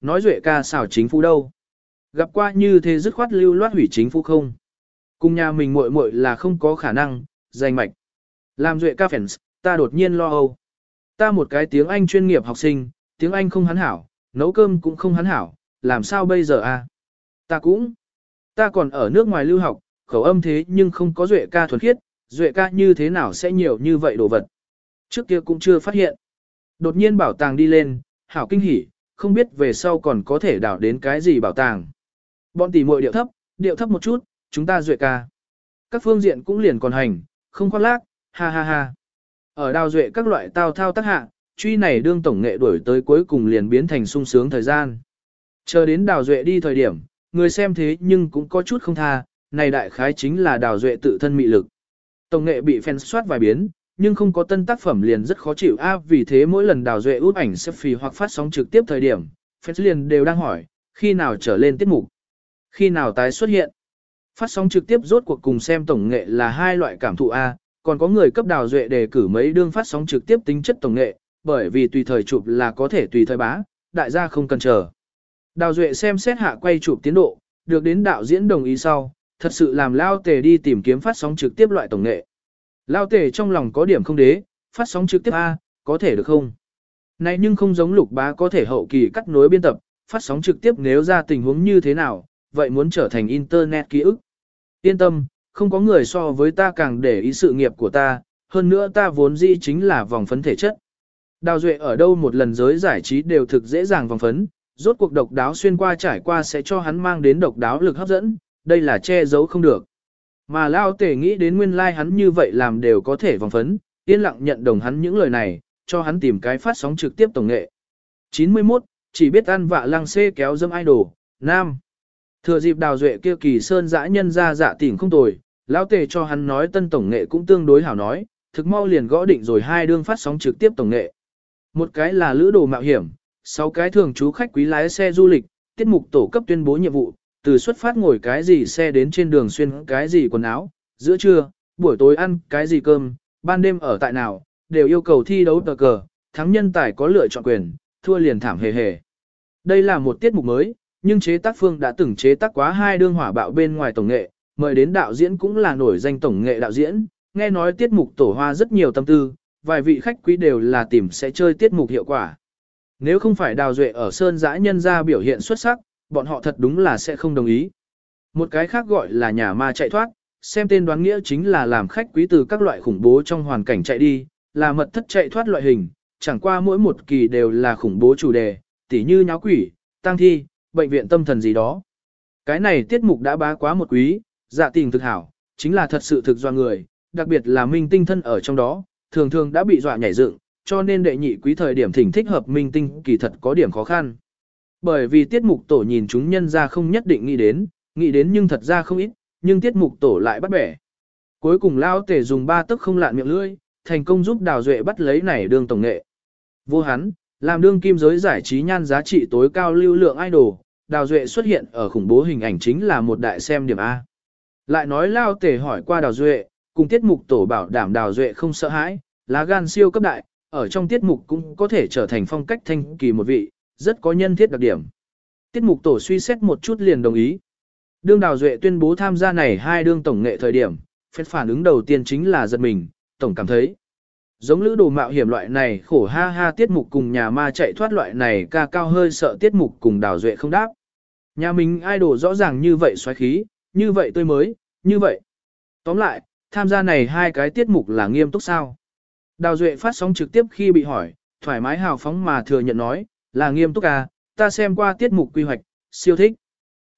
nói duệ ca xảo chính phủ đâu. Gặp qua như thế dứt khoát lưu loát hủy chính phủ không. Cùng nhà mình muội muội là không có khả năng, danh mạch. Làm duệ ca fans, ta đột nhiên lo âu. Ta một cái tiếng Anh chuyên nghiệp học sinh, tiếng Anh không hắn hảo, nấu cơm cũng không hắn hảo, làm sao bây giờ à Ta cũng. Ta còn ở nước ngoài lưu học, khẩu âm thế nhưng không có duệ ca thuần khiết, duệ ca như thế nào sẽ nhiều như vậy đồ vật. Trước kia cũng chưa phát hiện. Đột nhiên bảo tàng đi lên, hảo kinh hỉ, không biết về sau còn có thể đảo đến cái gì bảo tàng. Bọn tỷ muội điệu thấp, điệu thấp một chút, chúng ta duệ ca. Các phương diện cũng liền còn hành, không khoác lác, ha ha ha. Ở đào duệ các loại tao thao tác hạ, truy này đương tổng nghệ đuổi tới cuối cùng liền biến thành sung sướng thời gian. Chờ đến đào duệ đi thời điểm, người xem thế nhưng cũng có chút không tha, này đại khái chính là đào duệ tự thân mị lực. Tổng nghệ bị fan soát vài biến, nhưng không có tân tác phẩm liền rất khó chịu a vì thế mỗi lần đào duệ út ảnh selfie hoặc phát sóng trực tiếp thời điểm, fans liền đều đang hỏi, khi nào trở lên tiết mục, khi nào tái xuất hiện. Phát sóng trực tiếp rốt cuộc cùng xem tổng nghệ là hai loại cảm thụ A, còn có người cấp đào duệ đề cử mấy đương phát sóng trực tiếp tính chất tổng nghệ, bởi vì tùy thời chụp là có thể tùy thời bá, đại gia không cần chờ. Đào duệ xem xét hạ quay chụp tiến độ, được đến đạo diễn đồng ý sau, thật sự làm lao tề đi tìm kiếm phát sóng trực tiếp loại tổng nghệ. Lao tể trong lòng có điểm không đế, phát sóng trực tiếp A, có thể được không? Này nhưng không giống lục bá có thể hậu kỳ cắt nối biên tập, phát sóng trực tiếp nếu ra tình huống như thế nào, vậy muốn trở thành internet ký ức. Yên tâm, không có người so với ta càng để ý sự nghiệp của ta, hơn nữa ta vốn dĩ chính là vòng phấn thể chất. Đào Duệ ở đâu một lần giới giải trí đều thực dễ dàng vòng phấn, rốt cuộc độc đáo xuyên qua trải qua sẽ cho hắn mang đến độc đáo lực hấp dẫn, đây là che giấu không được. Mà Lao Tể nghĩ đến nguyên lai like hắn như vậy làm đều có thể vòng phấn, yên lặng nhận đồng hắn những lời này, cho hắn tìm cái phát sóng trực tiếp tổng nghệ. 91, chỉ biết ăn vạ lăng xê kéo dâm idol, nam. Thừa dịp đào duệ kia kỳ sơn dã nhân ra dạ tỉnh không tồi, lão tề cho hắn nói tân tổng nghệ cũng tương đối hảo nói, thực mau liền gõ định rồi hai đương phát sóng trực tiếp tổng nghệ. Một cái là lữ đồ mạo hiểm, sáu cái thường trú khách quý lái xe du lịch, tiết mục tổ cấp tuyên bố nhiệm vụ, từ xuất phát ngồi cái gì xe đến trên đường xuyên cái gì quần áo, giữa trưa, buổi tối ăn cái gì cơm, ban đêm ở tại nào, đều yêu cầu thi đấu tờ cờ, thắng nhân tài có lựa chọn quyền, thua liền thảm hề hề. Đây là một tiết mục mới, nhưng chế tác phương đã từng chế tác quá hai đương hỏa bạo bên ngoài tổng nghệ, mời đến đạo diễn cũng là nổi danh tổng nghệ đạo diễn, nghe nói tiết mục tổ hoa rất nhiều tâm tư, vài vị khách quý đều là tìm sẽ chơi tiết mục hiệu quả. Nếu không phải đào duệ ở Sơn Giã nhân ra biểu hiện xuất sắc, bọn họ thật đúng là sẽ không đồng ý. Một cái khác gọi là nhà ma chạy thoát, xem tên đoán nghĩa chính là làm khách quý từ các loại khủng bố trong hoàn cảnh chạy đi, là mật thất chạy thoát loại hình, chẳng qua mỗi một kỳ đều là khủng bố chủ đề, tỉ như nháo quỷ, tăng thi, bệnh viện tâm thần gì đó. Cái này tiết mục đã bá quá một quý, dạ tình thực hảo, chính là thật sự thực do người, đặc biệt là minh tinh thân ở trong đó, thường thường đã bị dọa nhảy dựng, cho nên đệ nhị quý thời điểm thỉnh thích hợp minh tinh kỳ thật có điểm khó khăn. Bởi vì tiết mục tổ nhìn chúng nhân ra không nhất định nghĩ đến, nghĩ đến nhưng thật ra không ít, nhưng tiết mục tổ lại bắt bẻ. Cuối cùng lao tể dùng ba tức không lạn miệng lưỡi, thành công giúp đào duệ bắt lấy này đương tổng nghệ. Vô hắn, làm đương kim giới giải trí nhan giá trị tối cao lưu lượng idol, Đào Duệ xuất hiện ở khủng bố hình ảnh chính là một đại xem điểm A. Lại nói Lao Tề hỏi qua Đào Duệ, cùng tiết mục tổ bảo đảm Đào Duệ không sợ hãi, lá gan siêu cấp đại, ở trong tiết mục cũng có thể trở thành phong cách thanh kỳ một vị, rất có nhân thiết đặc điểm. Tiết mục tổ suy xét một chút liền đồng ý. Đương Đào Duệ tuyên bố tham gia này hai đương tổng nghệ thời điểm, phép phản ứng đầu tiên chính là giật mình, tổng cảm thấy. Giống lữ đồ mạo hiểm loại này khổ ha ha tiết mục cùng nhà ma chạy thoát loại này ca cao hơi sợ tiết mục cùng đào duệ không đáp. Nhà mình idol rõ ràng như vậy xoáy khí, như vậy tôi mới, như vậy. Tóm lại, tham gia này hai cái tiết mục là nghiêm túc sao. Đào duệ phát sóng trực tiếp khi bị hỏi, thoải mái hào phóng mà thừa nhận nói, là nghiêm túc à, ta xem qua tiết mục quy hoạch, siêu thích.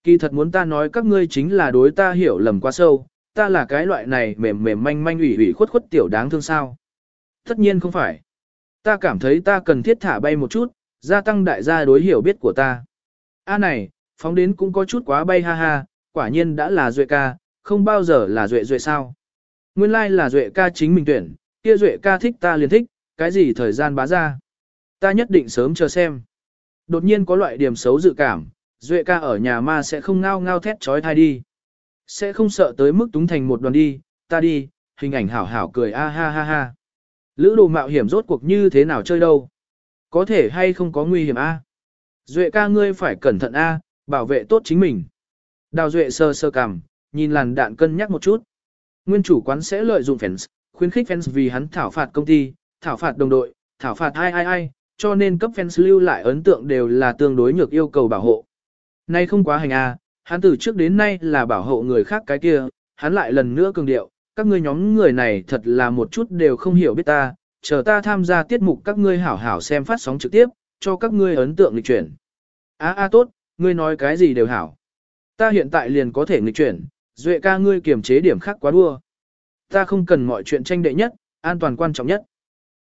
Kỳ thật muốn ta nói các ngươi chính là đối ta hiểu lầm quá sâu, ta là cái loại này mềm mềm manh manh ủy ủy khuất khuất tiểu đáng thương sao. Tất nhiên không phải. Ta cảm thấy ta cần thiết thả bay một chút, gia tăng đại gia đối hiểu biết của ta. A này, phóng đến cũng có chút quá bay ha ha, quả nhiên đã là duệ ca, không bao giờ là duệ duệ sao. Nguyên lai like là duệ ca chính mình tuyển, kia duệ ca thích ta liền thích, cái gì thời gian bá ra. Ta nhất định sớm chờ xem. Đột nhiên có loại điểm xấu dự cảm, duệ ca ở nhà ma sẽ không ngao ngao thét trói thai đi. Sẽ không sợ tới mức túng thành một đoàn đi, ta đi, hình ảnh hảo hảo cười a ha ha ha. Lữ đồ mạo hiểm rốt cuộc như thế nào chơi đâu? Có thể hay không có nguy hiểm a? Duệ ca ngươi phải cẩn thận a, bảo vệ tốt chính mình. Đào Duệ sơ sơ cằm, nhìn làn đạn cân nhắc một chút. Nguyên chủ quán sẽ lợi dụng fans, khuyến khích fans vì hắn thảo phạt công ty, thảo phạt đồng đội, thảo phạt ai ai ai, cho nên cấp fans lưu lại ấn tượng đều là tương đối nhược yêu cầu bảo hộ. Nay không quá hành a, hắn từ trước đến nay là bảo hộ người khác cái kia, hắn lại lần nữa cường điệu, các ngươi nhóm người này thật là một chút đều không hiểu biết ta, chờ ta tham gia tiết mục các ngươi hảo hảo xem phát sóng trực tiếp, cho các ngươi ấn tượng lịch chuyển. A a tốt, ngươi nói cái gì đều hảo. Ta hiện tại liền có thể nghịch chuyển, duệ ca ngươi kiềm chế điểm khác quá đua. Ta không cần mọi chuyện tranh đệ nhất, an toàn quan trọng nhất.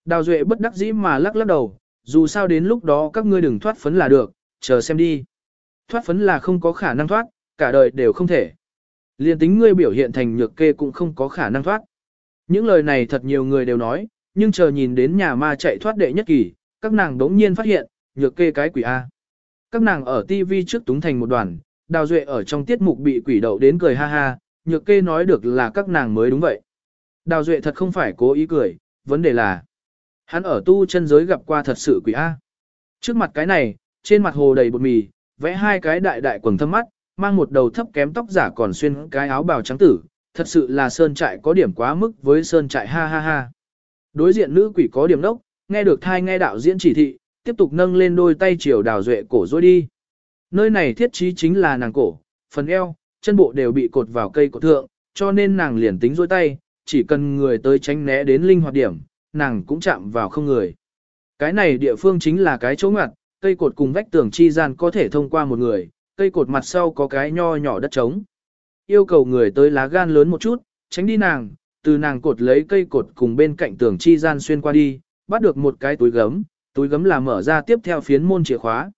Đào duệ bất đắc dĩ mà lắc lắc đầu, dù sao đến lúc đó các ngươi đừng thoát phấn là được, chờ xem đi. Thoát phấn là không có khả năng thoát, cả đời đều không thể. Liên tính ngươi biểu hiện thành nhược kê cũng không có khả năng thoát. Những lời này thật nhiều người đều nói, nhưng chờ nhìn đến nhà ma chạy thoát đệ nhất kỳ, các nàng đống nhiên phát hiện, nhược kê cái quỷ A. Các nàng ở TV trước túng thành một đoàn, đào duệ ở trong tiết mục bị quỷ đậu đến cười ha ha, nhược kê nói được là các nàng mới đúng vậy. Đào duệ thật không phải cố ý cười, vấn đề là hắn ở tu chân giới gặp qua thật sự quỷ A. Trước mặt cái này, trên mặt hồ đầy bột mì, vẽ hai cái đại đại quần thâm mắt, mang một đầu thấp kém tóc giả còn xuyên cái áo bào trắng tử, thật sự là sơn trại có điểm quá mức với sơn trại ha ha ha. Đối diện nữ quỷ có điểm đốc, nghe được thai nghe đạo diễn chỉ thị, tiếp tục nâng lên đôi tay chiều đào duệ cổ dối đi. Nơi này thiết trí chính là nàng cổ, phần eo, chân bộ đều bị cột vào cây cổ thượng, cho nên nàng liền tính dối tay, chỉ cần người tới tránh né đến linh hoạt điểm, nàng cũng chạm vào không người. Cái này địa phương chính là cái chỗ ngặt, cây cột cùng vách tường chi gian có thể thông qua một người, cây cột mặt sau có cái nho nhỏ đất trống. Yêu cầu người tới lá gan lớn một chút, tránh đi nàng, từ nàng cột lấy cây cột cùng bên cạnh tường chi gian xuyên qua đi, bắt được một cái túi gấm, túi gấm là mở ra tiếp theo phiến môn chìa khóa.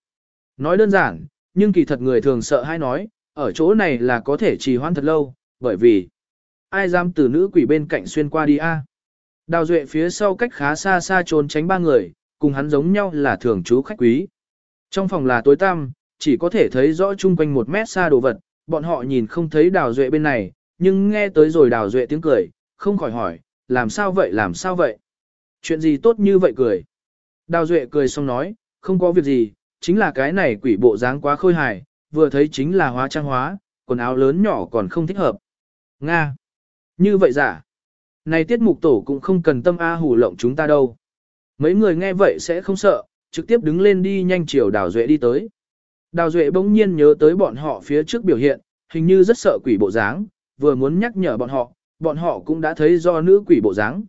Nói đơn giản, nhưng kỳ thật người thường sợ hay nói, ở chỗ này là có thể trì hoãn thật lâu, bởi vì ai dám từ nữ quỷ bên cạnh xuyên qua đi a? Đào Duệ phía sau cách khá xa xa trốn tránh ba người, cùng hắn giống nhau là thường trú khách quý. Trong phòng là tối tăm, chỉ có thể thấy rõ chung quanh một mét xa đồ vật, bọn họ nhìn không thấy Đào Duệ bên này, nhưng nghe tới rồi Đào Duệ tiếng cười, không khỏi hỏi, làm sao vậy làm sao vậy? Chuyện gì tốt như vậy cười? Đào Duệ cười xong nói, không có việc gì, chính là cái này quỷ bộ dáng quá khôi hài, vừa thấy chính là hóa trang hóa, quần áo lớn nhỏ còn không thích hợp. Nga! Như vậy giả? Này tiết mục tổ cũng không cần tâm A hủ lộng chúng ta đâu. Mấy người nghe vậy sẽ không sợ, trực tiếp đứng lên đi nhanh chiều Đào Duệ đi tới. Đào Duệ bỗng nhiên nhớ tới bọn họ phía trước biểu hiện, hình như rất sợ quỷ bộ dáng, vừa muốn nhắc nhở bọn họ, bọn họ cũng đã thấy do nữ quỷ bộ dáng.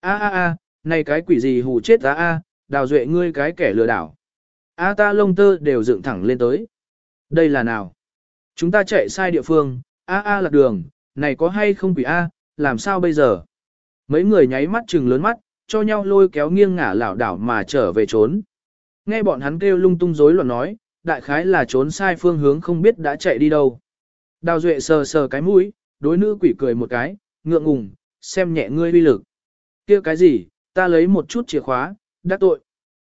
A a a, này cái quỷ gì hù chết ta a, Đào Duệ ngươi cái kẻ lừa đảo. A ta lông tơ đều dựng thẳng lên tới. Đây là nào? Chúng ta chạy sai địa phương, a a lạc đường, này có hay không quỷ a, làm sao bây giờ? Mấy người nháy mắt trừng lớn mắt, cho nhau lôi kéo nghiêng ngả lảo đảo mà trở về trốn. Nghe bọn hắn kêu lung tung rối loạn nói, đại khái là trốn sai phương hướng không biết đã chạy đi đâu. Đào Duệ sờ sờ cái mũi, đối nữ quỷ cười một cái, ngượng ngùng, xem nhẹ ngươi uy lực. kia cái gì, ta lấy một chút chìa khóa, đã tội.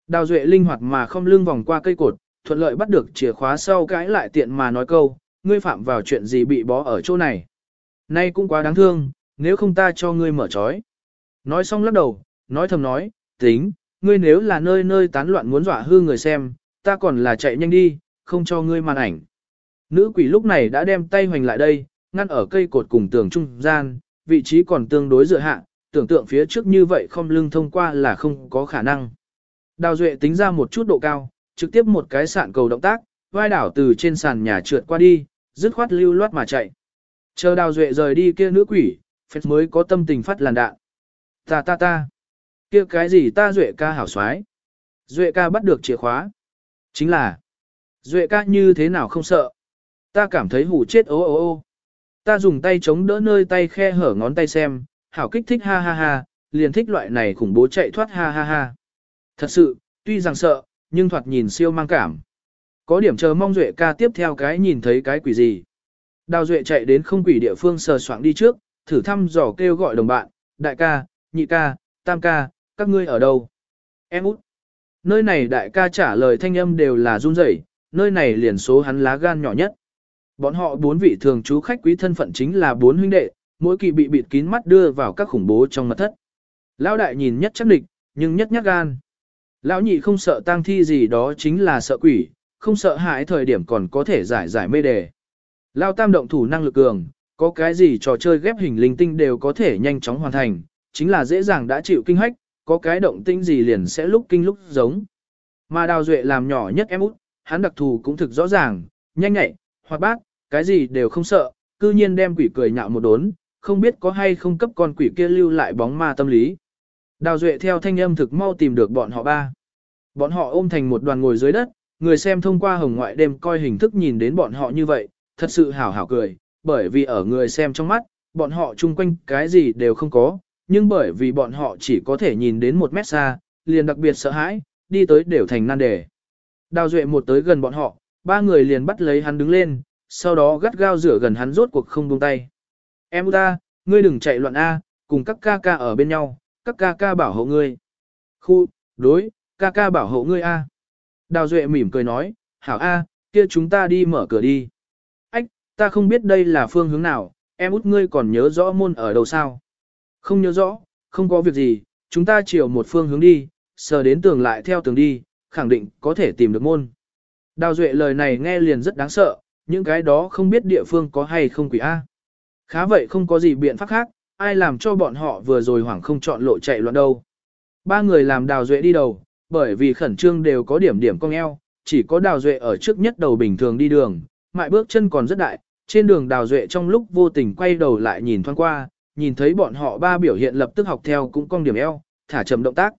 Đào Duệ linh hoạt mà không lưng vòng qua cây cột, thuận lợi bắt được chìa khóa sau cái lại tiện mà nói câu, ngươi phạm vào chuyện gì bị bó ở chỗ này. Nay cũng quá đáng thương, nếu không ta cho ngươi mở trói. Nói xong lắc đầu, nói thầm nói, tính, ngươi nếu là nơi nơi tán loạn muốn dọa hư người xem, ta còn là chạy nhanh đi, không cho ngươi màn ảnh. Nữ quỷ lúc này đã đem tay hoành lại đây, ngăn ở cây cột cùng tường trung gian, vị trí còn tương đối dựa hạ, tưởng tượng phía trước như vậy không lưng thông qua là không có khả năng. Đào Duệ tính ra một chút độ cao, trực tiếp một cái sạn cầu động tác, vai đảo từ trên sàn nhà trượt qua đi, dứt khoát lưu loát mà chạy. Chờ Đào Duệ rời đi kia nữ quỷ, phép mới có tâm tình phát làn đạn. Ta ta ta. Kia cái gì ta Duệ ca hảo xoái. Duệ ca bắt được chìa khóa. Chính là, Duệ ca như thế nào không sợ. Ta cảm thấy hủ chết ô ô ô. Ta dùng tay chống đỡ nơi tay khe hở ngón tay xem, hảo kích thích ha ha ha, liền thích loại này khủng bố chạy thoát ha ha ha. Thật sự, tuy rằng sợ, nhưng thoạt nhìn siêu mang cảm. Có điểm chờ mong Duệ ca tiếp theo cái nhìn thấy cái quỷ gì. Đào Duệ chạy đến không quỷ địa phương sờ soạng đi trước, thử thăm dò kêu gọi đồng bạn, đại ca, nhị ca, tam ca, các ngươi ở đâu? Em út. Nơi này đại ca trả lời thanh âm đều là run rẩy, nơi này liền số hắn lá gan nhỏ nhất. Bọn họ bốn vị thường trú khách quý thân phận chính là bốn huynh đệ, mỗi kỳ bị bịt kín mắt đưa vào các khủng bố trong mật thất. Lão đại nhìn nhất chắc địch, nhưng nhất nhắc gan. Lão nhị không sợ tang thi gì đó chính là sợ quỷ, không sợ hãi thời điểm còn có thể giải giải mê đề. lão tam động thủ năng lực cường, có cái gì trò chơi ghép hình linh tinh đều có thể nhanh chóng hoàn thành, chính là dễ dàng đã chịu kinh hách, có cái động tinh gì liền sẽ lúc kinh lúc giống. Mà đào duệ làm nhỏ nhất em út, hắn đặc thù cũng thực rõ ràng, nhanh nhạy, hoạt bát, cái gì đều không sợ, cư nhiên đem quỷ cười nhạo một đốn, không biết có hay không cấp con quỷ kia lưu lại bóng ma tâm lý. Đào duệ theo thanh âm thực mau tìm được bọn họ ba. Bọn họ ôm thành một đoàn ngồi dưới đất, người xem thông qua hồng ngoại đêm coi hình thức nhìn đến bọn họ như vậy, thật sự hảo hảo cười, bởi vì ở người xem trong mắt, bọn họ chung quanh cái gì đều không có, nhưng bởi vì bọn họ chỉ có thể nhìn đến một mét xa, liền đặc biệt sợ hãi, đi tới đều thành nan đề. Đào Duệ một tới gần bọn họ, ba người liền bắt lấy hắn đứng lên, sau đó gắt gao rửa gần hắn rốt cuộc không buông tay. Em ta, ngươi đừng chạy loạn A, cùng các ca ca ở bên nhau, các ca ca bảo hộ ngươi. Khu, đối, ca ca bảo hộ ngươi A. Đào Duệ mỉm cười nói, hảo A, kia chúng ta đi mở cửa đi. Ta không biết đây là phương hướng nào, em út ngươi còn nhớ rõ môn ở đâu sao? Không nhớ rõ, không có việc gì, chúng ta chiều một phương hướng đi, sờ đến tường lại theo tường đi, khẳng định có thể tìm được môn. Đào Duệ lời này nghe liền rất đáng sợ, những cái đó không biết địa phương có hay không quỷ A. Khá vậy không có gì biện pháp khác, ai làm cho bọn họ vừa rồi hoảng không chọn lộ chạy loạn đâu. Ba người làm Đào Duệ đi đầu, bởi vì khẩn trương đều có điểm điểm cong eo, chỉ có Đào Duệ ở trước nhất đầu bình thường đi đường, mại bước chân còn rất đại, trên đường Đào Duệ trong lúc vô tình quay đầu lại nhìn thoáng qua, nhìn thấy bọn họ ba biểu hiện lập tức học theo cũng cong điểm eo, thả chậm động tác.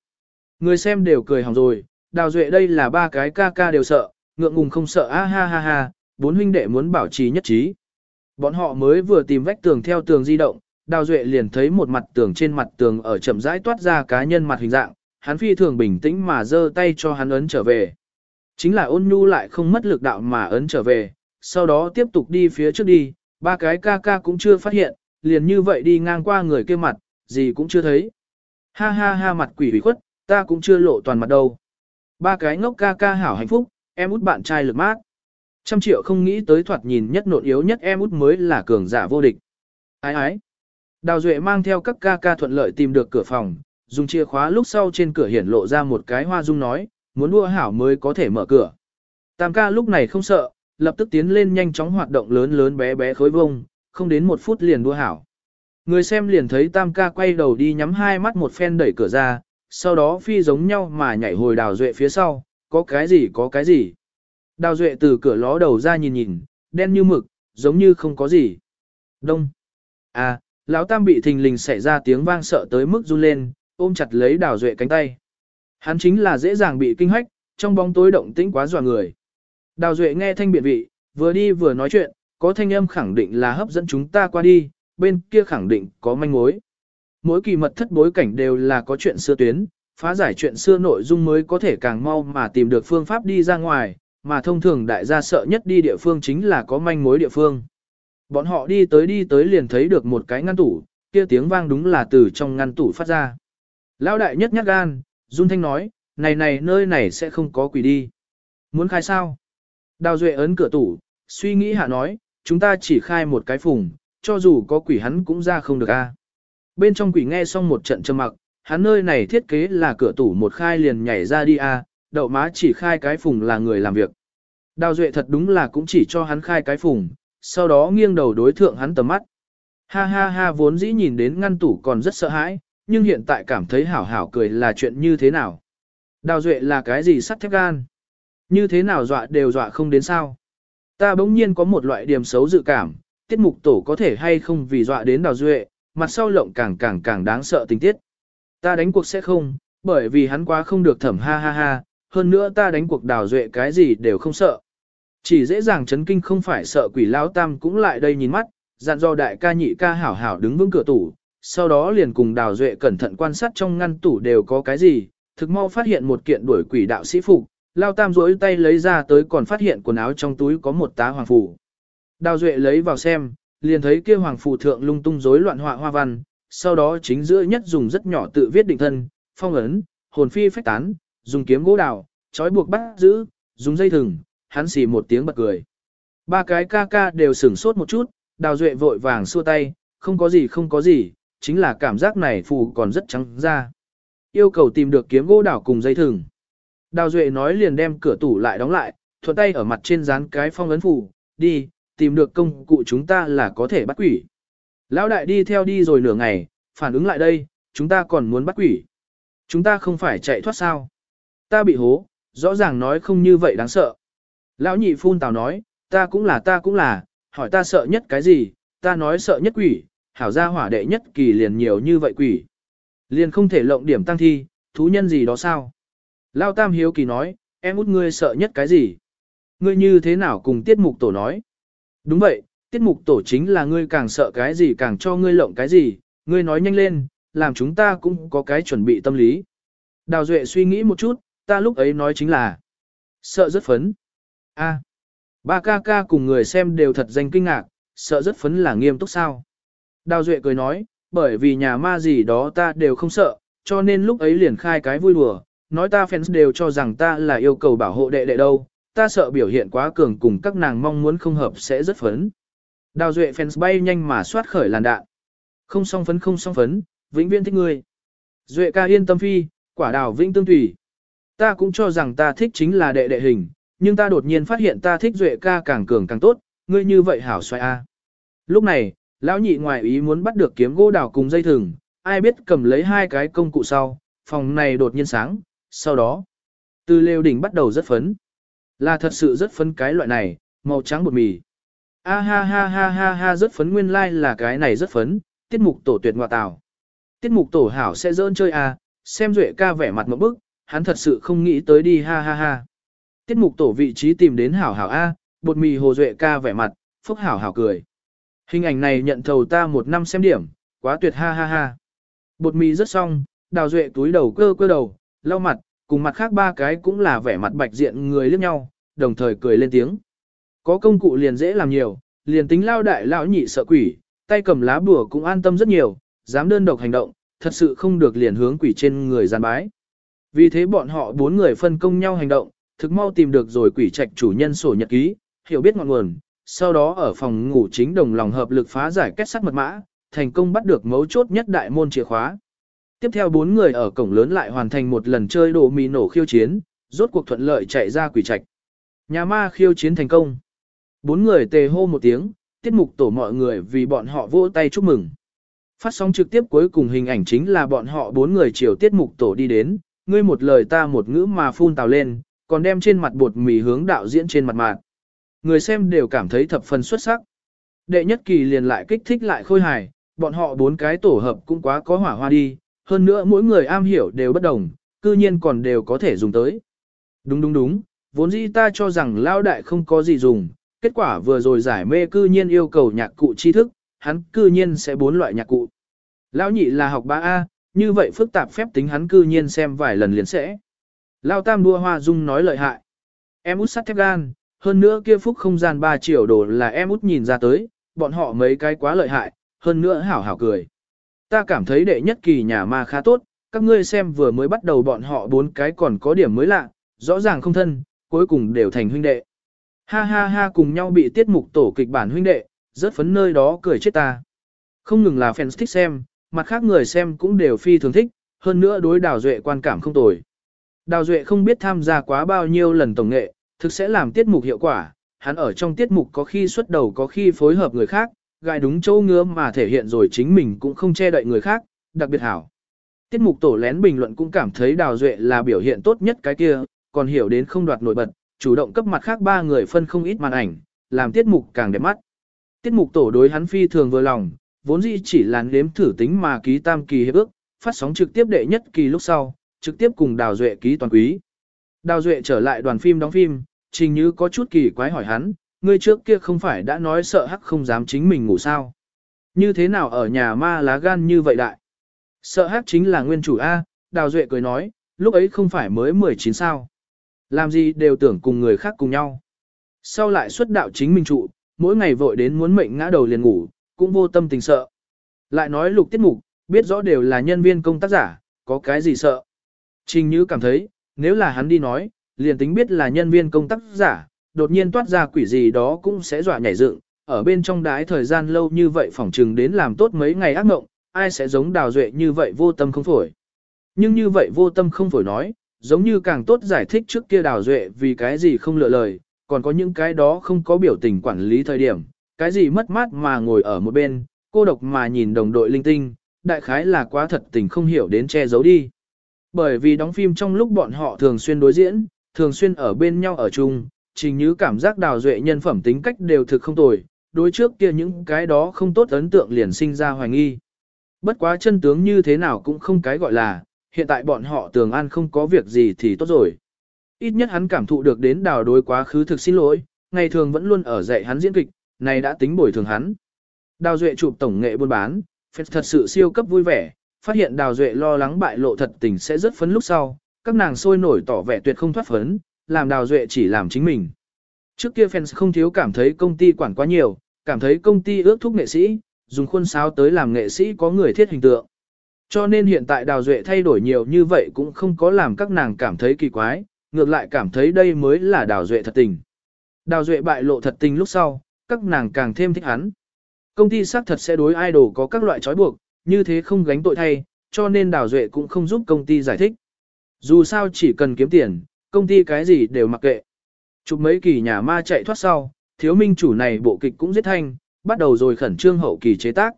Người xem đều cười hỏng rồi, Đào Duệ đây là ba cái ca ca đều sợ, ngượng ngùng không sợ a ha ha ha, bốn huynh đệ muốn bảo trì nhất trí. Bọn họ mới vừa tìm vách tường theo tường di động, Đào Duệ liền thấy một mặt tường trên mặt tường ở chậm rãi toát ra cá nhân mặt hình dạng, hắn phi thường bình tĩnh mà giơ tay cho hắn ấn trở về. Chính là ôn nhu lại không mất lực đạo mà ấn trở về, sau đó tiếp tục đi phía trước đi, ba cái ca ca cũng chưa phát hiện, liền như vậy đi ngang qua người kia mặt, gì cũng chưa thấy. Ha ha ha mặt quỷ hủy khuất, ta cũng chưa lộ toàn mặt đâu. Ba cái ngốc ca ca hảo hạnh phúc, em út bạn trai lực mát. Trăm triệu không nghĩ tới thoạt nhìn nhất nộn yếu nhất em út mới là cường giả vô địch. Ái ái. Đào Duệ mang theo các ca ca thuận lợi tìm được cửa phòng, dùng chìa khóa lúc sau trên cửa hiển lộ ra một cái hoa dung nói, muốn đua hảo mới có thể mở cửa. Tam ca lúc này không sợ, lập tức tiến lên nhanh chóng hoạt động lớn lớn bé bé khối vông, không đến một phút liền đua hảo. Người xem liền thấy Tam ca quay đầu đi nhắm hai mắt một phen đẩy cửa ra, sau đó phi giống nhau mà nhảy hồi đào duệ phía sau, có cái gì có cái gì. Đào duệ từ cửa ló đầu ra nhìn nhìn, đen như mực, giống như không có gì. Đông. À, lão tam bị thình lình xảy ra tiếng vang sợ tới mức run lên, ôm chặt lấy đào duệ cánh tay. Hắn chính là dễ dàng bị kinh hách, trong bóng tối động tĩnh quá dọa người. Đào duệ nghe thanh biện vị, vừa đi vừa nói chuyện, có thanh âm khẳng định là hấp dẫn chúng ta qua đi, bên kia khẳng định có manh mối. Mỗi kỳ mật thất bối cảnh đều là có chuyện xưa tuyến, phá giải chuyện xưa nội dung mới có thể càng mau mà tìm được phương pháp đi ra ngoài, mà thông thường đại gia sợ nhất đi địa phương chính là có manh mối địa phương. Bọn họ đi tới đi tới liền thấy được một cái ngăn tủ, kia tiếng vang đúng là từ trong ngăn tủ phát ra. Lão đại nhất nhát gan, Dung Thanh nói, này này nơi này sẽ không có quỷ đi. Muốn khai sao? Đào Duệ ấn cửa tủ, suy nghĩ hạ nói, chúng ta chỉ khai một cái phùng, cho dù có quỷ hắn cũng ra không được a. Bên trong quỷ nghe xong một trận trầm mặc, hắn nơi này thiết kế là cửa tủ một khai liền nhảy ra đi a, đậu má chỉ khai cái phùng là người làm việc. Đào Duệ thật đúng là cũng chỉ cho hắn khai cái phùng, sau đó nghiêng đầu đối thượng hắn tầm mắt. Ha ha ha vốn dĩ nhìn đến ngăn tủ còn rất sợ hãi, nhưng hiện tại cảm thấy hảo hảo cười là chuyện như thế nào. Đào Duệ là cái gì sắt thép gan? Như thế nào dọa đều dọa không đến sao? Ta bỗng nhiên có một loại điểm xấu dự cảm, tiết mục tổ có thể hay không vì dọa đến Đào Duệ, mặt sau lộng càng càng càng đáng sợ tình tiết. Ta đánh cuộc sẽ không, bởi vì hắn quá không được thẩm ha ha ha, hơn nữa ta đánh cuộc Đào Duệ cái gì đều không sợ. Chỉ dễ dàng chấn kinh không phải sợ quỷ lão tam cũng lại đây nhìn mắt, dặn do đại ca nhị ca hảo hảo đứng vững cửa tủ, sau đó liền cùng Đào Duệ cẩn thận quan sát trong ngăn tủ đều có cái gì, thực mau phát hiện một kiện đuổi quỷ đạo sĩ phục, Lao Tam rỗi tay lấy ra tới còn phát hiện quần áo trong túi có một tá hoàng phủ. Đào Duệ lấy vào xem, liền thấy kia hoàng phủ thượng lung tung rối loạn họa hoa văn, sau đó chính giữa nhất dùng rất nhỏ tự viết định thân, phong ấn, hồn phi phách tán, dùng kiếm gỗ đào, trói buộc bắt giữ, dùng dây thừng, hắn xì một tiếng bật cười. Ba cái ca ca đều sửng sốt một chút, Đào Duệ vội vàng xua tay, không có gì không có gì, chính là cảm giác này phù còn rất trắng ra. Yêu cầu tìm được kiếm gỗ đào cùng dây thừng. Đào Duệ nói liền đem cửa tủ lại đóng lại, thuận tay ở mặt trên dán cái phong ấn phủ, đi, tìm được công cụ chúng ta là có thể bắt quỷ. Lão đại đi theo đi rồi nửa ngày, phản ứng lại đây, chúng ta còn muốn bắt quỷ. Chúng ta không phải chạy thoát sao. Ta bị hố, rõ ràng nói không như vậy đáng sợ. Lão nhị phun tào nói, ta cũng là ta cũng là, hỏi ta sợ nhất cái gì, ta nói sợ nhất quỷ, hảo gia hỏa đệ nhất kỳ liền nhiều như vậy quỷ. Liền không thể lộng điểm tăng thi, thú nhân gì đó sao? Lao Tam hiếu kỳ nói, em út ngươi sợ nhất cái gì? Ngươi như thế nào cùng tiết mục tổ nói? Đúng vậy, tiết mục tổ chính là ngươi càng sợ cái gì càng cho ngươi lộng cái gì, ngươi nói nhanh lên, làm chúng ta cũng có cái chuẩn bị tâm lý. Đào Duệ suy nghĩ một chút, ta lúc ấy nói chính là sợ rất phấn. A, ba ca ca cùng người xem đều thật danh kinh ngạc, sợ rất phấn là nghiêm túc sao. Đào Duệ cười nói, bởi vì nhà ma gì đó ta đều không sợ, cho nên lúc ấy liền khai cái vui đùa, nói ta fans đều cho rằng ta là yêu cầu bảo hộ đệ đệ đâu, ta sợ biểu hiện quá cường cùng các nàng mong muốn không hợp sẽ rất phấn. Đào Duệ fans bay nhanh mà soát khởi làn đạn. Không song phấn không song phấn, vĩnh viễn thích ngươi. Duệ ca yên tâm phi, quả đào vĩnh tương tùy. Ta cũng cho rằng ta thích chính là đệ đệ hình, nhưng ta đột nhiên phát hiện ta thích Duệ ca càng cường càng tốt, ngươi như vậy hảo xoay a. Lúc này, lão nhị ngoài ý muốn bắt được kiếm gỗ đào cùng dây thừng, ai biết cầm lấy hai cái công cụ sau, phòng này đột nhiên sáng, sau đó, từ lều đỉnh bắt đầu rất phấn. Là thật sự rất phấn cái loại này, màu trắng bột mì. A ha ha ha ha ha rất phấn nguyên lai like là cái này rất phấn, tiết mục tổ tuyệt ngoại tào. Tiết mục tổ hảo sẽ dỡn chơi à, xem duệ ca vẻ mặt một bức, hắn thật sự không nghĩ tới đi ha ha ha. Tiết mục tổ vị trí tìm đến hảo hảo A, bột mì hồ duệ ca vẻ mặt, phúc hảo hảo cười. Hình ảnh này nhận thầu ta một năm xem điểm, quá tuyệt ha ha ha. Bột mì rất xong, đào duệ túi đầu cơ cơ đầu, lau mặt, cùng mặt khác ba cái cũng là vẻ mặt bạch diện người liếc nhau, đồng thời cười lên tiếng. Có công cụ liền dễ làm nhiều, liền tính lao đại lão nhị sợ quỷ, tay cầm lá bùa cũng an tâm rất nhiều, dám đơn độc hành động, thật sự không được liền hướng quỷ trên người gian bái. Vì thế bọn họ bốn người phân công nhau hành động, thực mau tìm được rồi quỷ trạch chủ nhân sổ nhật ký, hiểu biết ngọn nguồn, sau đó ở phòng ngủ chính đồng lòng hợp lực phá giải kết sắt mật mã, thành công bắt được mấu chốt nhất đại môn chìa khóa. Tiếp theo bốn người ở cổng lớn lại hoàn thành một lần chơi đồ mì nổ khiêu chiến, rốt cuộc thuận lợi chạy ra quỷ trạch. Nhà ma khiêu chiến thành công. Bốn người tề hô một tiếng, tiết mục tổ mọi người vì bọn họ vỗ tay chúc mừng. Phát sóng trực tiếp cuối cùng hình ảnh chính là bọn họ bốn người chiều tiết mục tổ đi đến, ngươi một lời ta một ngữ mà phun tào lên, còn đem trên mặt bột mì hướng đạo diễn trên mặt mạt. Người xem đều cảm thấy thập phần xuất sắc. Đệ nhất kỳ liền lại kích thích lại khôi hài, bọn họ bốn cái tổ hợp cũng quá có hỏa hoa đi, hơn nữa mỗi người am hiểu đều bất đồng, cư nhiên còn đều có thể dùng tới. Đúng đúng đúng, vốn dĩ ta cho rằng lao đại không có gì dùng, kết quả vừa rồi giải mê cư nhiên yêu cầu nhạc cụ tri thức, hắn cư nhiên sẽ bốn loại nhạc cụ. Lão nhị là học 3A, như vậy phức tạp phép tính hắn cư nhiên xem vài lần liền sẽ. Lao tam đua hoa dung nói lợi hại. Em út sắt thép gan, hơn nữa kia phúc không gian 3 triệu đồ là em út nhìn ra tới, bọn họ mấy cái quá lợi hại, hơn nữa hảo hảo cười. Ta cảm thấy đệ nhất kỳ nhà ma khá tốt, các ngươi xem vừa mới bắt đầu bọn họ bốn cái còn có điểm mới lạ, rõ ràng không thân, cuối cùng đều thành huynh đệ. Ha ha ha cùng nhau bị tiết mục tổ kịch bản huynh đệ, rất phấn nơi đó cười chết ta. Không ngừng là fans thích xem, mặt khác người xem cũng đều phi thường thích, hơn nữa đối đào duệ quan cảm không tồi. Đào duệ không biết tham gia quá bao nhiêu lần tổng nghệ, thực sẽ làm tiết mục hiệu quả, hắn ở trong tiết mục có khi xuất đầu có khi phối hợp người khác, gai đúng chỗ ngứa mà thể hiện rồi chính mình cũng không che đậy người khác, đặc biệt hảo. Tiết mục tổ lén bình luận cũng cảm thấy Đào Duệ là biểu hiện tốt nhất cái kia, còn hiểu đến không đoạt nổi bật, chủ động cấp mặt khác ba người phân không ít màn ảnh, làm tiết mục càng đẹp mắt. Tiết mục tổ đối hắn phi thường vừa lòng, vốn dĩ chỉ là nếm thử tính mà ký tam kỳ hiệp ước, phát sóng trực tiếp đệ nhất kỳ lúc sau, trực tiếp cùng Đào Duệ ký toàn quý. Đào Duệ trở lại đoàn phim đóng phim, Trình Như có chút kỳ quái hỏi hắn, ngươi trước kia không phải đã nói sợ hắc không dám chính mình ngủ sao? Như thế nào ở nhà ma lá gan như vậy đại? Sợ hắc chính là nguyên chủ A, Đào Duệ cười nói, lúc ấy không phải mới 19 sao. Làm gì đều tưởng cùng người khác cùng nhau. Sau lại xuất đạo chính mình trụ, mỗi ngày vội đến muốn mệnh ngã đầu liền ngủ, cũng vô tâm tình sợ. Lại nói lục tiết mục, biết rõ đều là nhân viên công tác giả, có cái gì sợ. Trình Như cảm thấy, nếu là hắn đi nói, liền tính biết là nhân viên công tác giả, đột nhiên toát ra quỷ gì đó cũng sẽ dọa nhảy dựng, ở bên trong đái thời gian lâu như vậy phỏng chừng đến làm tốt mấy ngày ác mộng, ai sẽ giống đào duệ như vậy vô tâm không phổi. Nhưng như vậy vô tâm không phổi nói, giống như càng tốt giải thích trước kia đào duệ vì cái gì không lựa lời, còn có những cái đó không có biểu tình quản lý thời điểm, cái gì mất mát mà ngồi ở một bên, cô độc mà nhìn đồng đội linh tinh, đại khái là quá thật tình không hiểu đến che giấu đi. Bởi vì đóng phim trong lúc bọn họ thường xuyên đối diễn, thường xuyên ở bên nhau ở chung, trình như cảm giác đào duệ nhân phẩm tính cách đều thực không tồi, đối trước kia những cái đó không tốt ấn tượng liền sinh ra hoài nghi. Bất quá chân tướng như thế nào cũng không cái gọi là, hiện tại bọn họ tường an không có việc gì thì tốt rồi. Ít nhất hắn cảm thụ được đến đào đối quá khứ thực xin lỗi, ngày thường vẫn luôn ở dạy hắn diễn kịch, này đã tính bồi thường hắn. Đào Duệ chụp tổng nghệ buôn bán, phết thật sự siêu cấp vui vẻ, phát hiện Đào Duệ lo lắng bại lộ thật tình sẽ rất phấn lúc sau, các nàng sôi nổi tỏ vẻ tuyệt không thoát phấn, làm Đào Duệ chỉ làm chính mình. Trước kia fans không thiếu cảm thấy công ty quản quá nhiều, cảm thấy công ty ước thúc nghệ sĩ, dùng khuôn sáo tới làm nghệ sĩ có người thiết hình tượng. Cho nên hiện tại Đào Duệ thay đổi nhiều như vậy cũng không có làm các nàng cảm thấy kỳ quái, ngược lại cảm thấy đây mới là Đào Duệ thật tình. Đào Duệ bại lộ thật tình lúc sau, các nàng càng thêm thích hắn. Công ty xác thật sẽ đối idol có các loại trói buộc, như thế không gánh tội thay, cho nên Đào Duệ cũng không giúp công ty giải thích. Dù sao chỉ cần kiếm tiền, công ty cái gì đều mặc kệ. Chụp mấy kỳ nhà ma chạy thoát sau, thiếu minh chủ này bộ kịch cũng giết thanh, bắt đầu rồi khẩn trương hậu kỳ chế tác.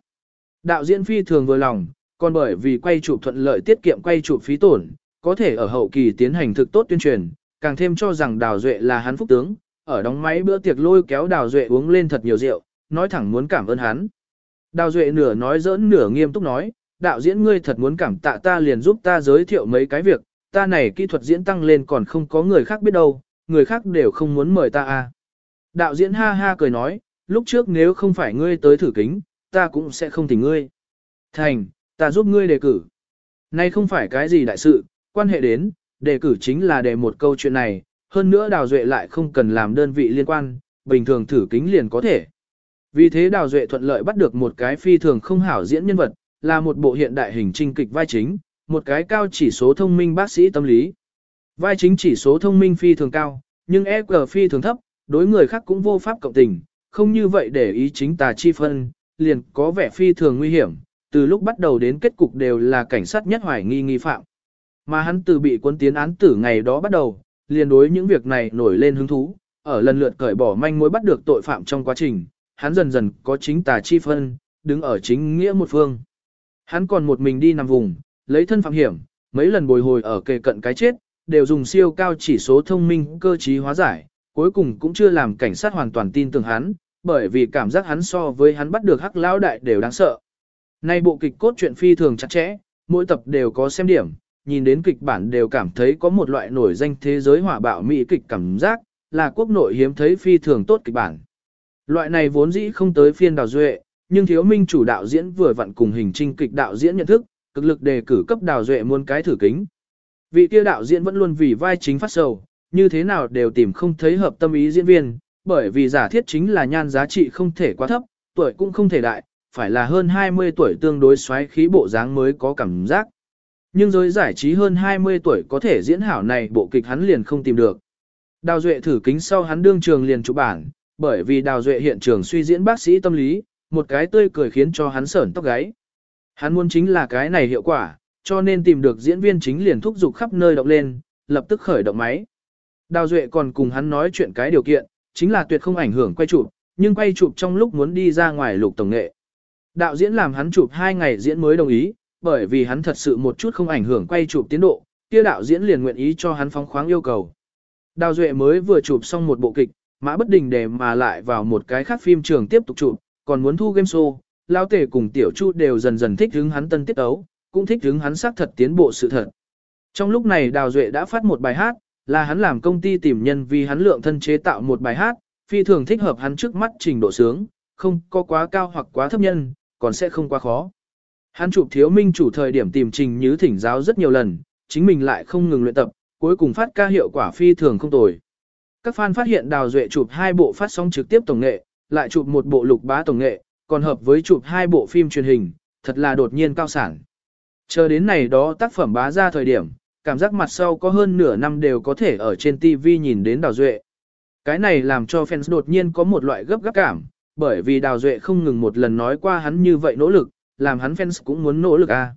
Đạo diễn phi thường vừa lòng, còn bởi vì quay chụp thuận lợi tiết kiệm quay chụp phí tổn, có thể ở hậu kỳ tiến hành thực tốt tuyên truyền, càng thêm cho rằng Đào Duệ là hắn phúc tướng, ở đóng máy bữa tiệc lôi kéo Đào Duệ uống lên thật nhiều rượu, nói thẳng muốn cảm ơn hắn. Đào Duệ nửa nói giỡn nửa nghiêm túc nói, đạo diễn ngươi thật muốn cảm tạ ta liền giúp ta giới thiệu mấy cái việc, ta này kỹ thuật diễn tăng lên còn không có người khác biết đâu, người khác đều không muốn mời ta à. Đạo diễn ha ha cười nói, lúc trước nếu không phải ngươi tới thử kính, ta cũng sẽ không tỉnh ngươi. Thành, ta giúp ngươi đề cử. Nay không phải cái gì đại sự, quan hệ đến, đề cử chính là đề một câu chuyện này, hơn nữa Đào Duệ lại không cần làm đơn vị liên quan, bình thường thử kính liền có thể. Vì thế Đào Duệ thuận lợi bắt được một cái phi thường không hảo diễn nhân vật, là một bộ hiện đại hình trinh kịch vai chính, một cái cao chỉ số thông minh bác sĩ tâm lý. Vai chính chỉ số thông minh phi thường cao, nhưng EQ phi thường thấp, đối người khác cũng vô pháp cộng tình, không như vậy để ý chính tà chi phân, liền có vẻ phi thường nguy hiểm, từ lúc bắt đầu đến kết cục đều là cảnh sát nhất hoài nghi nghi phạm. Mà hắn từ bị quân tiến án tử ngày đó bắt đầu, liền đối những việc này nổi lên hứng thú, ở lần lượt cởi bỏ manh mối bắt được tội phạm trong quá trình, hắn dần dần có chính tà chi phân, đứng ở chính nghĩa một phương. Hắn còn một mình đi nằm vùng, lấy thân phạm hiểm, mấy lần bồi hồi ở kề cận cái chết, đều dùng siêu cao chỉ số thông minh cơ trí hóa giải, cuối cùng cũng chưa làm cảnh sát hoàn toàn tin tưởng hắn, bởi vì cảm giác hắn so với hắn bắt được hắc lão đại đều đáng sợ. Nay bộ kịch cốt truyện phi thường chặt chẽ, mỗi tập đều có xem điểm, nhìn đến kịch bản đều cảm thấy có một loại nổi danh thế giới hỏa bạo mỹ kịch cảm giác, là quốc nội hiếm thấy phi thường tốt kịch bản. Loại này vốn dĩ không tới phiên đào duệ, nhưng thiếu minh chủ đạo diễn vừa vặn cùng hình trinh kịch đạo diễn nhận thức, cực lực đề cử cấp đào duệ muôn cái thử kính. Vị kia đạo diễn vẫn luôn vì vai chính phát sầu, như thế nào đều tìm không thấy hợp tâm ý diễn viên, bởi vì giả thiết chính là nhan giá trị không thể quá thấp, tuổi cũng không thể đại, phải là hơn 20 tuổi tương đối xoáy khí bộ dáng mới có cảm giác. Nhưng giới giải trí hơn 20 tuổi có thể diễn hảo này bộ kịch hắn liền không tìm được. Đào Duệ thử kính sau hắn đương trường liền chụp bản, bởi vì Đào Duệ hiện trường suy diễn bác sĩ tâm lý, một cái tươi cười khiến cho hắn sởn tóc gáy. Hắn muốn chính là cái này hiệu quả, cho nên tìm được diễn viên chính liền thúc giục khắp nơi động lên, lập tức khởi động máy. Đào Duệ còn cùng hắn nói chuyện cái điều kiện, chính là tuyệt không ảnh hưởng quay chụp, nhưng quay chụp trong lúc muốn đi ra ngoài lục tổng nghệ. Đạo diễn làm hắn chụp 2 ngày diễn mới đồng ý, bởi vì hắn thật sự một chút không ảnh hưởng quay chụp tiến độ, kia đạo diễn liền nguyện ý cho hắn phóng khoáng yêu cầu. Đào Duệ mới vừa chụp xong một bộ kịch, mã bất đình để mà lại vào một cái khác phim trường tiếp tục chụp, còn muốn thu game show, Lão Tể cùng Tiểu Chu đều dần dần thích hứng hắn tân tiết ấu, cũng thích hứng hắn xác thật tiến bộ sự thật. Trong lúc này Đào Duệ đã phát một bài hát, là hắn làm công ty tìm nhân vì hắn lượng thân chế tạo một bài hát, phi thường thích hợp hắn trước mắt trình độ sướng, không có quá cao hoặc quá thấp nhân, còn sẽ không quá khó. Hắn chụp thiếu minh chủ thời điểm tìm trình như thỉnh giáo rất nhiều lần, chính mình lại không ngừng luyện tập, cuối cùng phát ca hiệu quả phi thường không tồi. Các fan phát hiện Đào Duệ chụp hai bộ phát sóng trực tiếp tổng nghệ, lại chụp một bộ lục bá tổng nghệ, còn hợp với chụp hai bộ phim truyền hình, thật là đột nhiên cao sản. Chờ đến này đó tác phẩm bá ra thời điểm, cảm giác mặt sau có hơn nửa năm đều có thể ở trên TV nhìn đến Đào Duệ. Cái này làm cho fans đột nhiên có một loại gấp gáp cảm, bởi vì Đào Duệ không ngừng một lần nói qua hắn như vậy nỗ lực, làm hắn fans cũng muốn nỗ lực a. À.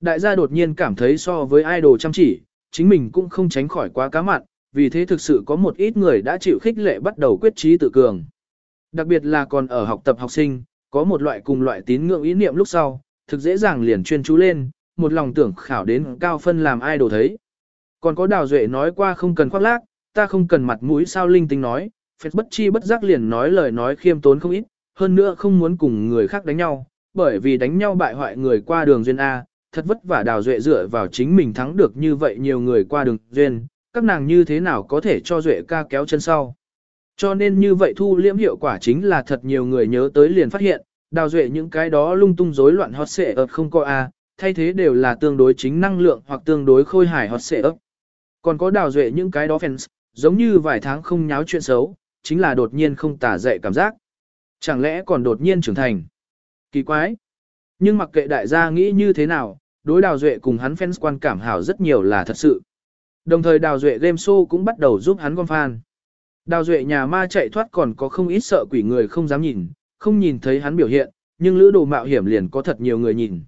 Đại gia đột nhiên cảm thấy so với idol chăm chỉ, chính mình cũng không tránh khỏi quá cá mặn, vì thế thực sự có một ít người đã chịu khích lệ bắt đầu quyết trí tự cường. Đặc biệt là còn ở học tập học sinh, có một loại cùng loại tín ngưỡng ý niệm lúc sau, thực dễ dàng liền chuyên chú lên, một lòng tưởng khảo đến cao phân làm ai đồ thấy. Còn có Đào Duệ nói qua không cần khoác lác, ta không cần mặt mũi sao linh tinh nói, phết bất chi bất giác liền nói lời nói khiêm tốn không ít, hơn nữa không muốn cùng người khác đánh nhau, bởi vì đánh nhau bại hoại người qua đường duyên A, thật vất vả Đào Duệ dựa vào chính mình thắng được như vậy nhiều người qua đường duyên, các nàng như thế nào có thể cho Duệ ca kéo chân sau. Cho nên như vậy thu liễm hiệu quả chính là thật nhiều người nhớ tới liền phát hiện, Đào Duệ những cái đó lung tung rối loạn hot xệ ập không có A, thay thế đều là tương đối chính năng lượng hoặc tương đối khôi hài hot xệ ấp. Còn có Đào Duệ những cái đó fans, giống như vài tháng không nháo chuyện xấu, chính là đột nhiên không tả dậy cảm giác. Chẳng lẽ còn đột nhiên trưởng thành? Kỳ quái. Nhưng mặc kệ đại gia nghĩ như thế nào, đối Đào Duệ cùng hắn fans quan cảm hảo rất nhiều là thật sự. Đồng thời Đào Duệ game show cũng bắt đầu giúp hắn gom fan. Đào Duệ nhà ma chạy thoát còn có không ít sợ quỷ người không dám nhìn, không nhìn thấy hắn biểu hiện, nhưng lữ đồ mạo hiểm liền có thật nhiều người nhìn.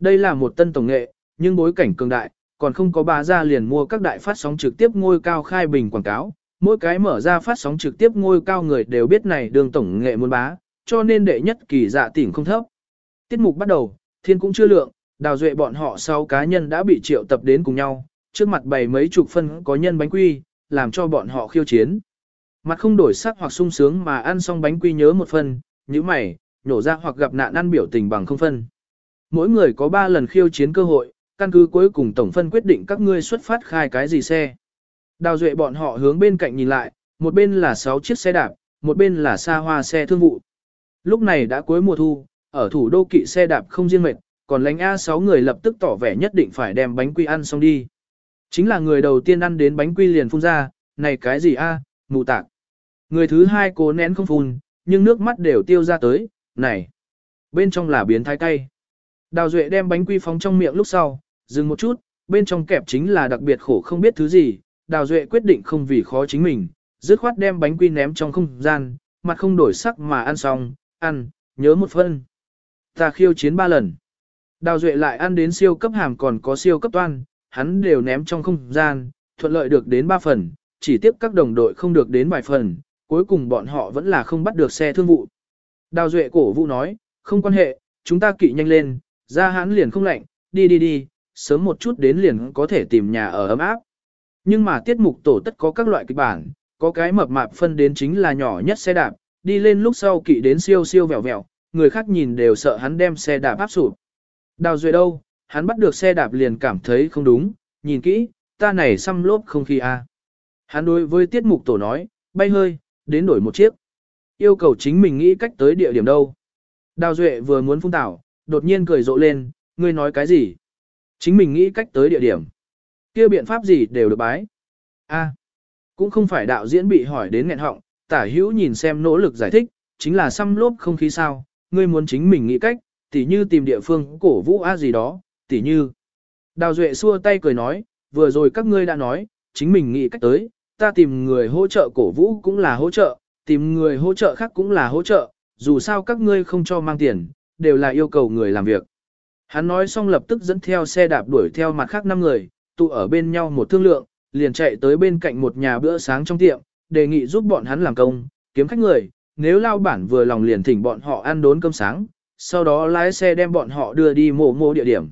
Đây là một tân tổng nghệ, nhưng bối cảnh cường đại, còn không có bà ra liền mua các đại phát sóng trực tiếp ngôi cao khai bình quảng cáo. Mỗi cái mở ra phát sóng trực tiếp ngôi cao người đều biết này đường tổng nghệ muốn bá, cho nên đệ nhất kỳ dạ tỉnh không thấp. Tiết mục bắt đầu, thiên cũng chưa lượng, đào duệ bọn họ sau cá nhân đã bị triệu tập đến cùng nhau, trước mặt bày mấy chục phân có nhân bánh quy, làm cho bọn họ khiêu chiến. Mặt không đổi sắc hoặc sung sướng mà ăn xong bánh quy nhớ một phần, như mày, nhổ ra hoặc gặp nạn ăn biểu tình bằng không phân. Mỗi người có 3 lần khiêu chiến cơ hội, căn cứ cuối cùng tổng phân quyết định các ngươi xuất phát khai cái gì xe. Đào duệ bọn họ hướng bên cạnh nhìn lại, một bên là 6 chiếc xe đạp, một bên là xa hoa xe thương vụ. Lúc này đã cuối mùa thu, ở thủ đô kỵ xe đạp không riêng mệt, còn lánh A6 người lập tức tỏ vẻ nhất định phải đem bánh quy ăn xong đi. Chính là người đầu tiên ăn đến bánh quy liền phun ra, này cái gì a, mù tạc. Người thứ hai cố nén không phun, nhưng nước mắt đều tiêu ra tới, này. Bên trong là biến thái cay. Đào Duệ đem bánh quy phóng trong miệng lúc sau, dừng một chút, bên trong kẹp chính là đặc biệt khổ không biết thứ gì. Đào Duệ quyết định không vì khó chính mình, dứt khoát đem bánh quy ném trong không gian, mặt không đổi sắc mà ăn xong, ăn, nhớ một phân. Ta khiêu chiến ba lần. Đào Duệ lại ăn đến siêu cấp hàm còn có siêu cấp toan, hắn đều ném trong không gian, thuận lợi được đến ba phần, chỉ tiếp các đồng đội không được đến vài phần, cuối cùng bọn họ vẫn là không bắt được xe thương vụ. Đào Duệ cổ vũ nói, không quan hệ, chúng ta kỵ nhanh lên, ra hắn liền không lạnh, đi đi đi, sớm một chút đến liền có thể tìm nhà ở ấm áp. Nhưng mà tiết mục tổ tất có các loại kịch bản, có cái mập mạp phân đến chính là nhỏ nhất xe đạp, đi lên lúc sau kỵ đến siêu siêu vẹo vẹo, người khác nhìn đều sợ hắn đem xe đạp áp sụp. Đào Duệ đâu, hắn bắt được xe đạp liền cảm thấy không đúng, nhìn kỹ, ta này xăm lốp không khí a. Hắn đối với tiết mục tổ nói, bay hơi, đến đổi một chiếc. Yêu cầu chính mình nghĩ cách tới địa điểm đâu. Đào Duệ vừa muốn phun tảo, đột nhiên cười rộ lên, ngươi nói cái gì? Chính mình nghĩ cách tới địa điểm. kia biện pháp gì đều được bái. a cũng không phải đạo diễn bị hỏi đến nghẹn họng, tả hữu nhìn xem nỗ lực giải thích, chính là xăm lốp không khí sao, ngươi muốn chính mình nghĩ cách, tỉ như tìm địa phương cổ vũ a gì đó, tỉ như. Đào Duệ xua tay cười nói, vừa rồi các ngươi đã nói, chính mình nghĩ cách tới, ta tìm người hỗ trợ cổ vũ cũng là hỗ trợ, tìm người hỗ trợ khác cũng là hỗ trợ, dù sao các ngươi không cho mang tiền, đều là yêu cầu người làm việc. Hắn nói xong lập tức dẫn theo xe đạp đuổi theo mặt khác năm người, tụ ở bên nhau một thương lượng, liền chạy tới bên cạnh một nhà bữa sáng trong tiệm, đề nghị giúp bọn hắn làm công, kiếm khách người, nếu lao bản vừa lòng liền thỉnh bọn họ ăn đốn cơm sáng, sau đó lái xe đem bọn họ đưa đi mộ mộ địa điểm.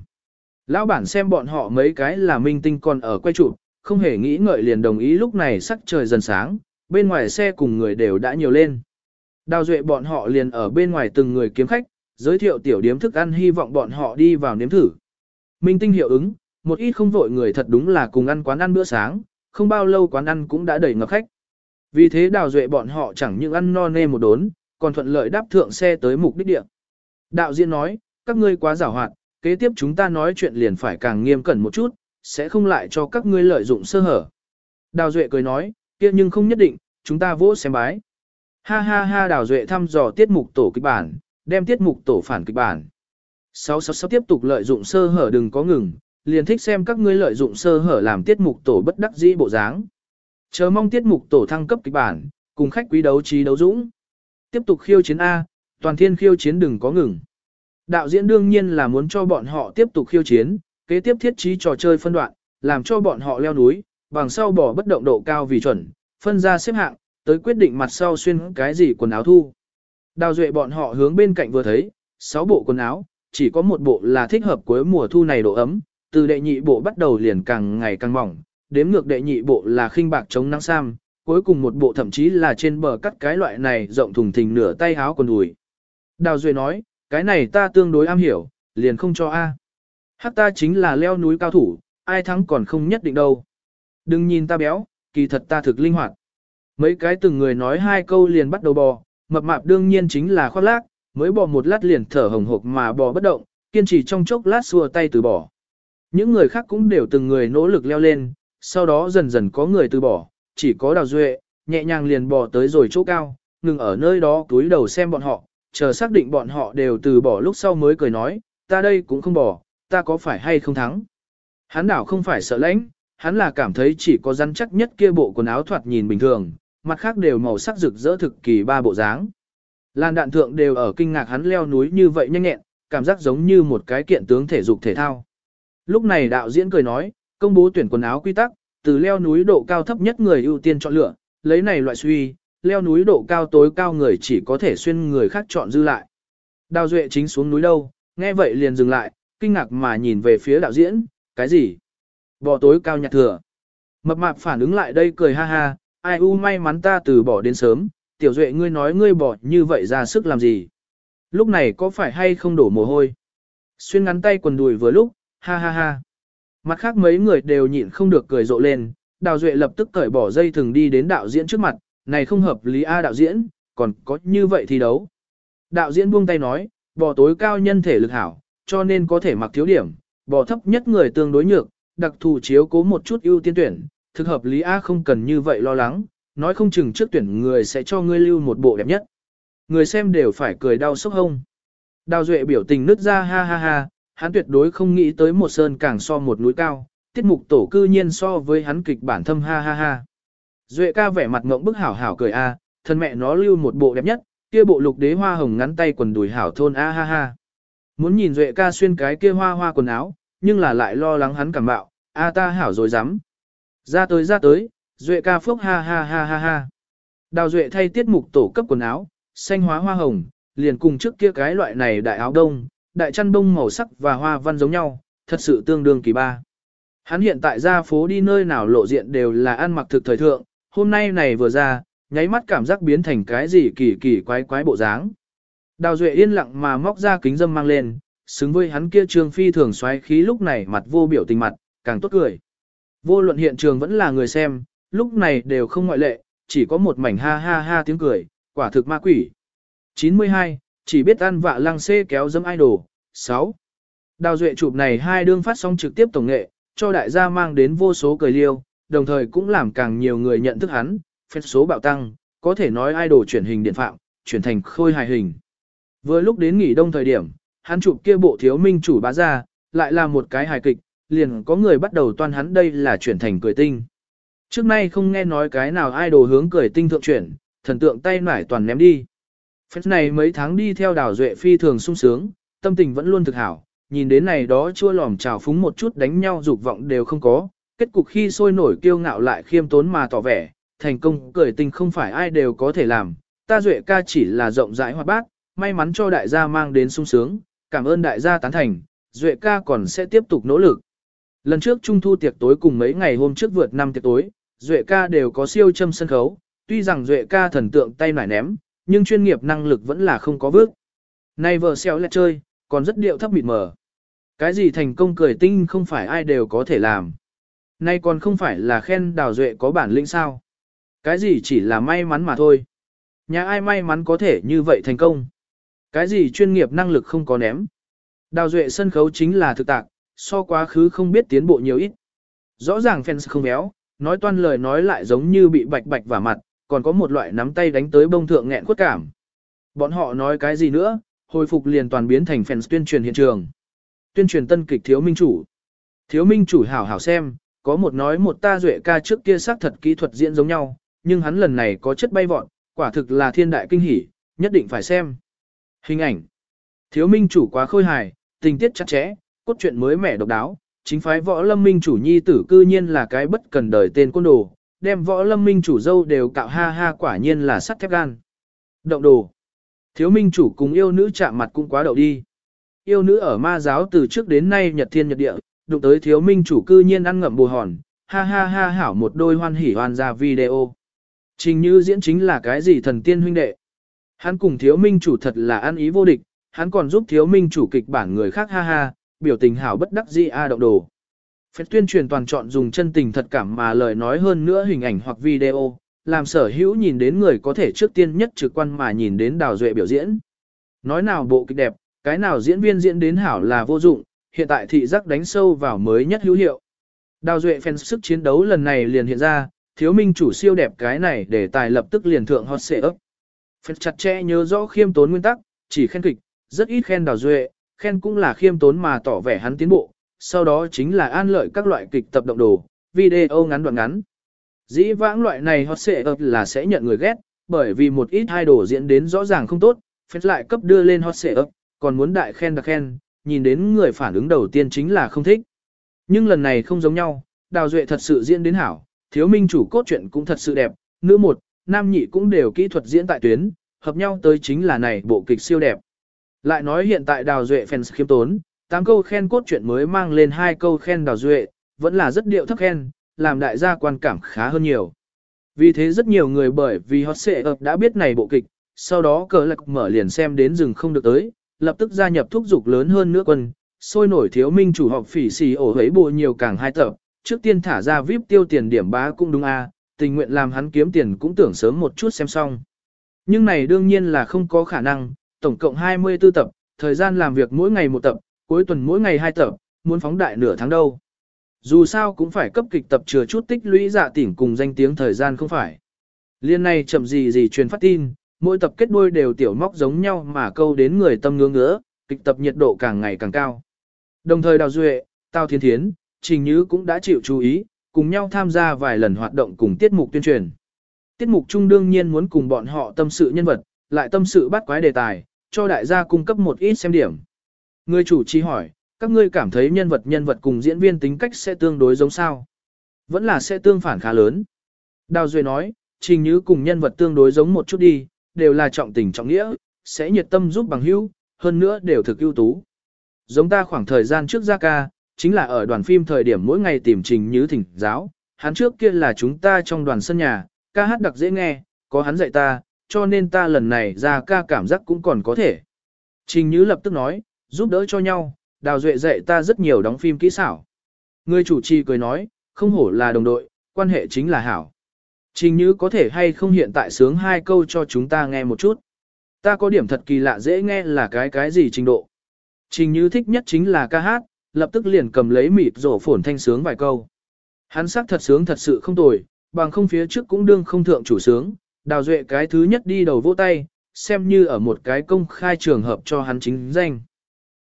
Lão bản xem bọn họ mấy cái là minh tinh còn ở quay chụp, không hề nghĩ ngợi liền đồng ý lúc này sắc trời dần sáng, bên ngoài xe cùng người đều đã nhiều lên. Đào duệ bọn họ liền ở bên ngoài từng người kiếm khách, giới thiệu tiểu điếm thức ăn hy vọng bọn họ đi vào nếm thử. Minh tinh hiệu ứng, một ít không vội người thật đúng là cùng ăn quán ăn bữa sáng, không bao lâu quán ăn cũng đã đầy ngập khách. Vì thế đào duệ bọn họ chẳng những ăn no nê một đốn, còn thuận lợi đáp thượng xe tới mục đích địa. Đạo diễn nói, các ngươi quá giảo hoạt, kế tiếp chúng ta nói chuyện liền phải càng nghiêm cẩn một chút, sẽ không lại cho các ngươi lợi dụng sơ hở. Đào Duệ cười nói, kia nhưng không nhất định, chúng ta vỗ xem bái. Ha ha ha Đào Duệ thăm dò tiết mục tổ kịch bản, đem tiết mục tổ phản kịch bản. 666 tiếp tục lợi dụng sơ hở đừng có ngừng, liền thích xem các ngươi lợi dụng sơ hở làm tiết mục tổ bất đắc dĩ bộ dáng. Chờ mong tiết mục tổ thăng cấp kịch bản, cùng khách quý đấu trí đấu dũng. Tiếp tục khiêu chiến A, toàn thiên khiêu chiến đừng có ngừng. Đạo diễn đương nhiên là muốn cho bọn họ tiếp tục khiêu chiến, kế tiếp thiết trí trò chơi phân đoạn, làm cho bọn họ leo núi, bằng sau bỏ bất động độ cao vì chuẩn, phân ra xếp hạng, tới quyết định mặt sau xuyên cái gì quần áo thu. Đào duệ bọn họ hướng bên cạnh vừa thấy, 6 bộ quần áo, chỉ có một bộ là thích hợp cuối mùa thu này độ ấm, từ đệ nhị bộ bắt đầu liền càng ngày càng mỏng, đếm ngược đệ nhị bộ là khinh bạc chống nắng sam, cuối cùng một bộ thậm chí là trên bờ cắt cái loại này rộng thùng thình nửa tay áo quần đùi. Đào Duệ nói, cái này ta tương đối am hiểu, liền không cho A. Hắc ta chính là leo núi cao thủ, ai thắng còn không nhất định đâu. Đừng nhìn ta béo, kỳ thật ta thực linh hoạt. Mấy cái từng người nói hai câu liền bắt đầu bò, mập mạp đương nhiên chính là khoác lác, mới bò một lát liền thở hồng hộc mà bò bất động, kiên trì trong chốc lát xua tay từ bỏ. Những người khác cũng đều từng người nỗ lực leo lên, sau đó dần dần có người từ bỏ, chỉ có đào duệ, nhẹ nhàng liền bò tới rồi chỗ cao, ngừng ở nơi đó túi đầu xem bọn họ, chờ xác định bọn họ đều từ bỏ lúc sau mới cười nói, ta đây cũng không bỏ, ta có phải hay không thắng. Hắn đảo không phải sợ lãnh, hắn là cảm thấy chỉ có rắn chắc nhất kia bộ quần áo thoạt nhìn bình thường, mặt khác đều màu sắc rực rỡ thực kỳ ba bộ dáng. Lan đạn thượng đều ở kinh ngạc hắn leo núi như vậy nhanh nhẹn, cảm giác giống như một cái kiện tướng thể dục thể thao. Lúc này đạo diễn cười nói, công bố tuyển quần áo quy tắc, từ leo núi độ cao thấp nhất người ưu tiên chọn lựa, lấy này loại suy, leo núi độ cao tối cao người chỉ có thể xuyên người khác chọn dư lại. Đào Duệ chính xuống núi đâu, nghe vậy liền dừng lại, kinh ngạc mà nhìn về phía đạo diễn, cái gì? Bỏ tối cao nhạc thừa. Mập mạp phản ứng lại đây cười ha ha, ai u may mắn ta từ bỏ đến sớm, tiểu Duệ ngươi nói ngươi bỏ như vậy ra sức làm gì? Lúc này có phải hay không đổ mồ hôi? Xuyên ngắn tay quần đùi vừa lúc, ha ha ha. Mặt khác mấy người đều nhịn không được cười rộ lên, Đào Duệ lập tức cởi bỏ dây thừng đi đến đạo diễn trước mặt, này không hợp lý A đạo diễn, còn có như vậy thi đấu. Đạo diễn buông tay nói, bỏ tối cao nhân thể lực hảo, cho nên có thể mặc thiếu điểm, bỏ thấp nhất người tương đối nhược, đặc thù chiếu cố một chút ưu tiên tuyển, thực hợp lý A không cần như vậy lo lắng, nói không chừng trước tuyển người sẽ cho ngươi lưu một bộ đẹp nhất. Người xem đều phải cười đau sốc hông. Đào Duệ biểu tình nứt ra ha ha ha, hắn tuyệt đối không nghĩ tới một sơn càng so một núi cao, tiết mục tổ cư nhiên so với hắn kịch bản thâm ha ha ha. Duệ ca vẻ mặt ngộng bức hảo hảo cười a, thân mẹ nó lưu một bộ đẹp nhất, kia bộ lục đế hoa hồng ngắn tay quần đùi hảo thôn a ha ha. Muốn nhìn Duệ ca xuyên cái kia hoa hoa quần áo, nhưng là lại lo lắng hắn cảm bạo, a ta hảo rồi dám. Ra tới ra tới, Duệ ca phúc ha ha ha ha ha. Đào Duệ thay tiết mục tổ cấp quần áo, xanh hóa hoa hồng, liền cùng trước kia cái loại này đại áo đông, đại chăn đông màu sắc và hoa văn giống nhau, thật sự tương đương kỳ ba. Hắn hiện tại ra phố đi nơi nào lộ diện đều là ăn mặc thực thời thượng, hôm nay này vừa ra, nháy mắt cảm giác biến thành cái gì kỳ kỳ quái quái bộ dáng. Đào Duệ yên lặng mà móc ra kính dâm mang lên, xứng với hắn kia trương phi thường xoáy khí lúc này mặt vô biểu tình mặt, càng tốt cười. Vô luận hiện trường vẫn là người xem, lúc này đều không ngoại lệ, chỉ có một mảnh ha ha ha tiếng cười, quả thực ma quỷ. 92, chỉ biết ăn vạ lăng xê kéo dâm idol. 6. Đào Duệ chụp này hai đương phát sóng trực tiếp tổng nghệ, cho đại gia mang đến vô số cười liêu, đồng thời cũng làm càng nhiều người nhận thức hắn, phép số bạo tăng, có thể nói idol chuyển hình điện phạm, chuyển thành khôi hài hình. Vừa lúc đến nghỉ đông thời điểm, hắn chụp kia bộ thiếu minh chủ bá ra, lại là một cái hài kịch, liền có người bắt đầu toan hắn đây là chuyển thành cười tinh. Trước nay không nghe nói cái nào idol hướng cười tinh thượng chuyển, thần tượng tay nải toàn ném đi. Phép này mấy tháng đi theo đào duệ phi thường sung sướng, tâm tình vẫn luôn thực hảo, nhìn đến này đó chua lòm trào phúng một chút đánh nhau dục vọng đều không có, kết cục khi sôi nổi kiêu ngạo lại khiêm tốn mà tỏ vẻ, thành công cười tình không phải ai đều có thể làm, ta duệ ca chỉ là rộng rãi hoạt bát, may mắn cho đại gia mang đến sung sướng, cảm ơn đại gia tán thành, duệ ca còn sẽ tiếp tục nỗ lực. Lần trước trung thu tiệc tối cùng mấy ngày hôm trước vượt năm tiệc tối, duệ ca đều có siêu châm sân khấu, tuy rằng duệ ca thần tượng tay nải ném, nhưng chuyên nghiệp năng lực vẫn là không có vước. Nay vợ xéo lẹ chơi, còn rất điệu thấp mịt mờ. Cái gì thành công cười tinh không phải ai đều có thể làm. Nay còn không phải là khen đào duệ có bản lĩnh sao. Cái gì chỉ là may mắn mà thôi. Nhà ai may mắn có thể như vậy thành công. Cái gì chuyên nghiệp năng lực không có ném. Đào duệ sân khấu chính là thực tạc, so quá khứ không biết tiến bộ nhiều ít. Rõ ràng fans không béo, nói toan lời nói lại giống như bị bạch bạch vào mặt, còn có một loại nắm tay đánh tới bông thượng nghẹn khuất cảm. Bọn họ nói cái gì nữa, hồi phục liền toàn biến thành fans tuyên truyền hiện trường. Tuyên truyền tân kịch thiếu minh chủ. Thiếu minh chủ hảo hảo xem, có một nói một ta duệ ca trước kia xác thật kỹ thuật diễn giống nhau, nhưng hắn lần này có chất bay vọt, quả thực là thiên đại kinh hỉ, nhất định phải xem. Hình ảnh. Thiếu minh chủ quá khôi hài, tình tiết chặt chẽ, cốt truyện mới mẻ độc đáo, chính phái võ lâm minh chủ nhi tử cư nhiên là cái bất cần đời tên côn đồ, đem võ lâm minh chủ dâu đều cạo ha ha quả nhiên là sắt thép gan. Động đồ. Thiếu minh chủ cùng yêu nữ chạm mặt cũng quá đậu đi. Yêu nữ ở ma giáo từ trước đến nay nhật thiên nhật địa, đụng tới thiếu minh chủ cư nhiên ăn ngậm bù hòn, ha ha ha hảo một đôi hoan hỉ hoan ra video. Trình như diễn chính là cái gì thần tiên huynh đệ. Hắn cùng thiếu minh chủ thật là ăn ý vô địch, hắn còn giúp thiếu minh chủ kịch bản người khác ha ha, biểu tình hảo bất đắc dĩ a động đồ. Phép tuyên truyền toàn chọn dùng chân tình thật cảm mà lời nói hơn nữa hình ảnh hoặc video, làm sở hữu nhìn đến người có thể trước tiên nhất trực quan mà nhìn đến đào duệ biểu diễn. Nói nào bộ kịch đẹp, cái nào diễn viên diễn đến hảo là vô dụng, hiện tại thị giác đánh sâu vào mới nhất hữu hiệu. Đào duệ fan sức chiến đấu lần này liền hiện ra, thiếu minh chủ siêu đẹp cái này để tài lập tức liền thượng hot xệ ấp. Phép chặt chẽ nhớ rõ khiêm tốn nguyên tắc, chỉ khen kịch, rất ít khen đào duệ, khen cũng là khiêm tốn mà tỏ vẻ hắn tiến bộ, sau đó chính là an lợi các loại kịch tập động đồ, video ngắn đoạn ngắn. Dĩ vãng loại này hot sẽ ấp là sẽ nhận người ghét, bởi vì một ít idol diễn đến rõ ràng không tốt, phép lại cấp đưa lên hot sẽ ấp, còn muốn đại khen đặc khen, nhìn đến người phản ứng đầu tiên chính là không thích. Nhưng lần này không giống nhau, Đào Duệ thật sự diễn đến hảo, thiếu minh chủ cốt truyện cũng thật sự đẹp, nữ một, nam nhị cũng đều kỹ thuật diễn tại tuyến, hợp nhau tới chính là này bộ kịch siêu đẹp. Lại nói hiện tại Đào Duệ fans khiêm tốn, 8 câu khen cốt truyện mới mang lên hai câu khen Đào Duệ, vẫn là rất điệu thấp khen, làm đại gia quan cảm khá hơn nhiều. Vì thế rất nhiều người bởi vì hot xệ ập đã biết này bộ kịch, sau đó cờ lạc mở liền xem đến rừng không được tới, lập tức gia nhập thúc dục lớn hơn nữa quân, sôi nổi thiếu minh chủ học phỉ xì ổ hấy bộ nhiều càng hai tập, trước tiên thả ra VIP tiêu tiền điểm bá cũng đúng a, tình nguyện làm hắn kiếm tiền cũng tưởng sớm một chút xem xong. Nhưng này đương nhiên là không có khả năng, tổng cộng 24 tập, thời gian làm việc mỗi ngày một tập, cuối tuần mỗi ngày hai tập, muốn phóng đại nửa tháng đâu. Dù sao cũng phải cấp kịch tập chừa chút tích lũy dạ tỉnh cùng danh tiếng thời gian không phải. Liên này chậm gì gì truyền phát tin, mỗi tập kết đuôi đều tiểu móc giống nhau mà câu đến người tâm ngưỡng ngứa, kịch tập nhiệt độ càng ngày càng cao. Đồng thời Đào Duệ, Tào Thiên Thiến, Trình Như cũng đã chịu chú ý, cùng nhau tham gia vài lần hoạt động cùng tiết mục tuyên truyền. Tiết mục chung đương nhiên muốn cùng bọn họ tâm sự nhân vật, lại tâm sự bắt quái đề tài, cho đại gia cung cấp một ít xem điểm. Người chủ trì hỏi, các ngươi cảm thấy nhân vật nhân vật cùng diễn viên tính cách sẽ tương đối giống sao? Vẫn là sẽ tương phản khá lớn. Đào Duệ nói, Trình Như cùng nhân vật tương đối giống một chút đi, đều là trọng tình trọng nghĩa, sẽ nhiệt tâm giúp bằng hữu, hơn nữa đều thực ưu tú. Giống ta khoảng thời gian trước ra ca, chính là ở đoàn phim thời điểm mỗi ngày tìm Trình Như thỉnh giáo, hắn trước kia là chúng ta trong đoàn sân nhà, ca hát đặc dễ nghe, có hắn dạy ta, cho nên ta lần này ra ca cảm giác cũng còn có thể. Trình Như lập tức nói, giúp đỡ cho nhau, Đào Duệ dạy ta rất nhiều đóng phim kỹ xảo. Người chủ trì cười nói, không hổ là đồng đội, quan hệ chính là hảo. Trình Như có thể hay không hiện tại sướng hai câu cho chúng ta nghe một chút. Ta có điểm thật kỳ lạ dễ nghe là cái cái gì trình độ. Trình Như thích nhất chính là ca hát, lập tức liền cầm lấy mịt rổ phổn thanh sướng vài câu. Hắn sắc thật sướng thật sự không tồi, bằng không phía trước cũng đương không thượng chủ sướng, đào duệ cái thứ nhất đi đầu vỗ tay, xem như ở một cái công khai trường hợp cho hắn chính danh.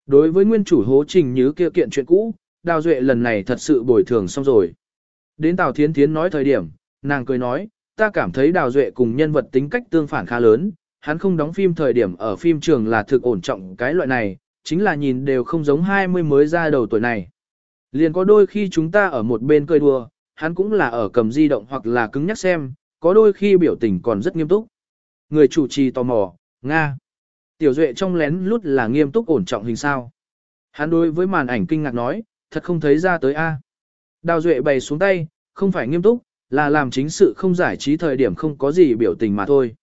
Đối với nguyên chủ hố trình như kia kiện chuyện cũ, đào duệ lần này thật sự bồi thường xong rồi. Đến Tào Thiến Thiến nói thời điểm, nàng cười nói, ta cảm thấy đào duệ cùng nhân vật tính cách tương phản khá lớn, hắn không đóng phim thời điểm ở phim trường là thực ổn trọng cái loại này, chính là nhìn đều không giống 20 mới ra đầu tuổi này. Liền có đôi khi chúng ta ở một bên cười đùa, hắn cũng là ở cầm di động hoặc là cứng nhắc xem, có đôi khi biểu tình còn rất nghiêm túc. Người chủ trì tò mò, Nga. Tiểu Duệ trong lén lút là nghiêm túc ổn trọng hình sao. Hắn đối với màn ảnh kinh ngạc nói, thật không thấy ra tới A. Đào Duệ bày xuống tay, không phải nghiêm túc, là làm chính sự không giải trí thời điểm không có gì biểu tình mà thôi.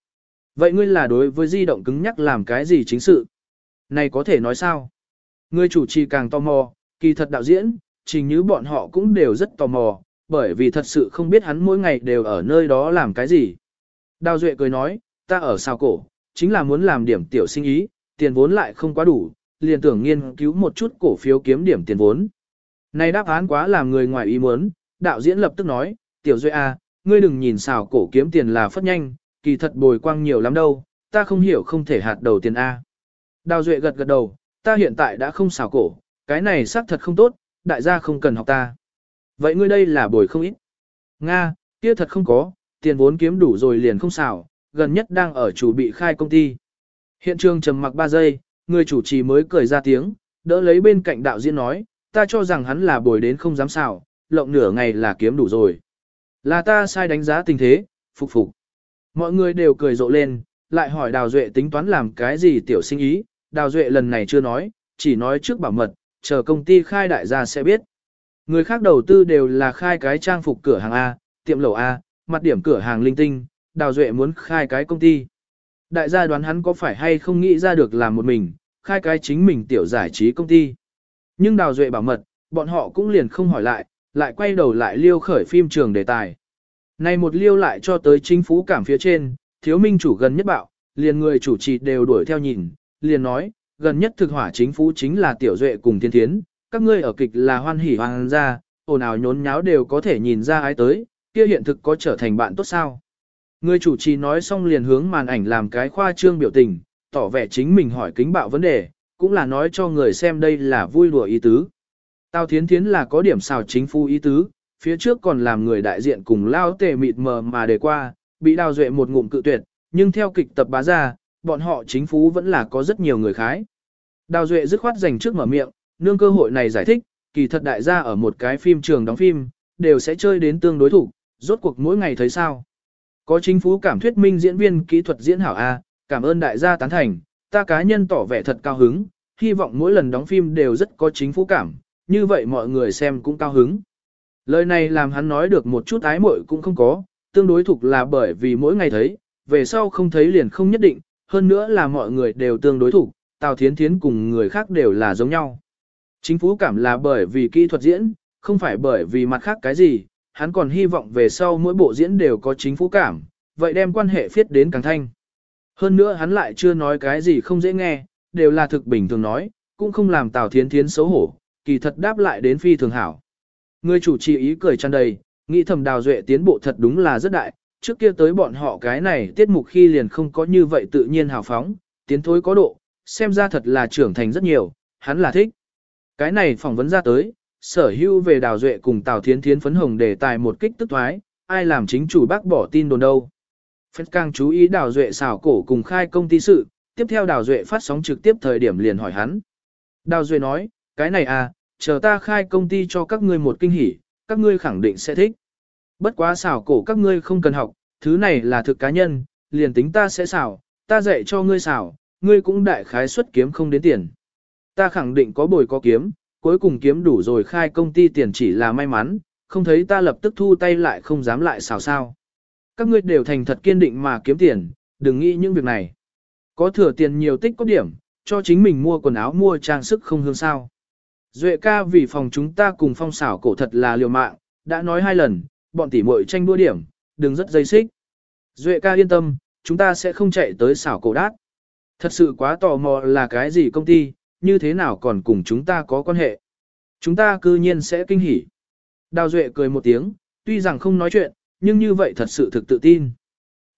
Vậy ngươi là đối với di động cứng nhắc làm cái gì chính sự? Này có thể nói sao? Người chủ trì càng tò mò, kỳ thật đạo diễn, trình như bọn họ cũng đều rất tò mò, bởi vì thật sự không biết hắn mỗi ngày đều ở nơi đó làm cái gì. Đào Duệ cười nói, ta ở sao cổ, chính là muốn làm điểm tiểu sinh ý, tiền vốn lại không quá đủ, liền tưởng nghiên cứu một chút cổ phiếu kiếm điểm tiền vốn. Này đáp án quá làm người ngoài ý muốn, đạo diễn lập tức nói, tiểu Duệ à, ngươi đừng nhìn xào cổ kiếm tiền là phất nhanh, kỳ thật bồi quang nhiều lắm đâu, ta không hiểu không thể hạt đầu tiền A. Đào Duệ gật gật đầu, ta hiện tại đã không xảo cổ, cái này xác thật không tốt, đại gia không cần học ta. Vậy ngươi đây là bồi không ít. Nga, kia thật không có, tiền vốn kiếm đủ rồi liền không xảo, gần nhất đang ở chủ bị khai công ty. Hiện trường trầm mặc 3 giây, người chủ trì mới cười ra tiếng, đỡ lấy bên cạnh đạo diễn nói, ta cho rằng hắn là bồi đến không dám xảo, lộng nửa ngày là kiếm đủ rồi. Là ta sai đánh giá tình thế, phục phục. Mọi người đều cười rộ lên, lại hỏi Đào Duệ tính toán làm cái gì tiểu sinh ý, Đào Duệ lần này chưa nói, chỉ nói trước bảo mật, chờ công ty khai đại gia sẽ biết. Người khác đầu tư đều là khai cái trang phục cửa hàng A, tiệm lẩu A, mặt điểm cửa hàng linh tinh, Đào Duệ muốn khai cái công ty. Đại gia đoán hắn có phải hay không nghĩ ra được làm một mình, khai cái chính mình tiểu giải trí công ty. Nhưng Đào Duệ bảo mật, bọn họ cũng liền không hỏi lại, lại quay đầu lại liêu khởi phim trường đề tài. Này một liêu lại cho tới chính phủ cảm phía trên, thiếu minh chủ gần nhất bạo, liền người chủ trì đều đuổi theo nhìn, liền nói, gần nhất thực hỏa chính phủ chính là tiểu duệ cùng thiên thiến, các ngươi ở kịch là hoan hỉ hoàng gia, ồn ào nhốn nháo đều có thể nhìn ra ai tới, kia hiện thực có trở thành bạn tốt sao. Người chủ trì nói xong liền hướng màn ảnh làm cái khoa trương biểu tình, tỏ vẻ chính mình hỏi kính bạo vấn đề, cũng là nói cho người xem đây là vui đùa ý tứ. tao Thiến Thiến là có điểm xào chính phu ý tứ, phía trước còn làm người đại diện cùng lao tề mịt mờ mà đề qua, bị đào duệ một ngụm cự tuyệt, nhưng theo kịch tập bá ra, bọn họ chính phú vẫn là có rất nhiều người khái. Đào duệ dứt khoát dành trước mở miệng, nương cơ hội này giải thích, kỳ thật đại gia ở một cái phim trường đóng phim, đều sẽ chơi đến tương đối thủ, rốt cuộc mỗi ngày thấy sao. Có chính phú cảm thuyết minh diễn viên kỹ thuật diễn hảo A, cảm ơn đại gia tán thành, ta cá nhân tỏ vẻ thật cao hứng, hy vọng mỗi lần đóng phim đều rất có chính phú cảm, như vậy mọi người xem cũng cao hứng. Lời này làm hắn nói được một chút ái muội cũng không có, tương đối thuộc là bởi vì mỗi ngày thấy, về sau không thấy liền không nhất định, hơn nữa là mọi người đều tương đối thủ Tào Thiến Thiến cùng người khác đều là giống nhau. Chính phú cảm là bởi vì kỹ thuật diễn, không phải bởi vì mặt khác cái gì, hắn còn hy vọng về sau mỗi bộ diễn đều có chính phú cảm, vậy đem quan hệ phiết đến càng thanh. Hơn nữa hắn lại chưa nói cái gì không dễ nghe, đều là thực bình thường nói, cũng không làm Tào Thiến Thiến xấu hổ, kỳ thật đáp lại đến phi thường hảo. Người chủ trì ý cười tràn đầy, nghĩ thầm đào duệ tiến bộ thật đúng là rất đại, trước kia tới bọn họ cái này tiết mục khi liền không có như vậy tự nhiên hào phóng, tiến thối có độ, xem ra thật là trưởng thành rất nhiều, hắn là thích. Cái này phỏng vấn ra tới, sở hữu về đào duệ cùng Tào Thiến Thiến phấn hồng để tài một kích tức thoái, ai làm chính chủ bác bỏ tin đồn đâu. Phép càng chú ý đào duệ xảo cổ cùng khai công ty sự, tiếp theo đào duệ phát sóng trực tiếp thời điểm liền hỏi hắn. Đào duệ nói, cái này à, chờ ta khai công ty cho các ngươi một kinh hỉ, các ngươi khẳng định sẽ thích. Bất quá xảo cổ các ngươi không cần học, thứ này là thực cá nhân, liền tính ta sẽ xảo, ta dạy cho ngươi xảo, ngươi cũng đại khái xuất kiếm không đến tiền. Ta khẳng định có bồi có kiếm, cuối cùng kiếm đủ rồi khai công ty tiền chỉ là may mắn, không thấy ta lập tức thu tay lại không dám lại xảo sao. Các ngươi đều thành thật kiên định mà kiếm tiền, đừng nghĩ những việc này. Có thừa tiền nhiều tích có điểm, cho chính mình mua quần áo mua trang sức không hương sao. Duệ ca vì phòng chúng ta cùng phong xảo cổ thật là liều mạng, đã nói hai lần, bọn tỉ muội tranh đua điểm, đừng rất dây xích. Duệ ca yên tâm, chúng ta sẽ không chạy tới xảo cổ đát. Thật sự quá tò mò là cái gì công ty, như thế nào còn cùng chúng ta có quan hệ. Chúng ta cư nhiên sẽ kinh hỉ. Đào Duệ cười một tiếng, tuy rằng không nói chuyện, nhưng như vậy thật sự thực tự tin.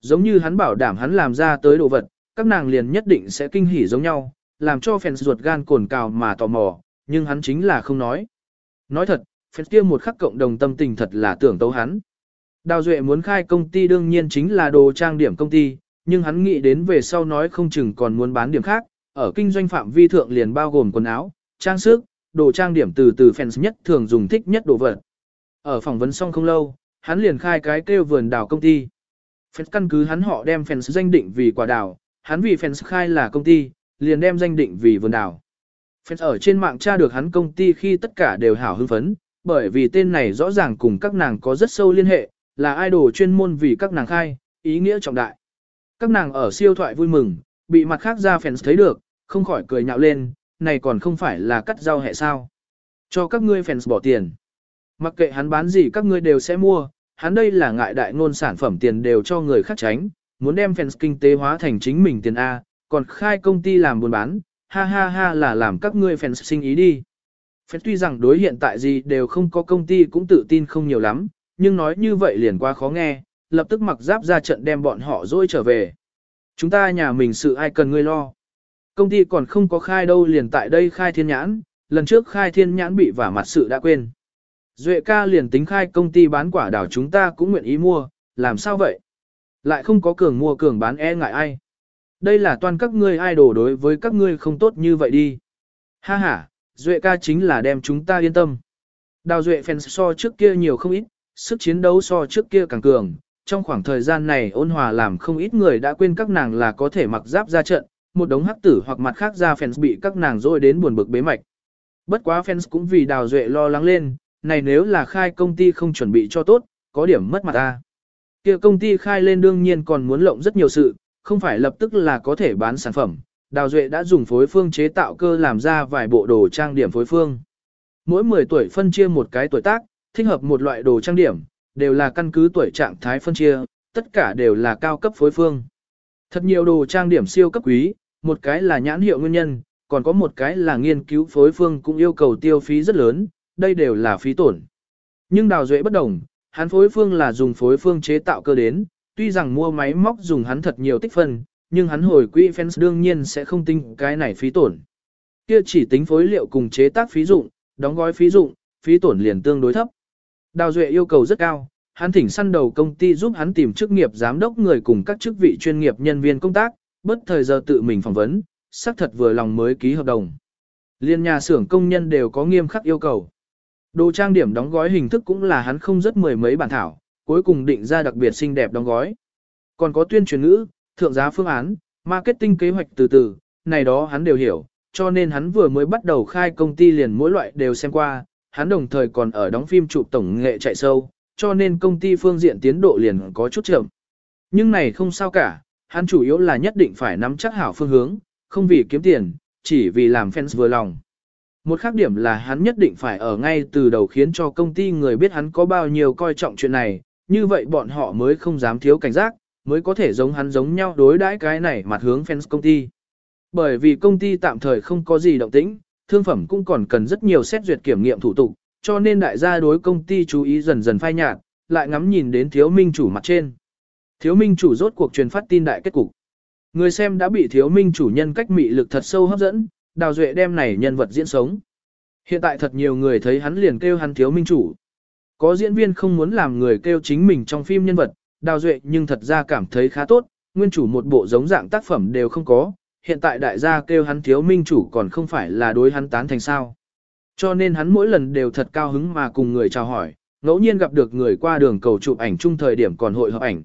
Giống như hắn bảo đảm hắn làm ra tới đồ vật, các nàng liền nhất định sẽ kinh hỉ giống nhau, làm cho phèn ruột gan cồn cào mà tò mò, nhưng hắn chính là không nói. Nói thật, phép kia một khắc cộng đồng tâm tình thật là tưởng tấu hắn. Đào Duệ muốn khai công ty đương nhiên chính là đồ trang điểm công ty, nhưng hắn nghĩ đến về sau nói không chừng còn muốn bán điểm khác, ở kinh doanh phạm vi thượng liền bao gồm quần áo, trang sức, đồ trang điểm từ từ fans nhất thường dùng thích nhất đồ vật. Ở phỏng vấn xong không lâu, hắn liền khai cái kêu vườn đào công ty. Fans căn cứ hắn họ đem fans danh định vì quả đào, hắn vì fans khai là công ty, liền đem danh định vì vườn đào. Fans ở trên mạng tra được hắn công ty khi tất cả đều hảo hưng phấn, bởi vì tên này rõ ràng cùng các nàng có rất sâu liên hệ, là idol chuyên môn vì các nàng khai, ý nghĩa trọng đại. Các nàng ở siêu thoại vui mừng, bị mặt khác ra fans thấy được, không khỏi cười nhạo lên, này còn không phải là cắt rau hẹ sao. Cho các ngươi fans bỏ tiền. Mặc kệ hắn bán gì các ngươi đều sẽ mua, hắn đây là ngại đại ngôn sản phẩm tiền đều cho người khác tránh, muốn đem fans kinh tế hóa thành chính mình tiền A, còn khai công ty làm buôn bán, ha ha ha là làm các ngươi fans sinh ý đi phép tuy rằng đối hiện tại gì đều không có công ty cũng tự tin không nhiều lắm, nhưng nói như vậy liền quá khó nghe, lập tức mặc giáp ra trận đem bọn họ dỗi trở về. Chúng ta nhà mình sự ai cần ngươi lo. Công ty còn không có khai đâu liền tại đây khai thiên nhãn, lần trước khai thiên nhãn bị vả mặt sự đã quên. Duệ ca liền tính khai công ty bán quả đảo chúng ta cũng nguyện ý mua, làm sao vậy? Lại không có cường mua cường bán e ngại ai. Đây là toàn các ngươi idol đối với các ngươi không tốt như vậy đi. Ha ha, Duệ ca chính là đem chúng ta yên tâm. Đào Duệ fans so trước kia nhiều không ít, sức chiến đấu so trước kia càng cường. Trong khoảng thời gian này ôn hòa làm không ít người đã quên các nàng là có thể mặc giáp ra trận, một đống hắc tử hoặc mặt khác ra fans bị các nàng dôi đến buồn bực bế mạch. Bất quá fans cũng vì Đào Duệ lo lắng lên, này nếu là khai công ty không chuẩn bị cho tốt, có điểm mất mặt ta. Kia công ty khai lên đương nhiên còn muốn lộng rất nhiều sự, không phải lập tức là có thể bán sản phẩm. Đào Duệ đã dùng phối phương chế tạo cơ làm ra vài bộ đồ trang điểm phối phương. Mỗi 10 tuổi phân chia một cái tuổi tác, thích hợp một loại đồ trang điểm, đều là căn cứ tuổi trạng thái phân chia, tất cả đều là cao cấp phối phương. Thật nhiều đồ trang điểm siêu cấp quý, một cái là nhãn hiệu nguyên nhân, còn có một cái là nghiên cứu phối phương cũng yêu cầu tiêu phí rất lớn, đây đều là phí tổn. Nhưng Đào Duệ bất đồng, hắn phối phương là dùng phối phương chế tạo cơ đến, tuy rằng mua máy móc dùng hắn thật nhiều tích phân, nhưng hắn hồi quỹ fans đương nhiên sẽ không tính cái này phí tổn. Kia chỉ tính phối liệu cùng chế tác phí dụng, đóng gói phí dụng, phí tổn liền tương đối thấp. Đào Duệ yêu cầu rất cao, hắn thỉnh săn đầu công ty giúp hắn tìm chức nghiệp giám đốc người cùng các chức vị chuyên nghiệp nhân viên công tác, bất thời giờ tự mình phỏng vấn, xác thật vừa lòng mới ký hợp đồng. Liên nhà xưởng công nhân đều có nghiêm khắc yêu cầu. Đồ trang điểm đóng gói hình thức cũng là hắn không rất mười mấy bản thảo, cuối cùng định ra đặc biệt xinh đẹp đóng gói. Còn có tuyên truyền ngữ, thượng giá phương án, marketing kế hoạch từ từ, này đó hắn đều hiểu, cho nên hắn vừa mới bắt đầu khai công ty liền mỗi loại đều xem qua, hắn đồng thời còn ở đóng phim chụp tổng nghệ chạy sâu, cho nên công ty phương diện tiến độ liền có chút chậm. Nhưng này không sao cả, hắn chủ yếu là nhất định phải nắm chắc hảo phương hướng, không vì kiếm tiền, chỉ vì làm fans vừa lòng. Một khác điểm là hắn nhất định phải ở ngay từ đầu khiến cho công ty người biết hắn có bao nhiêu coi trọng chuyện này, như vậy bọn họ mới không dám thiếu cảnh giác, mới có thể giống hắn giống nhau đối đãi cái này mặt hướng fans công ty. Bởi vì công ty tạm thời không có gì động tĩnh, thương phẩm cũng còn cần rất nhiều xét duyệt kiểm nghiệm thủ tục, cho nên đại gia đối công ty chú ý dần dần phai nhạt, lại ngắm nhìn đến thiếu minh chủ mặt trên. Thiếu minh chủ rốt cuộc truyền phát tin đại kết cục. Người xem đã bị thiếu minh chủ nhân cách mị lực thật sâu hấp dẫn, đào duệ đem này nhân vật diễn sống. Hiện tại thật nhiều người thấy hắn liền kêu hắn thiếu minh chủ. Có diễn viên không muốn làm người kêu chính mình trong phim nhân vật, đào duệ nhưng thật ra cảm thấy khá tốt, nguyên chủ một bộ giống dạng tác phẩm đều không có, hiện tại đại gia kêu hắn thiếu minh chủ còn không phải là đối hắn tán thành sao. Cho nên hắn mỗi lần đều thật cao hứng mà cùng người chào hỏi, ngẫu nhiên gặp được người qua đường cầu chụp ảnh chung thời điểm còn hội hợp ảnh.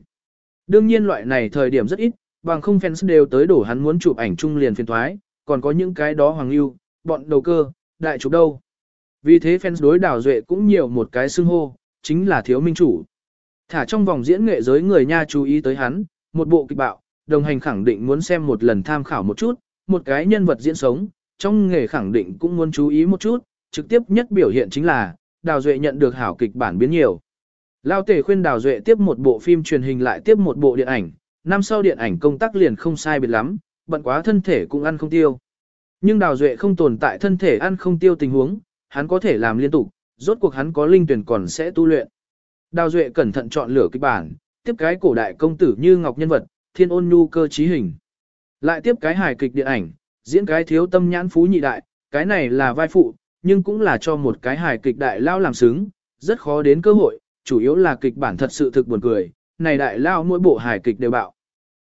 Đương nhiên loại này thời điểm rất ít, bằng không fans đều tới đổ hắn muốn chụp ảnh chung liền phiền thoái, còn có những cái đó hoàng lưu, bọn đầu cơ, đại chụp đâu. Vì thế fans đối đào duệ cũng nhiều một cái xưng hô, chính là thiếu minh chủ. Thả trong vòng diễn nghệ giới người nha chú ý tới hắn, một bộ kịch bạo, đồng hành khẳng định muốn xem một lần tham khảo một chút, một cái nhân vật diễn sống, trong nghề khẳng định cũng muốn chú ý một chút, trực tiếp nhất biểu hiện chính là, Đào Duệ nhận được hảo kịch bản biến nhiều. Lao tể khuyên Đào Duệ tiếp một bộ phim truyền hình lại tiếp một bộ điện ảnh, năm sau điện ảnh công tác liền không sai biệt lắm, bận quá thân thể cũng ăn không tiêu. Nhưng Đào Duệ không tồn tại thân thể ăn không tiêu tình huống, hắn có thể làm liên tục, rốt cuộc hắn có linh tuyển còn sẽ tu luyện. Đào Duệ cẩn thận chọn lựa kịch bản, tiếp cái cổ đại công tử như ngọc nhân vật, thiên ôn nhu cơ trí hình. Lại tiếp cái hài kịch điện ảnh, diễn cái thiếu tâm nhãn phú nhị đại, cái này là vai phụ, nhưng cũng là cho một cái hài kịch đại lao làm xứng, rất khó đến cơ hội, chủ yếu là kịch bản thật sự thực buồn cười, này đại lao mỗi bộ hài kịch đều bạo.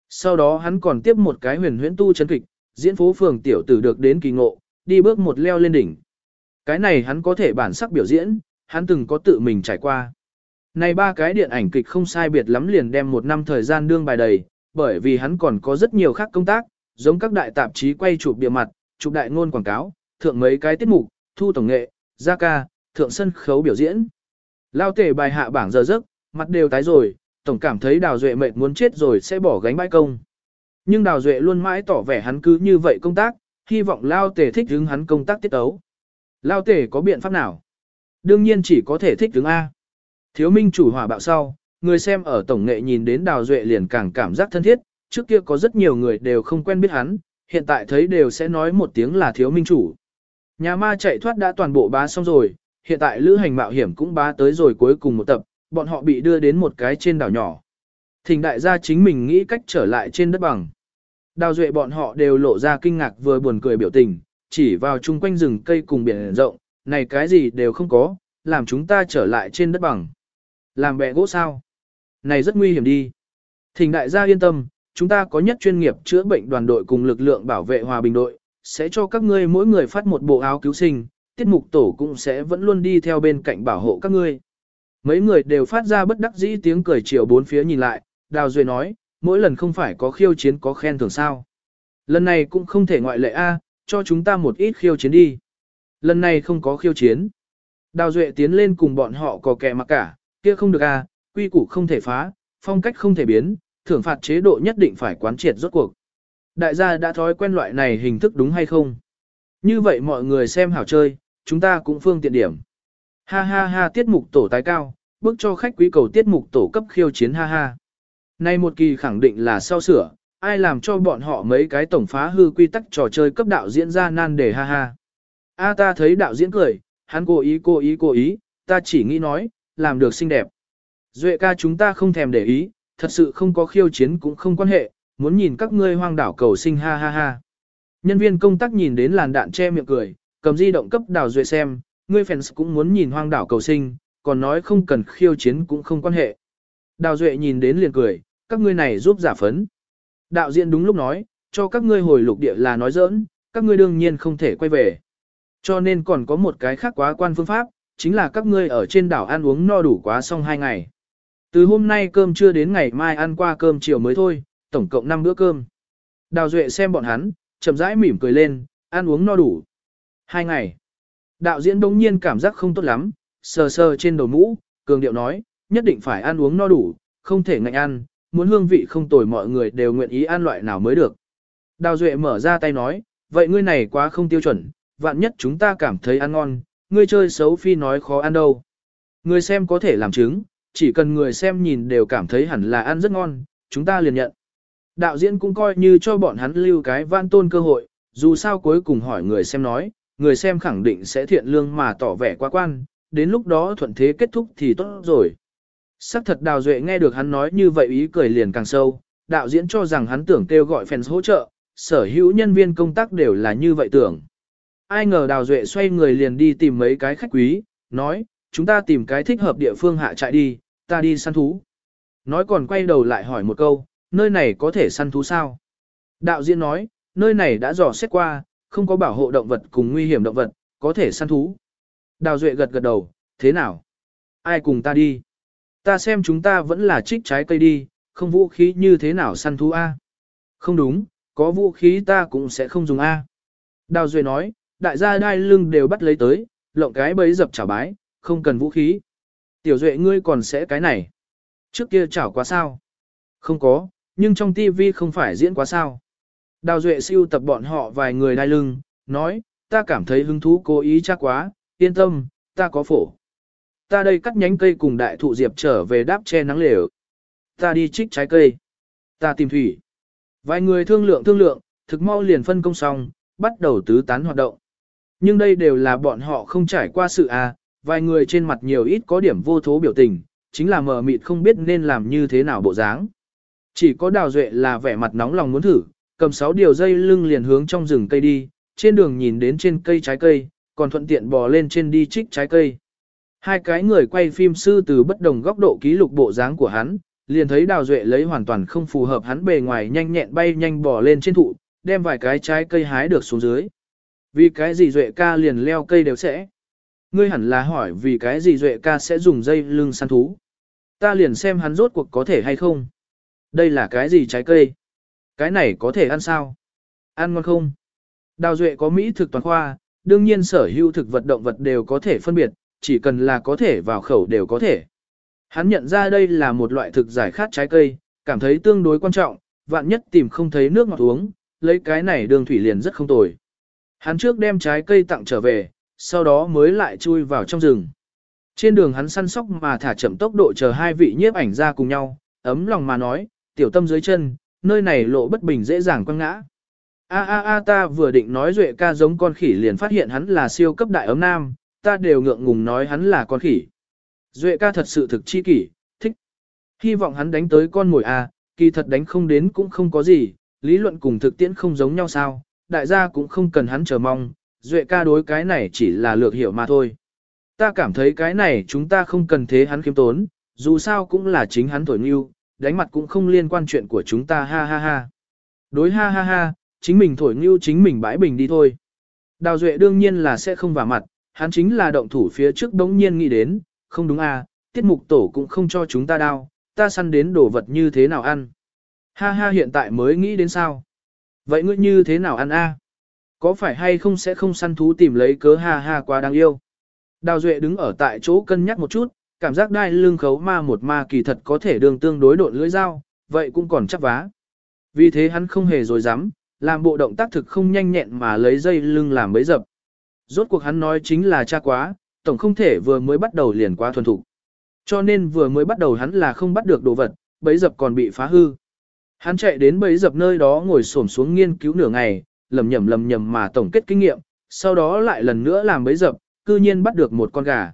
Sau đó hắn còn tiếp một cái huyền huyễn tu chân kịch, diễn phố phường tiểu tử được đến kỳ ngộ, đi bước một leo lên đỉnh. Cái này hắn có thể bản sắc biểu diễn, hắn từng có tự mình trải qua. Này ba cái điện ảnh kịch không sai biệt lắm liền đem một năm thời gian đương bài đầy, bởi vì hắn còn có rất nhiều khác công tác, giống các đại tạp chí quay chụp bìa mặt, chụp đại ngôn quảng cáo, thượng mấy cái tiết mục, thu tổng nghệ, gia ca, thượng sân khấu biểu diễn. Lao tể bài hạ bảng giờ giấc, mặt đều tái rồi, tổng cảm thấy Đào Duệ mệt muốn chết rồi sẽ bỏ gánh bãi công. Nhưng Đào Duệ luôn mãi tỏ vẻ hắn cứ như vậy công tác, hy vọng Lao tể thích hứng hắn công tác tiết ấu. Lao tể có biện pháp nào? Đương nhiên chỉ có thể thích hứng A. Thiếu minh chủ hỏa bạo sau, người xem ở tổng nghệ nhìn đến Đào Duệ liền càng cảm giác thân thiết, trước kia có rất nhiều người đều không quen biết hắn, hiện tại thấy đều sẽ nói một tiếng là thiếu minh chủ. Nhà ma chạy thoát đã toàn bộ bá xong rồi, hiện tại lữ hành mạo hiểm cũng bá tới rồi cuối cùng một tập, bọn họ bị đưa đến một cái trên đảo nhỏ. Thỉnh đại gia chính mình nghĩ cách trở lại trên đất bằng. Đào duệ bọn họ đều lộ ra kinh ngạc vừa buồn cười biểu tình, chỉ vào chung quanh rừng cây cùng biển rộng, này cái gì đều không có, làm chúng ta trở lại trên đất bằng. Làm bẹ gỗ sao? Này rất nguy hiểm đi. Thỉnh đại gia yên tâm, chúng ta có nhất chuyên nghiệp chữa bệnh đoàn đội cùng lực lượng bảo vệ hòa bình đội, sẽ cho các ngươi mỗi người phát một bộ áo cứu sinh, tiết mục tổ cũng sẽ vẫn luôn đi theo bên cạnh bảo hộ các ngươi. Mấy người đều phát ra bất đắc dĩ tiếng cười chiều bốn phía nhìn lại, Đào Duệ nói, mỗi lần không phải có khiêu chiến có khen thưởng sao. Lần này cũng không thể ngoại lệ A, cho chúng ta một ít khiêu chiến đi. Lần này không có khiêu chiến. Đào Duệ tiến lên cùng bọn họ có kẻ mặc cả, kia không được A, quy củ không thể phá, phong cách không thể biến, thưởng phạt chế độ nhất định phải quán triệt rốt cuộc. Đại gia đã thói quen loại này hình thức đúng hay không? Như vậy mọi người xem hảo chơi, chúng ta cũng phương tiện điểm. Ha ha ha tiết mục tổ tái cao, bước cho khách quý cầu tiết mục tổ cấp khiêu chiến ha ha. Nay một kỳ khẳng định là sau sửa, ai làm cho bọn họ mấy cái tổng phá hư quy tắc trò chơi cấp đạo diễn ra nan đề ha ha. A ta thấy đạo diễn cười, hắn cố ý cố ý cố ý, ta chỉ nghĩ nói, làm được xinh đẹp. Duệ ca chúng ta không thèm để ý, thật sự không có khiêu chiến cũng không quan hệ, muốn nhìn các ngươi hoang đảo cầu sinh ha ha ha. Nhân viên công tác nhìn đến làn đạn che miệng cười, cầm di động cấp đào duệ xem, ngươi fans cũng muốn nhìn hoang đảo cầu sinh, còn nói không cần khiêu chiến cũng không quan hệ. Đào duệ nhìn đến liền cười, các ngươi này giúp giả phấn. Đạo diễn đúng lúc nói, cho các ngươi hồi lục địa là nói giỡn, các ngươi đương nhiên không thể quay về. Cho nên còn có một cái khác quá quan phương pháp, chính là các ngươi ở trên đảo ăn uống no đủ quá xong hai ngày. Từ hôm nay cơm trưa đến ngày mai ăn qua cơm chiều mới thôi, tổng cộng 5 bữa cơm. Đào Duệ xem bọn hắn, chậm rãi mỉm cười lên, ăn uống no đủ. Hai ngày. Đạo diễn đống nhiên cảm giác không tốt lắm, sờ sờ trên đầu mũ, cường điệu nói, nhất định phải ăn uống no đủ, không thể ngạnh ăn, muốn hương vị không tồi mọi người đều nguyện ý ăn loại nào mới được. Đào Duệ mở ra tay nói, vậy ngươi này quá không tiêu chuẩn, vạn nhất chúng ta cảm thấy ăn ngon, ngươi chơi xấu phi nói khó ăn đâu. Người xem có thể làm chứng, chỉ cần người xem nhìn đều cảm thấy hẳn là ăn rất ngon, chúng ta liền nhận. Đạo diễn cũng coi như cho bọn hắn lưu cái van tôn cơ hội, dù sao cuối cùng hỏi người xem nói, người xem khẳng định sẽ thiện lương mà tỏ vẻ quá quan, đến lúc đó thuận thế kết thúc thì tốt rồi. Sắc thật Đào Duệ nghe được hắn nói như vậy ý cười liền càng sâu, đạo diễn cho rằng hắn tưởng kêu gọi fans hỗ trợ, sở hữu nhân viên công tác đều là như vậy tưởng. Ai ngờ Đào Duệ xoay người liền đi tìm mấy cái khách quý, nói, chúng ta tìm cái thích hợp địa phương hạ trại đi, ta đi săn thú. Nói còn quay đầu lại hỏi một câu, nơi này có thể săn thú sao? Đạo diễn nói, nơi này đã dò xét qua, không có bảo hộ động vật cùng nguy hiểm động vật, có thể săn thú. Đào Duệ gật gật đầu, thế nào? Ai cùng ta đi? Ta xem chúng ta vẫn là trích trái cây đi, không vũ khí như thế nào săn thú A. Không đúng, có vũ khí ta cũng sẽ không dùng A. Đào Duệ nói, đại gia đai lưng đều bắt lấy tới, lộng cái bấy dập chảo bái, không cần vũ khí. Tiểu Duệ ngươi còn sẽ cái này. Trước kia chảo quá sao? Không có, nhưng trong TV không phải diễn quá sao. Đào Duệ siêu tập bọn họ vài người đai lưng, nói, ta cảm thấy hứng thú cố ý chắc quá, yên tâm, ta có phổ. Ta đây cắt nhánh cây cùng đại thụ diệp trở về đáp che nắng lều. Ta đi trích trái cây. Ta tìm thủy. Vài người thương lượng thương lượng, thực mau liền phân công xong, bắt đầu tứ tán hoạt động. Nhưng đây đều là bọn họ không trải qua sự à, vài người trên mặt nhiều ít có điểm vô thố biểu tình, chính là mờ mịt không biết nên làm như thế nào bộ dáng. Chỉ có đào duệ là vẻ mặt nóng lòng muốn thử, cầm sáu điều dây lưng liền hướng trong rừng cây đi, trên đường nhìn đến trên cây trái cây, còn thuận tiện bò lên trên đi trích trái cây. Hai cái người quay phim sư từ bất đồng góc độ ký lục bộ dáng của hắn, liền thấy đào duệ lấy hoàn toàn không phù hợp hắn bề ngoài nhanh nhẹn bay nhanh bò lên trên thụ, đem vài cái trái cây hái được xuống dưới. Vì cái gì duệ ca liền leo cây đều sẽ. Ngươi hẳn là hỏi vì cái gì duệ ca sẽ dùng dây lưng săn thú. Ta liền xem hắn rốt cuộc có thể hay không. Đây là cái gì trái cây? Cái này có thể ăn sao? Ăn ngon không? Đào duệ có mỹ thực toàn khoa, đương nhiên sở hữu thực vật động vật đều có thể phân biệt, chỉ cần là có thể vào khẩu đều có thể. Hắn nhận ra đây là một loại thực giải khát trái cây, cảm thấy tương đối quan trọng, vạn nhất tìm không thấy nước ngọt uống, lấy cái này đường thủy liền rất không tồi. Hắn trước đem trái cây tặng trở về, sau đó mới lại chui vào trong rừng. Trên đường hắn săn sóc mà thả chậm tốc độ chờ hai vị nhiếp ảnh ra cùng nhau, ấm lòng mà nói, tiểu tâm dưới chân, nơi này lộ bất bình dễ dàng quăng ngã. A a a ta vừa định nói duệ ca giống con khỉ liền phát hiện hắn là siêu cấp đại ấm nam, ta đều ngượng ngùng nói hắn là con khỉ. Duệ ca thật sự thực chi kỷ, thích. Hy vọng hắn đánh tới con mồi A, kỳ thật đánh không đến cũng không có gì, lý luận cùng thực tiễn không giống nhau sao, đại gia cũng không cần hắn chờ mong, duệ ca đối cái này chỉ là lược hiểu mà thôi. Ta cảm thấy cái này chúng ta không cần thế hắn khiêm tốn, dù sao cũng là chính hắn thổi nhu, đánh mặt cũng không liên quan chuyện của chúng ta ha ha ha. Đối ha ha ha, chính mình thổi nhu chính mình bãi bình đi thôi. Đào Duệ đương nhiên là sẽ không vả mặt, Hắn chính là động thủ phía trước đống nhiên nghĩ đến, không đúng à, tiết mục tổ cũng không cho chúng ta đao, ta săn đến đồ vật như thế nào ăn. Ha ha hiện tại mới nghĩ đến sao. Vậy ngươi như thế nào ăn a? Có phải hay không sẽ không săn thú tìm lấy cớ ha ha quá đáng yêu. Đào Duệ đứng ở tại chỗ cân nhắc một chút, cảm giác đai lưng khấu ma một ma kỳ thật có thể đường tương đối độn lưỡi dao, vậy cũng còn chắc vá. Vì thế hắn không hề dối dám, làm bộ động tác thực không nhanh nhẹn mà lấy dây lưng làm bấy dập. Rốt cuộc hắn nói chính là cha quá, tổng không thể vừa mới bắt đầu liền quá thuần thục. Cho nên vừa mới bắt đầu hắn là không bắt được đồ vật, bấy dập còn bị phá hư. Hắn chạy đến bấy dập nơi đó ngồi xổm xuống nghiên cứu nửa ngày, lầm nhầm lầm nhầm mà tổng kết kinh nghiệm, sau đó lại lần nữa làm bấy dập, cư nhiên bắt được một con gà.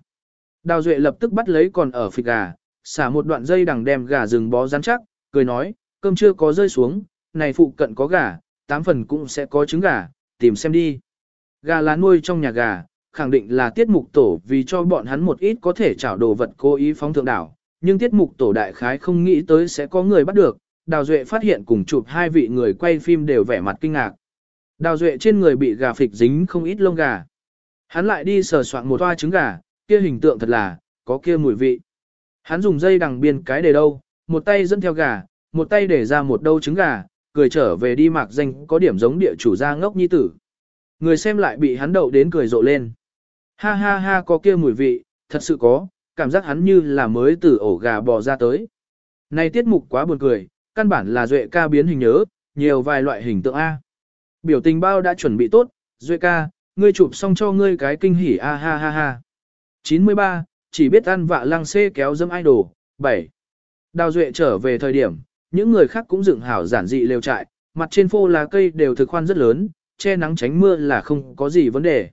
Đào Duệ lập tức bắt lấy còn ở phịch gà, xả một đoạn dây đằng đem gà rừng bó rắn chắc, cười nói, cơm chưa có rơi xuống, này phụ cận có gà, tám phần cũng sẽ có trứng gà, tìm xem đi. Gà lá nuôi trong nhà gà, khẳng định là tiết mục tổ vì cho bọn hắn một ít có thể trảo đồ vật cố ý phóng thượng đảo, nhưng tiết mục tổ đại khái không nghĩ tới sẽ có người bắt được, Đào Duệ phát hiện cùng chụp hai vị người quay phim đều vẻ mặt kinh ngạc. Đào Duệ trên người bị gà phịch dính không ít lông gà. Hắn lại đi sờ soạn một toa trứng gà, kia hình tượng thật là, có kia mùi vị. Hắn dùng dây đằng biên cái để đâu, một tay dẫn theo gà, một tay để ra một đâu trứng gà, cười trở về đi mạc danh có điểm giống địa chủ gia ngốc nhi tử. Người xem lại bị hắn đậu đến cười rộ lên. Ha ha ha có kia mùi vị, thật sự có, cảm giác hắn như là mới từ ổ gà bò ra tới. Này tiết mục quá buồn cười, căn bản là Duệ ca biến hình nhớ, nhiều vài loại hình tượng A. Biểu tình bao đã chuẩn bị tốt, Duệ ca, ngươi chụp xong cho ngươi cái kinh hỉ a ha ha ha. 93, chỉ biết ăn vạ lăng xê kéo dâm idol, 7. Đào Duệ trở về thời điểm, những người khác cũng dựng hảo giản dị lều trại, mặt trên phô lá cây đều thực khoan rất lớn, che nắng tránh mưa là không có gì vấn đề.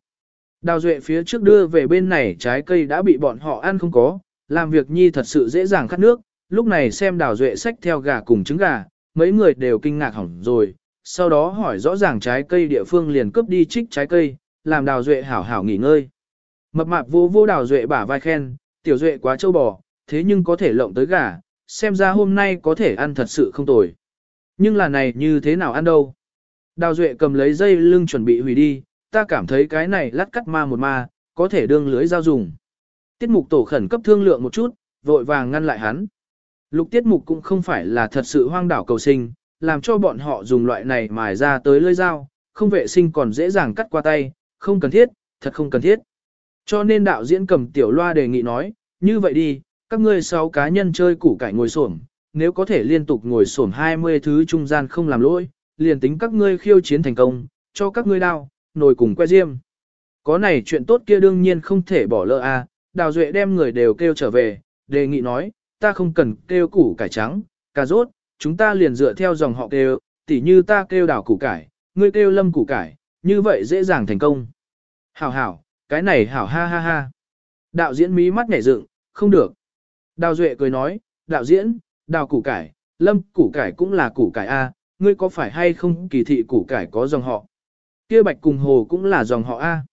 Đào Duệ phía trước đưa về bên này trái cây đã bị bọn họ ăn không có, làm việc nhi thật sự dễ dàng khát nước, lúc này xem Đào Duệ sách theo gà cùng trứng gà, mấy người đều kinh ngạc hỏng rồi, sau đó hỏi rõ ràng trái cây địa phương liền cướp đi trích trái cây, làm Đào Duệ hảo hảo nghỉ ngơi. Mập mạp vô vô Đào Duệ bả vai khen, tiểu Duệ quá trâu bò, thế nhưng có thể lộng tới gà, xem ra hôm nay có thể ăn thật sự không tồi. Nhưng là này như thế nào ăn đâu? Đào Duệ cầm lấy dây lưng chuẩn bị hủy đi, ta cảm thấy cái này lát cắt ma một ma, có thể đương lưới giao dùng. Tiết mục tổ khẩn cấp thương lượng một chút, vội vàng ngăn lại hắn. Lục tiết mục cũng không phải là thật sự hoang đảo cầu sinh, làm cho bọn họ dùng loại này mài ra tới lưỡi dao, không vệ sinh còn dễ dàng cắt qua tay, không cần thiết, thật không cần thiết. Cho nên đạo diễn cầm tiểu loa đề nghị nói, như vậy đi, các ngươi sáu cá nhân chơi củ cải ngồi xổm, nếu có thể liên tục ngồi xổm 20 thứ trung gian không làm lỗi, liền tính các ngươi khiêu chiến thành công, cho các ngươi đao, nồi cùng que diêm. Có này chuyện tốt kia đương nhiên không thể bỏ lỡ a. À. Đào Duệ đem người đều kêu trở về, đề nghị nói, ta không cần kêu củ cải trắng, cà rốt, chúng ta liền dựa theo dòng họ kêu, tỉ như ta kêu đào củ cải, ngươi kêu lâm củ cải, như vậy dễ dàng thành công. Hảo hảo, cái này hảo ha ha ha. Đạo diễn mí mắt nhảy dựng, không được. Đào Duệ cười nói, đạo diễn, đào củ cải, lâm củ cải cũng là củ cải A, ngươi có phải hay không kỳ thị củ cải có dòng họ. Kia bạch cùng hồ cũng là dòng họ A.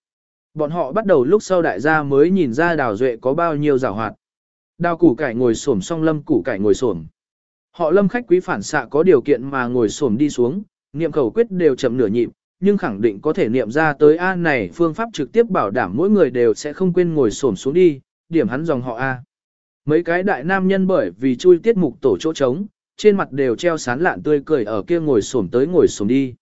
Bọn họ bắt đầu lúc sau đại gia mới nhìn ra đào Duệ có bao nhiêu rào hoạt. Đào củ cải ngồi xổm song lâm củ cải ngồi xổm. Họ lâm khách quý phản xạ có điều kiện mà ngồi xổm đi xuống, niệm khẩu quyết đều chậm nửa nhịp, nhưng khẳng định có thể niệm ra tới A này phương pháp trực tiếp bảo đảm mỗi người đều sẽ không quên ngồi xổm xuống đi, điểm hắn dòng họ A. Mấy cái đại nam nhân bởi vì chui tiết mục tổ chỗ trống, trên mặt đều treo sán lạn tươi cười ở kia ngồi xổm tới ngồi xổm đi.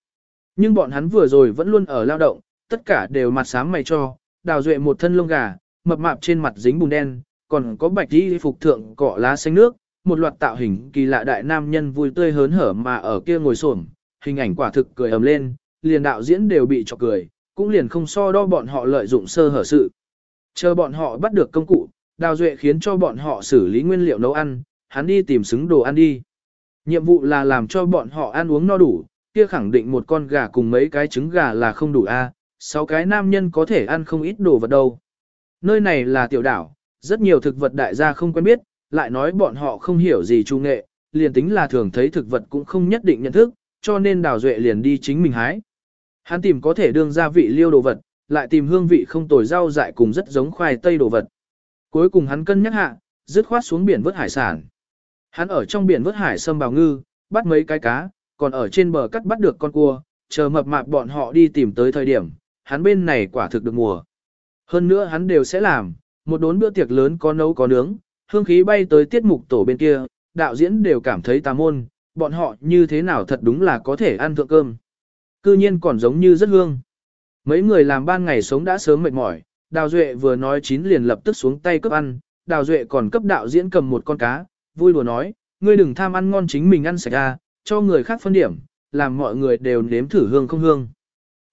Nhưng bọn hắn vừa rồi vẫn luôn ở lao động, tất cả đều mặt sáng mày cho, đào duệ một thân lông gà, mập mạp trên mặt dính bùn đen, còn có bạch y phục thượng cọ lá xanh nước, một loạt tạo hình kỳ lạ đại nam nhân vui tươi hớn hở mà ở kia ngồi xổm, hình ảnh quả thực cười ầm lên, liền đạo diễn đều bị chọc cười, cũng liền không so đo bọn họ lợi dụng sơ hở sự. Chờ bọn họ bắt được công cụ, Đào Duệ khiến cho bọn họ xử lý nguyên liệu nấu ăn, hắn đi tìm xứng đồ ăn đi. Nhiệm vụ là làm cho bọn họ ăn uống no đủ, kia khẳng định một con gà cùng mấy cái trứng gà là không đủ a, sáu cái nam nhân có thể ăn không ít đồ vật đâu. Nơi này là tiểu đảo, rất nhiều thực vật đại gia không quen biết, lại nói bọn họ không hiểu gì trung nghệ, liền tính là thường thấy thực vật cũng không nhất định nhận thức, cho nên đào duệ liền đi chính mình hái. Hắn tìm có thể đương gia vị liêu đồ vật, lại tìm hương vị không tồi rau dại cùng rất giống khoai tây đồ vật. Cuối cùng hắn cân nhắc hạ, dứt khoát xuống biển vớt hải sản. Hắn ở trong biển vớt hải sâm bào ngư, bắt mấy cái cá, còn ở trên bờ cắt bắt được con cua, chờ mập mạp bọn họ đi tìm tới thời điểm, hắn bên này quả thực được mùa. Hơn nữa hắn đều sẽ làm, một đốn bữa tiệc lớn có nấu có nướng, hương khí bay tới tiết mục tổ bên kia, đạo diễn đều cảm thấy tà môn, bọn họ như thế nào thật đúng là có thể ăn thượng cơm. Cư nhiên còn giống như rất hương. Mấy người làm ban ngày sống đã sớm mệt mỏi, Đào Duệ vừa nói chín liền lập tức xuống tay cấp ăn, Đào Duệ còn cấp đạo diễn cầm một con cá, vui đùa nói, ngươi đừng tham ăn ngon chính mình ăn sạch ra, cho người khác phân điểm, làm mọi người đều nếm thử hương không hương.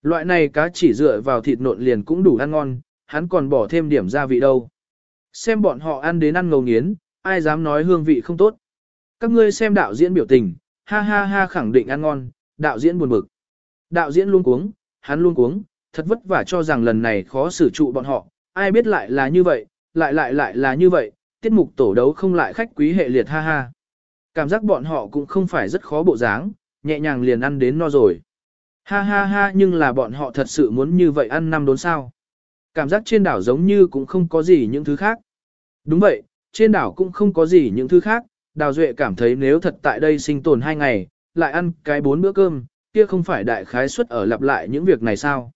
Loại này cá chỉ dựa vào thịt nộn liền cũng đủ ăn ngon, hắn còn bỏ thêm điểm gia vị đâu. Xem bọn họ ăn đến ăn ngầu nghiến, ai dám nói hương vị không tốt. Các ngươi xem đạo diễn biểu tình, ha ha ha khẳng định ăn ngon, đạo diễn buồn bực. Đạo diễn luôn cuống, hắn luôn cuống, thật vất vả cho rằng lần này khó xử trụ bọn họ, ai biết lại là như vậy, lại lại lại là như vậy, tiết mục tổ đấu không lại khách quý hệ liệt ha ha. Cảm giác bọn họ cũng không phải rất khó bộ dáng, nhẹ nhàng liền ăn đến no rồi. Ha ha ha nhưng là bọn họ thật sự muốn như vậy ăn năm đốn sao. Cảm giác trên đảo giống như cũng không có gì những thứ khác. Đúng vậy, trên đảo cũng không có gì những thứ khác, Đào Duệ cảm thấy nếu thật tại đây sinh tồn hai ngày, lại ăn cái bốn bữa cơm, kia không phải đại khái suất ở lặp lại những việc này sao.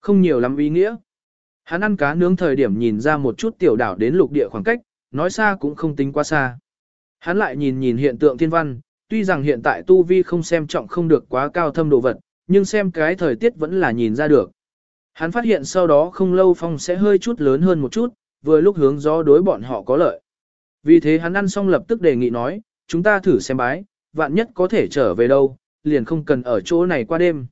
Không nhiều lắm ý nghĩa. Hắn ăn cá nướng thời điểm nhìn ra một chút tiểu đảo đến lục địa khoảng cách, nói xa cũng không tính quá xa. Hắn lại nhìn nhìn hiện tượng thiên văn, tuy rằng hiện tại tu vi không xem trọng không được quá cao thâm độ vật, nhưng xem cái thời tiết vẫn là nhìn ra được. Hắn phát hiện sau đó không lâu phong sẽ hơi chút lớn hơn một chút, vừa lúc hướng gió đối bọn họ có lợi. Vì thế hắn ăn xong lập tức đề nghị nói, chúng ta thử xem bái, vạn nhất có thể trở về đâu, liền không cần ở chỗ này qua đêm.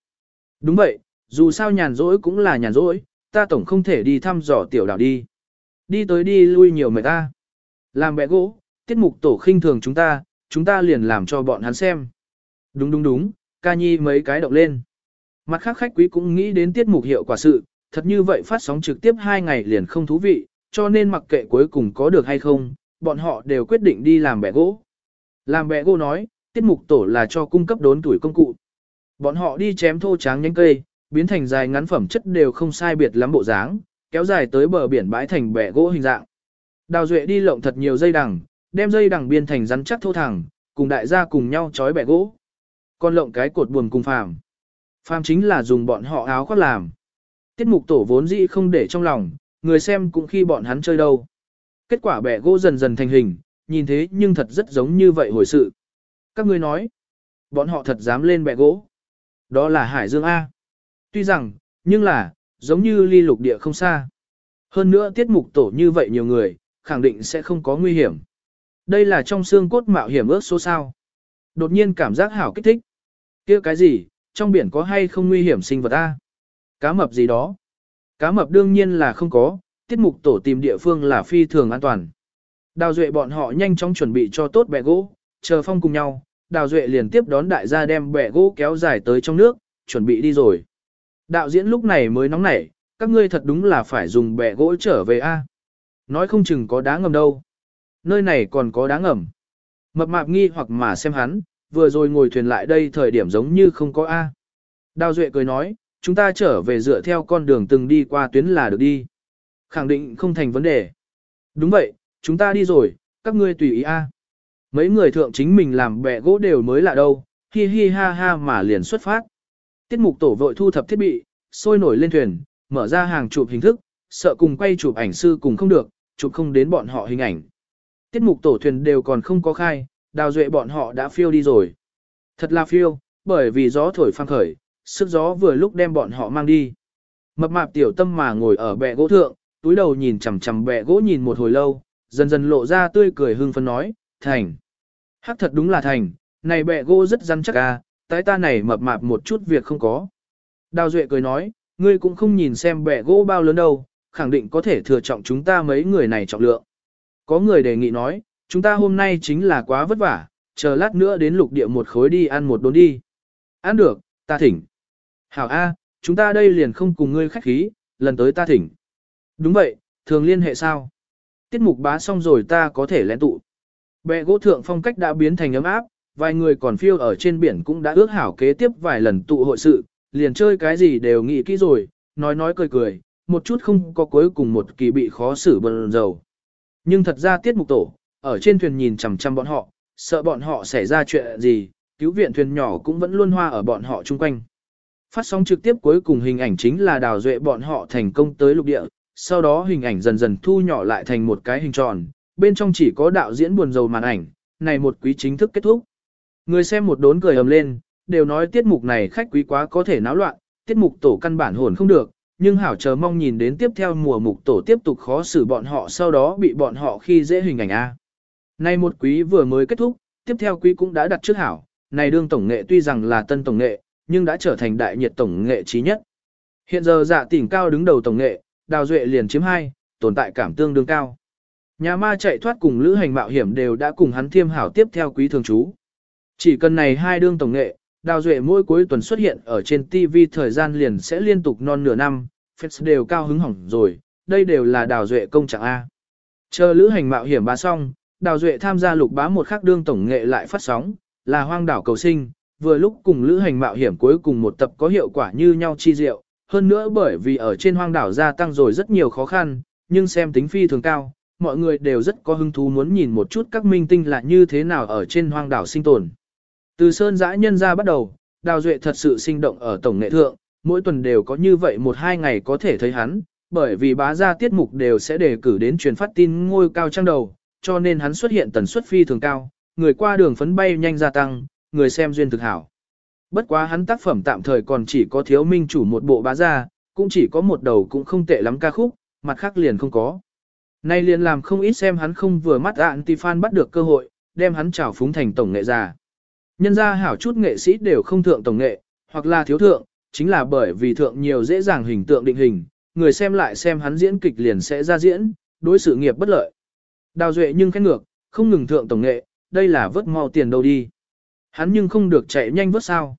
Đúng vậy, dù sao nhàn rỗi cũng là nhàn rỗi, ta tổng không thể đi thăm dò tiểu đảo đi. Đi tới đi lui nhiều mệt ta. Làm bẻ gỗ, tiết mục tổ khinh thường chúng ta, chúng ta liền làm cho bọn hắn xem. Đúng đúng đúng, ca nhi mấy cái động lên. Mặt khác khách quý cũng nghĩ đến tiết mục hiệu quả sự, thật như vậy phát sóng trực tiếp hai ngày liền không thú vị, cho nên mặc kệ cuối cùng có được hay không, bọn họ đều quyết định đi làm bẻ gỗ. Làm bẻ gỗ nói, tiết mục tổ là cho cung cấp đốn tuổi công cụ. Bọn họ đi chém thô tráng nhánh cây, biến thành dài ngắn phẩm chất đều không sai biệt lắm bộ dáng, kéo dài tới bờ biển bãi thành bẻ gỗ hình dạng. Đào Duệ đi lộng thật nhiều dây đằng, đem dây đằng biên thành rắn chắc thô thẳng, cùng đại gia cùng nhau trói bẻ gỗ. con lộng cái cột buồm cùng phàm. Phàm chính là dùng bọn họ áo khoác làm. Tiết mục tổ vốn dĩ không để trong lòng, người xem cũng khi bọn hắn chơi đâu. Kết quả bẻ gỗ dần dần thành hình, nhìn thế nhưng thật rất giống như vậy hồi sự. Các ngươi nói, bọn họ thật dám lên bẻ gỗ. Đó là Hải Dương A. Tuy rằng, nhưng là, giống như ly lục địa không xa. Hơn nữa tiết mục tổ như vậy nhiều người, khẳng định sẽ không có nguy hiểm. Đây là trong xương cốt mạo hiểm ước số sao. Đột nhiên cảm giác hảo kích thích. kia cái gì, trong biển có hay không nguy hiểm sinh vật A? Cá mập gì đó? Cá mập đương nhiên là không có, tiết mục tổ tìm địa phương là phi thường an toàn. Đào Duệ bọn họ nhanh chóng chuẩn bị cho tốt bè gỗ, chờ phong cùng nhau, Đào Duệ liền tiếp đón đại gia đem bè gỗ kéo dài tới trong nước, chuẩn bị đi rồi. Đạo diễn lúc này mới nóng nảy, các ngươi thật đúng là phải dùng bè gỗ trở về A. Nói không chừng có đá ngầm đâu. Nơi này còn có đá ngầm. Mập mạp nghi hoặc mà xem hắn, vừa rồi ngồi thuyền lại đây thời điểm giống như không có A. Đào Duệ cười nói, chúng ta trở về dựa theo con đường từng đi qua tuyến là được đi. Khẳng định không thành vấn đề. Đúng vậy, chúng ta đi rồi, các ngươi tùy ý A. Mấy người thượng chính mình làm bẹ gỗ đều mới lạ đâu, hi hi ha ha mà liền xuất phát. Tiết mục tổ vội thu thập thiết bị, sôi nổi lên thuyền, mở ra hàng chụp hình thức, sợ cùng quay chụp ảnh sư cùng không được, chụp không đến bọn họ hình ảnh. Tiết mục tổ thuyền đều còn không có khai, đào duệ bọn họ đã phiêu đi rồi. Thật là phiêu, bởi vì gió thổi phang khởi, sức gió vừa lúc đem bọn họ mang đi. Mập mạp tiểu tâm mà ngồi ở bệ gỗ thượng, túi đầu nhìn chằm chằm bệ gỗ nhìn một hồi lâu, dần dần lộ ra tươi cười hưng phấn nói, thành. Hắc thật đúng là thành, này bệ gỗ rất rắn chắc à, tái ta này mập mạp một chút việc không có. Đào Duệ cười nói, ngươi cũng không nhìn xem bệ gỗ bao lớn đâu, khẳng định có thể thừa trọng chúng ta mấy người này trọng lượng. Có người đề nghị nói, chúng ta hôm nay chính là quá vất vả, chờ lát nữa đến lục địa một khối đi ăn một đốn đi. Ăn được, ta thỉnh. Hảo A, chúng ta đây liền không cùng ngươi khách khí, lần tới ta thỉnh. Đúng vậy, thường liên hệ sao? Tiết mục bá xong rồi ta có thể lén tụ. Bẹ gỗ thượng phong cách đã biến thành ấm áp, vài người còn phiêu ở trên biển cũng đã ước hảo kế tiếp vài lần tụ hội sự, liền chơi cái gì đều nghĩ kỹ rồi, nói nói cười cười, một chút không có cuối cùng một kỳ bị khó xử bần dầu. Nhưng thật ra tiết mục tổ, ở trên thuyền nhìn chằm chằm bọn họ, sợ bọn họ xảy ra chuyện gì, cứu viện thuyền nhỏ cũng vẫn luôn hoa ở bọn họ chung quanh. Phát sóng trực tiếp cuối cùng hình ảnh chính là đào duệ bọn họ thành công tới lục địa, sau đó hình ảnh dần dần thu nhỏ lại thành một cái hình tròn, bên trong chỉ có đạo diễn buồn rầu màn ảnh, này một quý chính thức kết thúc. Người xem một đốn cười ầm lên, đều nói tiết mục này khách quý quá có thể náo loạn, tiết mục tổ căn bản hồn không được, nhưng hảo chờ mong nhìn đến tiếp theo mùa mục tổ tiếp tục khó xử bọn họ sau đó bị bọn họ khi dễ hình ảnh A. Nay một quý vừa mới kết thúc, tiếp theo quý cũng đã đặt trước hảo, này đương tổng nghệ tuy rằng là tân tổng nghệ, nhưng đã trở thành đại nhiệt tổng nghệ trí nhất. Hiện giờ dạ tỉnh cao đứng đầu tổng nghệ, đào duệ liền chiếm hai, tồn tại cảm tương đương cao. Nhà ma chạy thoát cùng lữ hành mạo hiểm đều đã cùng hắn thiêm hảo tiếp theo quý thường trú. Chỉ cần này hai đương tổng nghệ, đào duệ mỗi cuối tuần xuất hiện ở trên TV thời gian liền sẽ liên tục non nửa năm, fans đều cao hứng hỏng rồi, đây đều là đào duệ công trạng A. Chờ lữ hành mạo hiểm ba xong, đào duệ tham gia lục bá một khắc đương tổng nghệ lại phát sóng, là hoang đảo cầu sinh, vừa lúc cùng lữ hành mạo hiểm cuối cùng một tập có hiệu quả như nhau chi diệu, hơn nữa bởi vì ở trên hoang đảo gia tăng rồi rất nhiều khó khăn, nhưng xem tính phi thường cao, mọi người đều rất có hứng thú muốn nhìn một chút các minh tinh là như thế nào ở trên hoang đảo sinh tồn. Từ sơn dã nhân ra bắt đầu, đào duệ thật sự sinh động ở tổng nghệ thượng, mỗi tuần đều có như vậy một hai ngày có thể thấy hắn, bởi vì bá gia tiết mục đều sẽ đề cử đến truyền phát tin ngôi cao trang đầu, cho nên hắn xuất hiện tần suất phi thường cao, người qua đường phấn bay nhanh gia tăng, người xem duyên thực hảo. Bất quá hắn tác phẩm tạm thời còn chỉ có thiếu minh chủ một bộ bá gia, cũng chỉ có một đầu cũng không tệ lắm ca khúc, mặt khác liền không có. Nay liền làm không ít xem hắn không vừa mắt thì fan bắt được cơ hội, đem hắn trào phúng thành tổng nghệ già. Nhân ra hảo chút nghệ sĩ đều không thượng tổng nghệ, hoặc là thiếu thượng, chính là bởi vì thượng nhiều dễ dàng hình tượng định hình, người xem lại xem hắn diễn kịch liền sẽ ra diễn, đối sự nghiệp bất lợi. Đào Duệ nhưng khét ngược, không ngừng thượng tổng nghệ, đây là vớt mau tiền đâu đi. Hắn nhưng không được chạy nhanh vớt sao.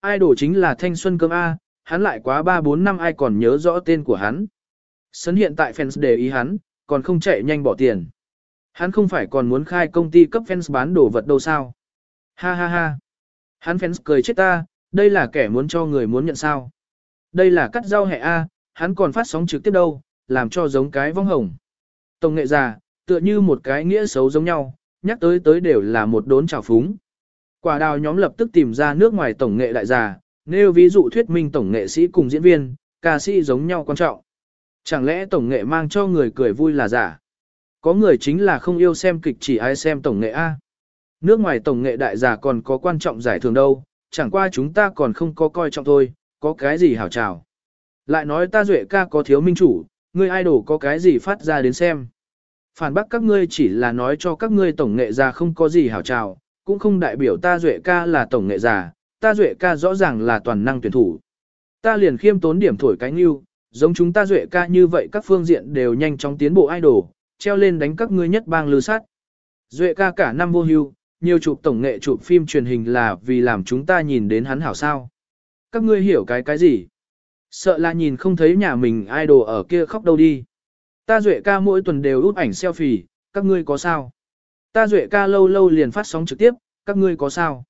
Ai đổ chính là thanh xuân cơm A, hắn lại quá 3-4 năm ai còn nhớ rõ tên của hắn. Sấn hiện tại fans để ý hắn, còn không chạy nhanh bỏ tiền. Hắn không phải còn muốn khai công ty cấp fans bán đồ vật đâu sao. Ha ha ha. Hắn fans cười chết ta, đây là kẻ muốn cho người muốn nhận sao. Đây là cắt rau hẹ A, hắn còn phát sóng trực tiếp đâu, làm cho giống cái vong hồng. Tổng nghệ già, tựa như một cái nghĩa xấu giống nhau, nhắc tới tới đều là một đốn trào phúng. Quả đào nhóm lập tức tìm ra nước ngoài tổng nghệ đại già, nêu ví dụ thuyết minh tổng nghệ sĩ cùng diễn viên, ca sĩ giống nhau quan trọng. Chẳng lẽ tổng nghệ mang cho người cười vui là giả? Có người chính là không yêu xem kịch chỉ ai xem tổng nghệ A. Nước ngoài tổng nghệ đại giả còn có quan trọng giải thưởng đâu, chẳng qua chúng ta còn không có coi trọng thôi, có cái gì hảo trào. Lại nói ta duệ ca có thiếu minh chủ, người idol có cái gì phát ra đến xem. Phản bác các ngươi chỉ là nói cho các ngươi tổng nghệ già không có gì hảo trào, cũng không đại biểu ta duệ ca là tổng nghệ già, ta duệ ca rõ ràng là toàn năng tuyển thủ. Ta liền khiêm tốn điểm thổi cánh yêu, giống chúng ta duệ ca như vậy các phương diện đều nhanh chóng tiến bộ idol, treo lên đánh các ngươi nhất bang lư sát. Duệ ca cả năm vô hưu, nhiều chụp tổng nghệ chụp phim truyền hình là vì làm chúng ta nhìn đến hắn hảo sao. Các ngươi hiểu cái cái gì? Sợ là nhìn không thấy nhà mình idol ở kia khóc đâu đi. Ta Duệ ca mỗi tuần đều út ảnh selfie, các ngươi có sao? Ta Duệ ca lâu lâu liền phát sóng trực tiếp, các ngươi có sao?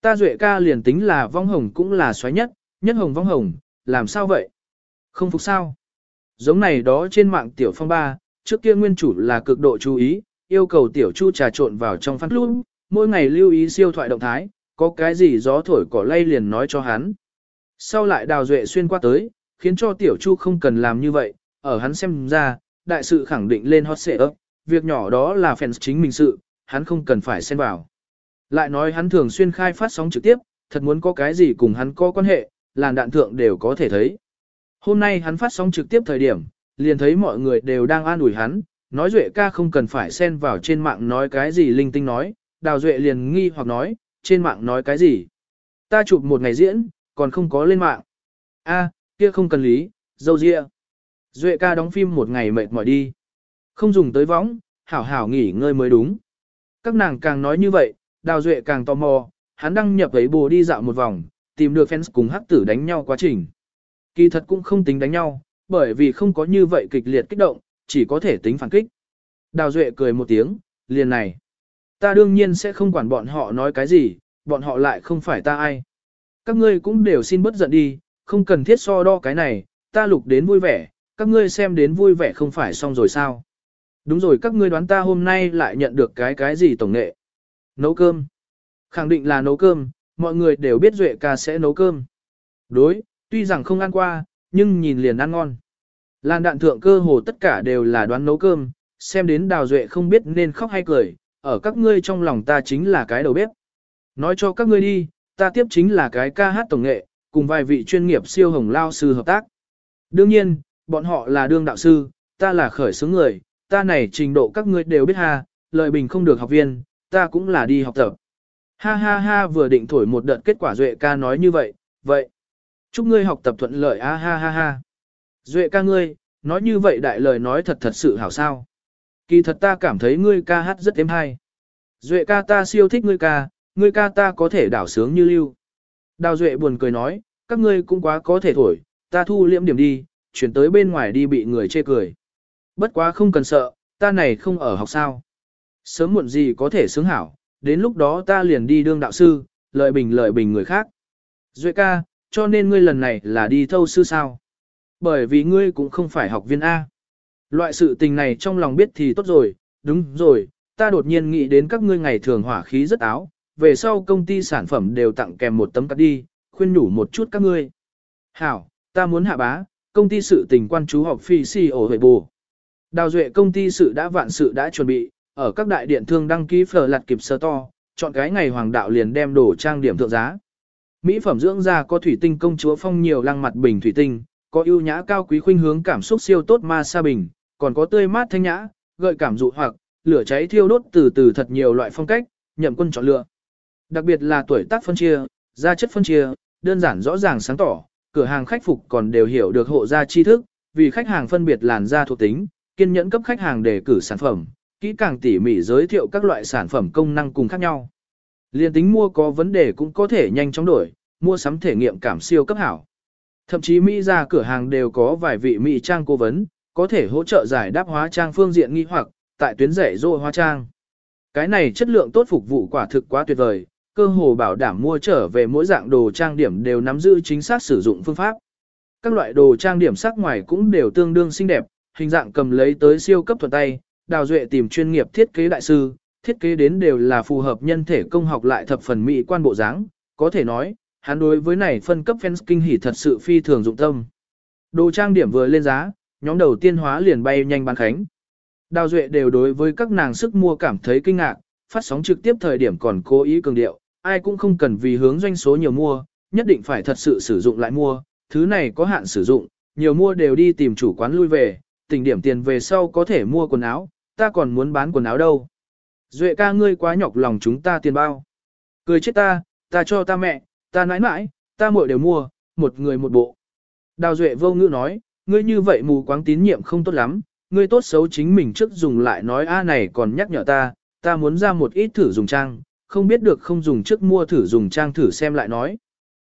Ta Duệ ca liền tính là vong hồng cũng là xoáy nhất, nhất hồng vong hồng, làm sao vậy? Không phục sao? Giống này đó trên mạng tiểu phong ba, trước kia nguyên chủ là cực độ chú ý, yêu cầu tiểu chu trà trộn vào trong phát luôn, mỗi ngày lưu ý siêu thoại động thái, có cái gì gió thổi cỏ lay liền nói cho hắn. Sau lại đào duệ xuyên qua tới, khiến cho tiểu chu không cần làm như vậy, ở hắn xem ra, đại sự khẳng định lên hot xệ ấp, việc nhỏ đó là fans chính mình sự, hắn không cần phải xen vào. Lại nói hắn thường xuyên khai phát sóng trực tiếp, thật muốn có cái gì cùng hắn có quan hệ, làn đạn thượng đều có thể thấy. Hôm nay hắn phát sóng trực tiếp thời điểm, liền thấy mọi người đều đang an ủi hắn, nói Duệ ca không cần phải xen vào trên mạng nói cái gì linh tinh nói, Đào Duệ liền nghi hoặc nói, trên mạng nói cái gì. Ta chụp một ngày diễn, còn không có lên mạng. a kia không cần lý, dâu dịa. Duệ ca đóng phim một ngày mệt mỏi đi. Không dùng tới võng, hảo hảo nghỉ ngơi mới đúng. Các nàng càng nói như vậy, Đào Duệ càng tò mò, hắn đăng nhập ấy bồ đi dạo một vòng, tìm được fans cùng hắc tử đánh nhau quá trình. Kỳ thật cũng không tính đánh nhau, bởi vì không có như vậy kịch liệt kích động, chỉ có thể tính phản kích. Đào Duệ cười một tiếng, liền này. Ta đương nhiên sẽ không quản bọn họ nói cái gì, bọn họ lại không phải ta ai. Các ngươi cũng đều xin bất giận đi, không cần thiết so đo cái này, ta lục đến vui vẻ, các ngươi xem đến vui vẻ không phải xong rồi sao. Đúng rồi các ngươi đoán ta hôm nay lại nhận được cái cái gì tổng nghệ. Nấu cơm. Khẳng định là nấu cơm, mọi người đều biết Duệ ca sẽ nấu cơm. Đối, tuy rằng không ăn qua, nhưng nhìn liền ăn ngon. Làn đạn thượng cơ hồ tất cả đều là đoán nấu cơm, xem đến đào duệ không biết nên khóc hay cười, ở các ngươi trong lòng ta chính là cái đầu bếp. Nói cho các ngươi đi, ta tiếp chính là cái ca hát tổng nghệ, cùng vài vị chuyên nghiệp siêu hồng lao sư hợp tác. Đương nhiên, bọn họ là đương đạo sư, ta là khởi xướng người, ta này trình độ các ngươi đều biết ha, lợi bình không được học viên, ta cũng là đi học tập. Ha ha ha vừa định thổi một đợt kết quả Duệ ca nói như vậy, vậy. Chúc ngươi học tập thuận lợi a ha ha ha. Duệ ca ngươi, nói như vậy đại lời nói thật thật sự hảo sao. Kỳ thật ta cảm thấy ngươi ca hát rất êm hay. Duệ ca ta siêu thích ngươi ca, ngươi ca ta có thể đảo sướng như lưu. Đào Duệ buồn cười nói, các ngươi cũng quá có thể thổi, ta thu liễm điểm đi, chuyển tới bên ngoài đi bị người chê cười. Bất quá không cần sợ, ta này không ở học sao. Sớm muộn gì có thể sướng hảo, đến lúc đó ta liền đi đương đạo sư, lợi bình lợi bình người khác. Duệ ca, cho nên ngươi lần này là đi thâu sư sao? Bởi vì ngươi cũng không phải học viên A. Loại sự tình này trong lòng biết thì tốt rồi, đúng rồi, ta đột nhiên nghĩ đến các ngươi ngày thường hỏa khí rất áo, về sau công ty sản phẩm đều tặng kèm một tấm cắt đi, khuyên nhủ một chút các ngươi. Hảo, ta muốn hạ bá, công ty sự tình quan chú học phi si ổ hệ bù. Đào duệ công ty sự đã vạn sự đã chuẩn bị, ở các đại điện thương đăng ký phở lặt kịp sơ to, chọn cái ngày hoàng đạo liền đem đồ trang điểm thượng giá. Mỹ phẩm dưỡng da có thủy tinh công chúa phong nhiều lăng mặt bình thủy tinh, có ưu nhã cao quý khuynh hướng cảm xúc siêu tốt ma sa bình, còn có tươi mát thanh nhã, gợi cảm dụ hoặc, lửa cháy thiêu đốt từ từ thật nhiều loại phong cách, nhậm quân chọn lựa. Đặc biệt là tuổi tác phân chia, da chất phân chia, đơn giản rõ ràng sáng tỏ, cửa hàng khách phục còn đều hiểu được hộ gia tri thức, vì khách hàng phân biệt làn da thuộc tính, kiên nhẫn cấp khách hàng để cử sản phẩm, kỹ càng tỉ mỉ giới thiệu các loại sản phẩm công năng cùng khác nhau. Liên tính mua có vấn đề cũng có thể nhanh chóng đổi, mua sắm thể nghiệm cảm siêu cấp hảo. Thậm chí Mỹ ra cửa hàng đều có vài vị Mỹ trang cố vấn, có thể hỗ trợ giải đáp hóa trang phương diện nghi hoặc, tại tuyến rẻ rô hóa trang. Cái này chất lượng tốt phục vụ quả thực quá tuyệt vời, cơ hồ bảo đảm mua trở về mỗi dạng đồ trang điểm đều nắm giữ chính xác sử dụng phương pháp. Các loại đồ trang điểm sắc ngoài cũng đều tương đương xinh đẹp, hình dạng cầm lấy tới siêu cấp thuận tay, đào duệ tìm chuyên nghiệp thiết kế đại sư, thiết kế đến đều là phù hợp nhân thể công học lại thập phần mỹ quan bộ dáng, có thể nói, hắn đối với này phân cấp fans kinh hỉ thật sự phi thường dụng tâm. Đồ trang điểm vừa lên giá, nhóm đầu tiên hóa liền bay nhanh bán khánh. Đào duệ đều đối với các nàng sức mua cảm thấy kinh ngạc, phát sóng trực tiếp thời điểm còn cố ý cường điệu, ai cũng không cần vì hướng doanh số nhiều mua, nhất định phải thật sự sử dụng lại mua, thứ này có hạn sử dụng, nhiều mua đều đi tìm chủ quán lui về, tỉnh điểm tiền về sau có thể mua quần áo, ta còn muốn bán quần áo đâu. Duệ ca ngươi quá nhọc lòng chúng ta tiền bao. Cười chết ta, ta cho ta mẹ, ta nãi nãi, ta muội đều mua, một người một bộ. Đào Duệ vô ngữ nói, ngươi như vậy mù quáng tín nhiệm không tốt lắm, ngươi tốt xấu chính mình trước dùng lại nói a này còn nhắc nhở ta, ta muốn ra một ít thử dùng trang, không biết được không dùng trước mua thử dùng trang thử xem lại nói.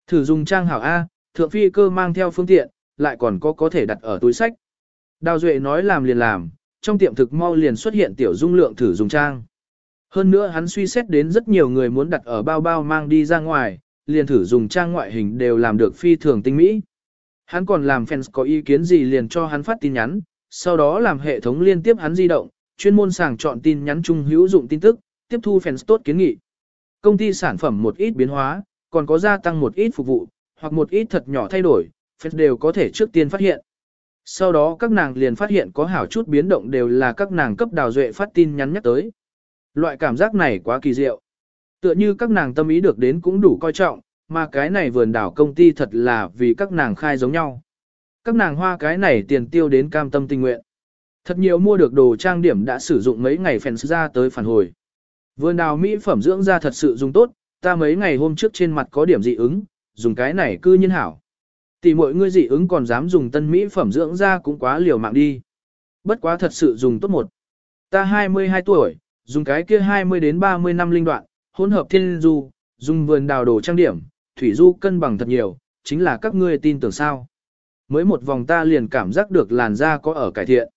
Thử dùng trang hảo A, thượng phi cơ mang theo phương tiện, lại còn có có thể đặt ở túi sách. Đào Duệ nói làm liền làm, trong tiệm thực mau liền xuất hiện tiểu dung lượng thử dùng trang. Hơn nữa hắn suy xét đến rất nhiều người muốn đặt ở bao bao mang đi ra ngoài, liền thử dùng trang ngoại hình đều làm được phi thường tinh mỹ. Hắn còn làm fans có ý kiến gì liền cho hắn phát tin nhắn, sau đó làm hệ thống liên tiếp hắn di động, chuyên môn sàng chọn tin nhắn chung hữu dụng tin tức, tiếp thu fans tốt kiến nghị. Công ty sản phẩm một ít biến hóa, còn có gia tăng một ít phục vụ, hoặc một ít thật nhỏ thay đổi, fans đều có thể trước tiên phát hiện. Sau đó các nàng liền phát hiện có hảo chút biến động đều là các nàng cấp đào duệ phát tin nhắn nhắc tới. Loại cảm giác này quá kỳ diệu. Tựa như các nàng tâm ý được đến cũng đủ coi trọng, mà cái này vườn đảo công ty thật là vì các nàng khai giống nhau. Các nàng hoa cái này tiền tiêu đến cam tâm tình nguyện. Thật nhiều mua được đồ trang điểm đã sử dụng mấy ngày phèn ra tới phản hồi. Vườn đào mỹ phẩm dưỡng da thật sự dùng tốt, ta mấy ngày hôm trước trên mặt có điểm dị ứng, dùng cái này cư nhiên hảo. Tỷ mọi ngươi dị ứng còn dám dùng tân mỹ phẩm dưỡng da cũng quá liều mạng đi. Bất quá thật sự dùng tốt một. Ta 22 tuổi, dùng cái kia 20 đến 30 năm linh đoạn, hỗn hợp thiên du, dùng vườn đào đồ trang điểm, thủy du cân bằng thật nhiều, chính là các ngươi tin tưởng sao. Mới một vòng ta liền cảm giác được làn da có ở cải thiện.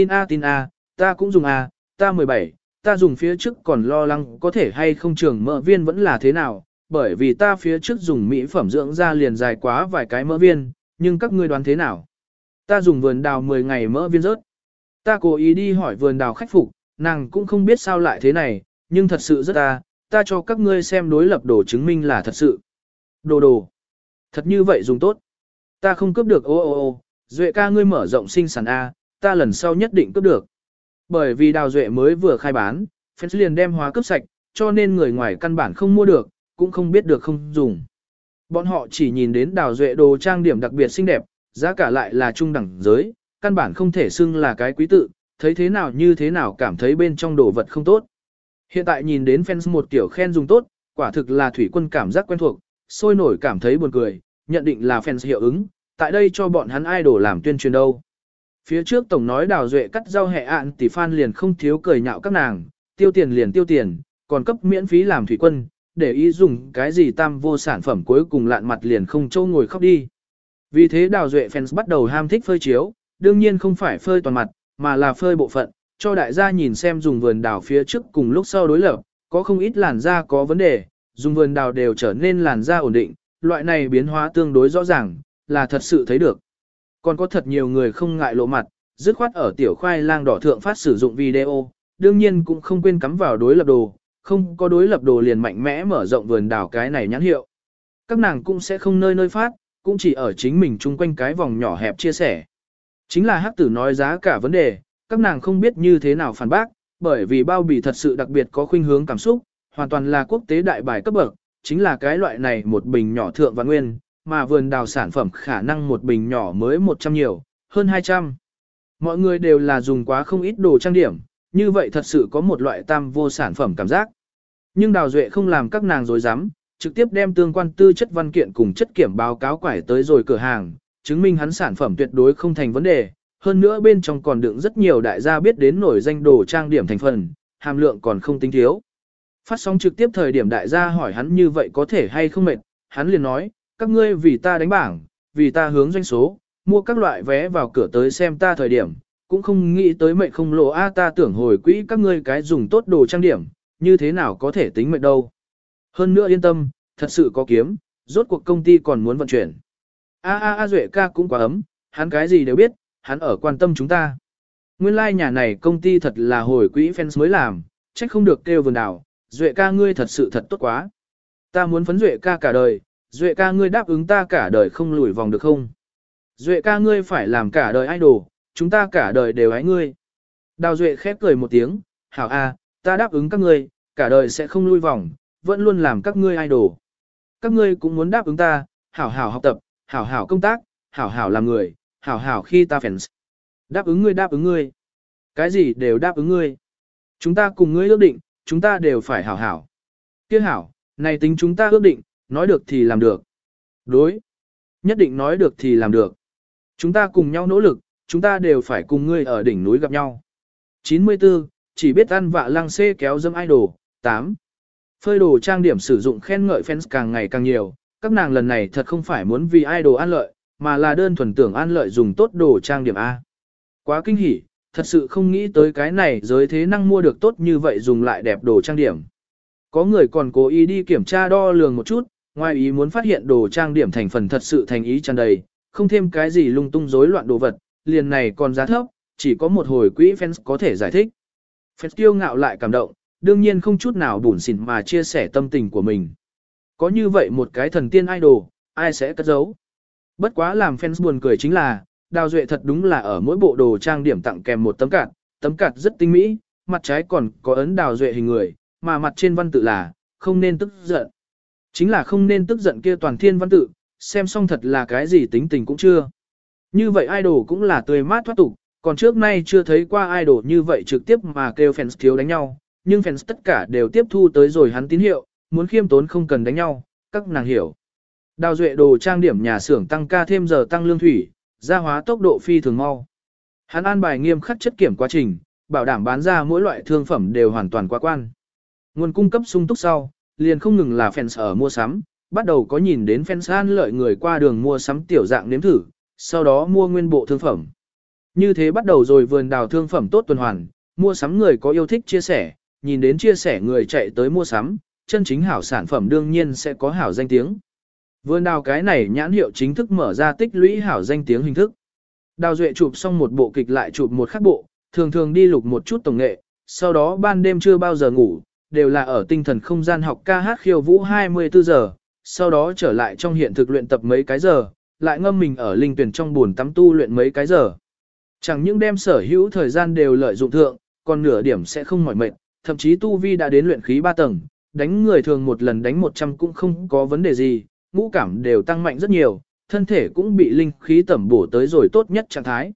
Tin A tin A, ta cũng dùng A, ta 17, ta dùng phía trước còn lo lắng có thể hay không trường mỡ viên vẫn là thế nào, bởi vì ta phía trước dùng mỹ phẩm dưỡng da liền dài quá vài cái mỡ viên, nhưng các ngươi đoán thế nào? Ta dùng vườn đào 10 ngày mỡ viên rớt. Ta cố ý đi hỏi vườn đào khách phục, nàng cũng không biết sao lại thế này, nhưng thật sự rất ta, ta cho các ngươi xem đối lập đồ chứng minh là thật sự. Đồ đồ. Thật như vậy dùng tốt. Ta không cướp được ô ô ô, Duệ ca ngươi mở rộng sinh sản A, ta lần sau nhất định cướp được. Bởi vì đào duệ mới vừa khai bán, fans liền đem hóa cướp sạch, cho nên người ngoài căn bản không mua được, cũng không biết được không dùng. Bọn họ chỉ nhìn đến đào duệ đồ trang điểm đặc biệt xinh đẹp, giá cả lại là trung đẳng giới, căn bản không thể xưng là cái quý tự, thấy thế nào như thế nào cảm thấy bên trong đồ vật không tốt. Hiện tại nhìn đến fans một kiểu khen dùng tốt, quả thực là thủy quân cảm giác quen thuộc, sôi nổi cảm thấy buồn cười, nhận định là fans hiệu ứng, tại đây cho bọn hắn idol làm tuyên truyền đâu. Phía trước tổng nói đào duệ cắt rau hẹ ạn tỷ fan liền không thiếu cười nhạo các nàng, tiêu tiền liền tiêu tiền, còn cấp miễn phí làm thủy quân, để ý dùng cái gì tam vô sản phẩm cuối cùng lạn mặt liền không châu ngồi khóc đi. Vì thế đào duệ fans bắt đầu ham thích phơi chiếu, đương nhiên không phải phơi toàn mặt, mà là phơi bộ phận, cho đại gia nhìn xem dùng vườn đào phía trước cùng lúc sau đối lập, có không ít làn da có vấn đề, dùng vườn đào đều trở nên làn da ổn định, loại này biến hóa tương đối rõ ràng, là thật sự thấy được. Còn có thật nhiều người không ngại lộ mặt, dứt khoát ở tiểu khoai lang đỏ thượng phát sử dụng video, đương nhiên cũng không quên cắm vào đối lập đồ, không có đối lập đồ liền mạnh mẽ mở rộng vườn đào cái này nhãn hiệu. Các nàng cũng sẽ không nơi nơi phát, cũng chỉ ở chính mình chung quanh cái vòng nhỏ hẹp chia sẻ. Chính là hắc tử nói giá cả vấn đề, các nàng không biết như thế nào phản bác, bởi vì bao bì thật sự đặc biệt có khuynh hướng cảm xúc, hoàn toàn là quốc tế đại bài cấp bậc, chính là cái loại này một bình nhỏ thượng và nguyên, mà vườn đào sản phẩm khả năng một bình nhỏ mới 100 nhiều, hơn 200. Mọi người đều là dùng quá không ít đồ trang điểm, như vậy thật sự có một loại tam vô sản phẩm cảm giác. Nhưng đào duệ không làm các nàng dối dám, trực tiếp đem tương quan tư chất văn kiện cùng chất kiểm báo cáo quải tới rồi cửa hàng, chứng minh hắn sản phẩm tuyệt đối không thành vấn đề, hơn nữa bên trong còn đựng rất nhiều đại gia biết đến nổi danh đồ trang điểm thành phần, hàm lượng còn không tính thiếu. Phát sóng trực tiếp thời điểm đại gia hỏi hắn như vậy có thể hay không mệt, hắn liền nói, các ngươi vì ta đánh bảng, vì ta hướng doanh số, mua các loại vé vào cửa tới xem ta thời điểm, cũng không nghĩ tới mệnh không lộ a ta tưởng hồi quỹ các ngươi cái dùng tốt đồ trang điểm, như thế nào có thể tính mệnh đâu. Hơn nữa yên tâm, thật sự có kiếm, rốt cuộc công ty còn muốn vận chuyển. A a a Duệ ca cũng quá ấm, hắn cái gì đều biết, hắn ở quan tâm chúng ta. Nguyên lai like nhà này công ty thật là hồi quỹ fans mới làm, trách không được kêu vườn đảo, Duệ ca ngươi thật sự thật tốt quá. Ta muốn phấn Duệ ca cả đời, Duệ ca ngươi đáp ứng ta cả đời không lùi vòng được không? Duệ ca ngươi phải làm cả đời idol, chúng ta cả đời đều ái ngươi. Đào Duệ khép cười một tiếng, hảo a, ta đáp ứng các ngươi, cả đời sẽ không lui vòng, vẫn luôn làm các ngươi idol. Các ngươi cũng muốn đáp ứng ta, hảo hảo học tập, hảo hảo công tác, hảo hảo làm người, hảo hảo khi ta fans. Đáp ứng ngươi đáp ứng ngươi. Cái gì đều đáp ứng ngươi. Chúng ta cùng ngươi ước định, chúng ta đều phải hảo hảo. Kia hảo, này tính chúng ta ước định, nói được thì làm được. Đối. Nhất định nói được thì làm được. Chúng ta cùng nhau nỗ lực, chúng ta đều phải cùng ngươi ở đỉnh núi gặp nhau. 94. Chỉ biết ăn vạ lăng xê kéo dâm idol. 8. Phơi đồ trang điểm sử dụng khen ngợi fans càng ngày càng nhiều, các nàng lần này thật không phải muốn vì idol an lợi, mà là đơn thuần tưởng an lợi dùng tốt đồ trang điểm A. Quá kinh hỉ, thật sự không nghĩ tới cái này giới thế năng mua được tốt như vậy dùng lại đẹp đồ trang điểm. Có người còn cố ý đi kiểm tra đo lường một chút, ngoài ý muốn phát hiện đồ trang điểm thành phần thật sự thành ý tràn đầy, không thêm cái gì lung tung rối loạn đồ vật, liền này còn giá thấp, chỉ có một hồi quỹ fans có thể giải thích. Fans kiêu ngạo lại cảm động, đương nhiên không chút nào bùn xỉn mà chia sẻ tâm tình của mình. Có như vậy một cái thần tiên idol, ai sẽ cất giấu? Bất quá làm fans buồn cười chính là, Đào Duệ thật đúng là ở mỗi bộ đồ trang điểm tặng kèm một tấm cạt, tấm cạt rất tinh mỹ, mặt trái còn có ấn Đào Duệ hình người, mà mặt trên văn tự là, không nên tức giận. Chính là không nên tức giận kia toàn thiên văn tự, xem xong thật là cái gì tính tình cũng chưa. Như vậy idol cũng là tươi mát thoát tục, còn trước nay chưa thấy qua idol như vậy trực tiếp mà kêu fans thiếu đánh nhau, nhưng fans tất cả đều tiếp thu tới rồi hắn tín hiệu, muốn khiêm tốn không cần đánh nhau, các nàng hiểu. Đào duệ đồ trang điểm nhà xưởng tăng ca thêm giờ tăng lương thủy, gia hóa tốc độ phi thường mau. Hắn an bài nghiêm khắc chất kiểm quá trình, bảo đảm bán ra mỗi loại thương phẩm đều hoàn toàn quá quan. Nguồn cung cấp sung túc sau, liền không ngừng là fans ở mua sắm, bắt đầu có nhìn đến fans an lợi người qua đường mua sắm tiểu dạng nếm thử, sau đó mua nguyên bộ thương phẩm. Như thế bắt đầu rồi vườn đào thương phẩm tốt tuần hoàn, mua sắm người có yêu thích chia sẻ, nhìn đến chia sẻ người chạy tới mua sắm, chân chính hảo sản phẩm đương nhiên sẽ có hảo danh tiếng. Vườn đào cái này nhãn hiệu chính thức mở ra tích lũy hảo danh tiếng hình thức. Đào Duệ chụp xong một bộ kịch lại chụp một khác bộ, thường thường đi lục một chút tổng nghệ, sau đó ban đêm chưa bao giờ ngủ, đều là ở tinh thần không gian học ca hát khiêu vũ 24 giờ, sau đó trở lại trong hiện thực luyện tập mấy cái giờ, lại ngâm mình ở linh tuyển trong buồn tắm tu luyện mấy cái giờ. Chẳng những đem sở hữu thời gian đều lợi dụng thượng, còn nửa điểm sẽ không mỏi mệt, thậm chí tu vi đã đến luyện khí 3 tầng, đánh người thường một lần đánh 100 cũng không có vấn đề gì, ngũ cảm đều tăng mạnh rất nhiều, thân thể cũng bị linh khí tẩm bổ tới rồi tốt nhất trạng thái.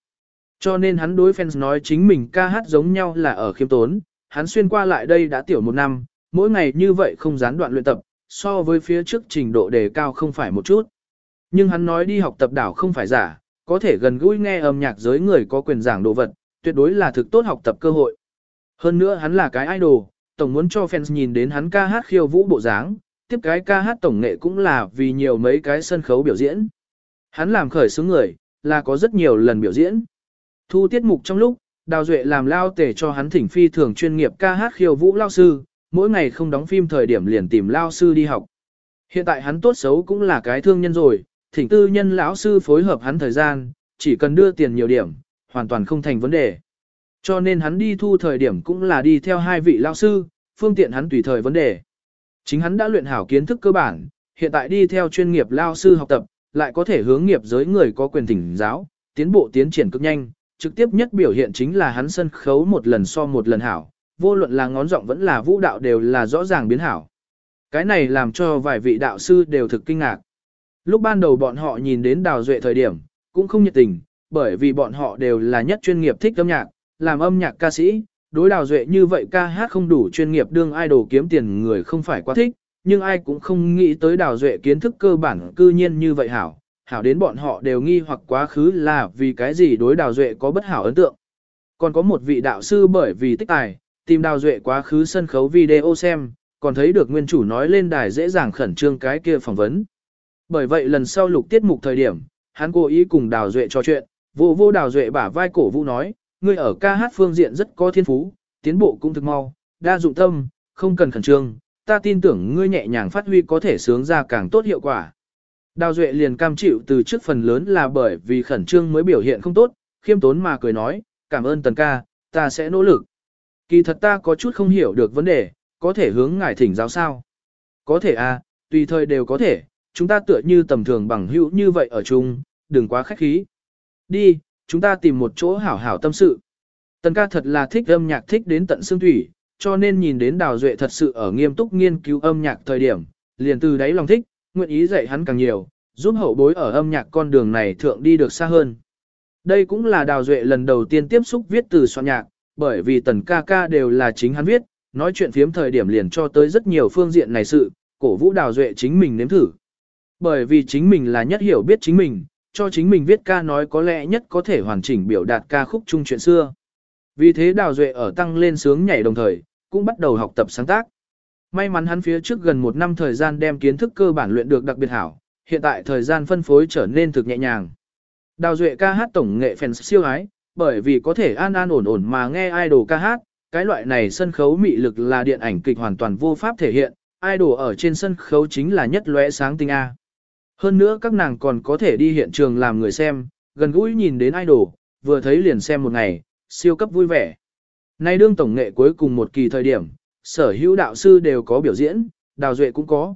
Cho nên hắn đối fans nói chính mình ca hát giống nhau là ở khiêm tốn, hắn xuyên qua lại đây đã tiểu một năm, mỗi ngày như vậy không gián đoạn luyện tập, so với phía trước trình độ đề cao không phải một chút. Nhưng hắn nói đi học tập đảo không phải giả, có thể gần gũi nghe âm nhạc giới người có quyền giảng đồ vật, tuyệt đối là thực tốt học tập cơ hội. Hơn nữa hắn là cái idol, tổng muốn cho fans nhìn đến hắn ca hát khiêu vũ bộ dáng, tiếp cái ca hát tổng nghệ cũng là vì nhiều mấy cái sân khấu biểu diễn. Hắn làm khởi xướng người, là có rất nhiều lần biểu diễn. Thu tiết mục trong lúc, Đào Duệ làm lao tể cho hắn thỉnh phi thường chuyên nghiệp ca hát khiêu vũ lao sư, mỗi ngày không đóng phim thời điểm liền tìm lao sư đi học. Hiện tại hắn tốt xấu cũng là cái thương nhân rồi, thỉnh tư nhân lão sư phối hợp hắn thời gian, chỉ cần đưa tiền nhiều điểm, hoàn toàn không thành vấn đề. Cho nên hắn đi thu thời điểm cũng là đi theo hai vị lao sư, phương tiện hắn tùy thời vấn đề. Chính hắn đã luyện hảo kiến thức cơ bản, hiện tại đi theo chuyên nghiệp lao sư học tập, lại có thể hướng nghiệp giới người có quyền thỉnh giáo, tiến bộ tiến triển cực nhanh, trực tiếp nhất biểu hiện chính là hắn sân khấu một lần so một lần hảo, vô luận là ngón giọng vẫn là vũ đạo đều là rõ ràng biến hảo. Cái này làm cho vài vị đạo sư đều thực kinh ngạc. Lúc ban đầu bọn họ nhìn đến đào duệ thời điểm, cũng không nhiệt tình, bởi vì bọn họ đều là nhất chuyên nghiệp thích âm nhạc, làm âm nhạc ca sĩ, đối đào duệ như vậy ca hát không đủ chuyên nghiệp đương idol kiếm tiền người không phải quá thích, nhưng ai cũng không nghĩ tới đào duệ kiến thức cơ bản cư nhiên như vậy hảo, hảo đến bọn họ đều nghi hoặc quá khứ là vì cái gì đối đào duệ có bất hảo ấn tượng. Còn có một vị đạo sư bởi vì tích tài, tìm đào duệ quá khứ sân khấu video xem, còn thấy được nguyên chủ nói lên đài dễ dàng khẩn trương cái kia phỏng vấn. Bởi vậy lần sau lục tiết mục thời điểm, hắn cố ý cùng đào duệ trò chuyện, vô vô đào duệ bả vai cổ vũ nói, ngươi ở ca hát phương diện rất có thiên phú, tiến bộ cũng thực mau, đa dụng tâm, không cần khẩn trương, ta tin tưởng ngươi nhẹ nhàng phát huy có thể sướng ra càng tốt hiệu quả. Đào Duệ liền cam chịu từ trước phần lớn là bởi vì khẩn trương mới biểu hiện không tốt, khiêm tốn mà cười nói, cảm ơn tần ca, ta sẽ nỗ lực. Kỳ thật ta có chút không hiểu được vấn đề, có thể hướng ngài thỉnh giáo sao? Có thể à, tùy thời đều có thể, chúng ta tựa như tầm thường bằng hữu như vậy ở chung, đừng quá khách khí. Đi, chúng ta tìm một chỗ hảo hảo tâm sự. Tần ca thật là thích âm nhạc thích đến tận xương thủy, cho nên nhìn đến Đào Duệ thật sự ở nghiêm túc nghiên cứu âm nhạc thời điểm, liền từ đáy lòng thích, nguyện ý dạy hắn càng nhiều, giúp hậu bối ở âm nhạc con đường này thượng đi được xa hơn. Đây cũng là Đào Duệ lần đầu tiên tiếp xúc viết từ soạn nhạc, bởi vì tần ca ca đều là chính hắn viết, nói chuyện phiếm thời điểm liền cho tới rất nhiều phương diện này sự, cổ vũ Đào Duệ chính mình nếm thử. Bởi vì chính mình là nhất hiểu biết chính mình, cho chính mình viết ca nói có lẽ nhất có thể hoàn chỉnh biểu đạt ca khúc chung chuyện xưa. Vì thế Đào Duệ ở tăng lên sướng nhảy đồng thời, cũng bắt đầu học tập sáng tác. May mắn hắn phía trước gần một năm thời gian đem kiến thức cơ bản luyện được đặc biệt hảo, hiện tại thời gian phân phối trở nên thực nhẹ nhàng. Đào Duệ ca hát tổng nghệ fans siêu ái, bởi vì có thể an an ổn ổn mà nghe idol ca hát, cái loại này sân khấu mị lực là điện ảnh kịch hoàn toàn vô pháp thể hiện, idol ở trên sân khấu chính là nhất lóe sáng tinh A. Hơn nữa các nàng còn có thể đi hiện trường làm người xem, gần gũi nhìn đến idol, vừa thấy liền xem một ngày, siêu cấp vui vẻ. Nay đương tổng nghệ cuối cùng một kỳ thời điểm, sở hữu đạo sư đều có biểu diễn, Đào Duệ cũng có.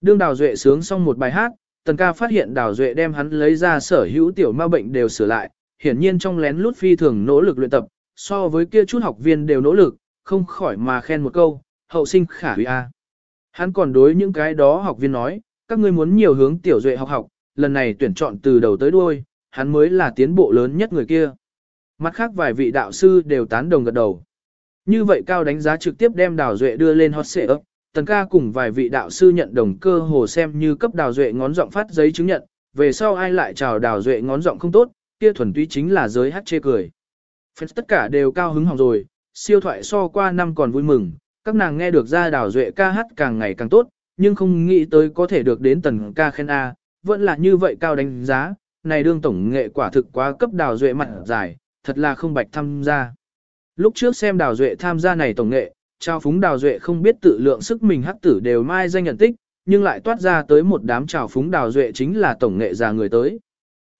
Đương Đào Duệ sướng xong một bài hát, Tần ca phát hiện Đào Duệ đem hắn lấy ra sở hữu tiểu ma bệnh đều sửa lại, hiển nhiên trong lén lút phi thường nỗ lực luyện tập, so với kia chút học viên đều nỗ lực, không khỏi mà khen một câu, hậu sinh khả hủy a. Hắn còn đối những cái đó học viên nói, các ngươi muốn nhiều hướng tiểu Duệ học học, lần này tuyển chọn từ đầu tới đuôi, hắn mới là tiến bộ lớn nhất người kia. Mặt khác vài vị đạo sư đều tán đồng gật đầu. Như vậy cao đánh giá trực tiếp đem Đào Duệ đưa lên hot ấp, Tần ca cùng vài vị đạo sư nhận đồng cơ hồ xem như cấp Đào Duệ ngón giọng phát giấy chứng nhận, về sau ai lại chào Đào Duệ ngón giọng không tốt, kia thuần túy chính là giới hát chê cười. Fans tất cả đều cao hứng hỏng rồi, siêu thoại so qua năm còn vui mừng, các nàng nghe được ra Đào Duệ ca hát càng ngày càng tốt, nhưng không nghĩ tới có thể được đến tần ca khen A, vẫn là như vậy cao đánh giá, này đương tổng nghệ quả thực quá cấp Đào Duệ mặt dài, thật là không bạch tham gia. Lúc trước xem Đào Duệ tham gia này tổng nghệ, trao phúng Đào Duệ không biết tự lượng sức mình hắc tử đều mai danh nhận tích, nhưng lại toát ra tới một đám trào phúng Đào Duệ chính là tổng nghệ già người tới.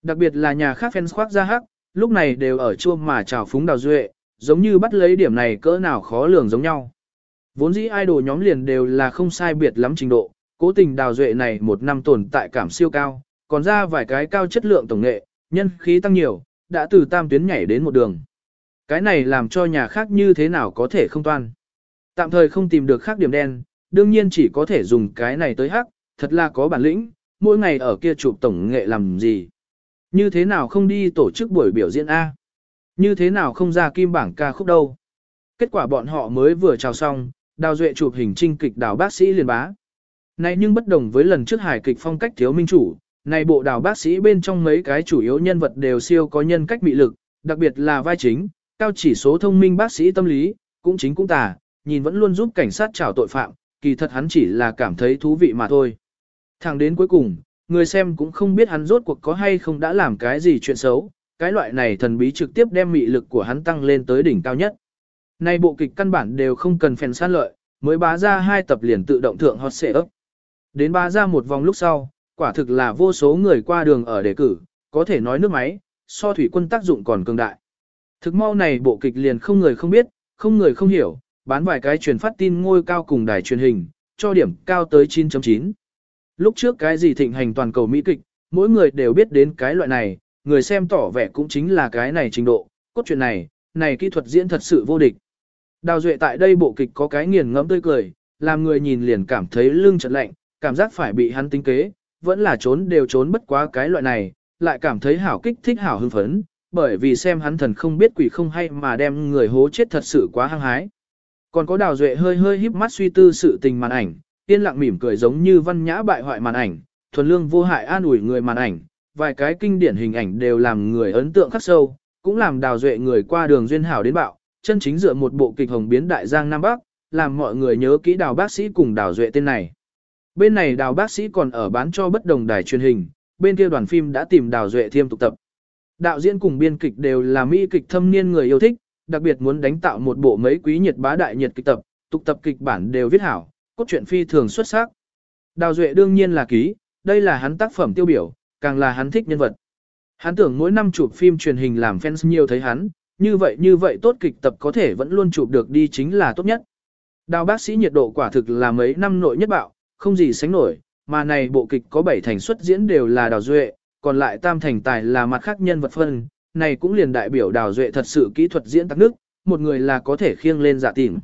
Đặc biệt là nhà khác fans khoác ra hắc, lúc này đều ở chua mà trào phúng Đào Duệ, giống như bắt lấy điểm này cỡ nào khó lường giống nhau. Vốn dĩ idol nhóm liền đều là không sai biệt lắm trình độ, cố tình Đào Duệ này một năm tồn tại cảm siêu cao, còn ra vài cái cao chất lượng tổng nghệ, nhân khí tăng nhiều, đã từ tam tuyến nhảy đến một đường. Cái này làm cho nhà khác như thế nào có thể không toan. Tạm thời không tìm được khác điểm đen, đương nhiên chỉ có thể dùng cái này tới hắc, thật là có bản lĩnh, mỗi ngày ở kia chụp tổng nghệ làm gì. Như thế nào không đi tổ chức buổi biểu diễn A? Như thế nào không ra kim bảng ca khúc đâu? Kết quả bọn họ mới vừa chào xong, đào duệ chụp hình trinh kịch đào bác sĩ liền bá. Này nhưng bất đồng với lần trước hài kịch phong cách thiếu minh chủ, này bộ đào bác sĩ bên trong mấy cái chủ yếu nhân vật đều siêu có nhân cách mị lực, đặc biệt là vai chính, cao chỉ số thông minh bác sĩ tâm lý, cũng chính cũng tà, nhìn vẫn luôn giúp cảnh sát trảo tội phạm, kỳ thật hắn chỉ là cảm thấy thú vị mà thôi. Thẳng đến cuối cùng, người xem cũng không biết hắn rốt cuộc có hay không đã làm cái gì chuyện xấu, cái loại này thần bí trực tiếp đem mị lực của hắn tăng lên tới đỉnh cao nhất. Này bộ kịch căn bản đều không cần phèn san lợi, mới bá ra hai tập liền tự động thượng hot xệ ấp. Đến bá ra một vòng lúc sau, quả thực là vô số người qua đường ở đề cử, có thể nói nước máy, so thủy quân tác dụng còn cường đại. Thực mau này bộ kịch liền không người không biết, không người không hiểu, bán vài cái truyền phát tin ngôi cao cùng đài truyền hình, cho điểm cao tới 9.9. Lúc trước cái gì thịnh hành toàn cầu Mỹ kịch, mỗi người đều biết đến cái loại này, người xem tỏ vẻ cũng chính là cái này trình độ, cốt truyện này, này kỹ thuật diễn thật sự vô địch. Đào Duệ tại đây bộ kịch có cái nghiền ngẫm tươi cười, làm người nhìn liền cảm thấy lưng chợt lạnh, cảm giác phải bị hắn tính kế, vẫn là trốn đều trốn bất quá cái loại này, lại cảm thấy hảo kích thích hảo hưng phấn, bởi vì xem hắn thần không biết quỷ không hay mà đem người hố chết thật sự quá hăng hái. Còn có Đào Duệ hơi hơi híp mắt suy tư sự tình màn ảnh, yên lặng mỉm cười giống như văn nhã bại hoại màn ảnh, thuần lương vô hại an ủi người màn ảnh, vài cái kinh điển hình ảnh đều làm người ấn tượng khắc sâu, cũng làm Đào Duệ người qua đường duyên hảo đến bạo, chân chính dựa một bộ kịch hồng biến đại giang Nam Bắc, làm mọi người nhớ kỹ đào bác sĩ cùng đào duệ tên này. Bên này đào bác sĩ còn ở bán cho bất đồng đài truyền hình, bên kia đoàn phim đã tìm đào duệ thêm tục tập. Đạo diễn cùng biên kịch đều là mỹ kịch thâm niên người yêu thích, đặc biệt muốn đánh tạo một bộ mấy quý nhiệt bá đại nhiệt kịch tập, tục tập kịch bản đều viết hảo, cốt truyện phi thường xuất sắc. Đào Duệ đương nhiên là ký, đây là hắn tác phẩm tiêu biểu, càng là hắn thích nhân vật. Hắn tưởng mỗi năm chụp phim truyền hình làm fans nhiều thấy hắn, như vậy như vậy tốt kịch tập có thể vẫn luôn chụp được đi chính là tốt nhất. Đào bác sĩ nhiệt độ quả thực là mấy năm nội nhất bạo, không gì sánh nổi, mà này bộ kịch có bảy thành xuất diễn đều là đào duệ, còn lại tam thành tài là mặt khác nhân vật phân, này cũng liền đại biểu đào duệ thật sự kỹ thuật diễn tắc nước, một người là có thể khiêng lên dạ tìm.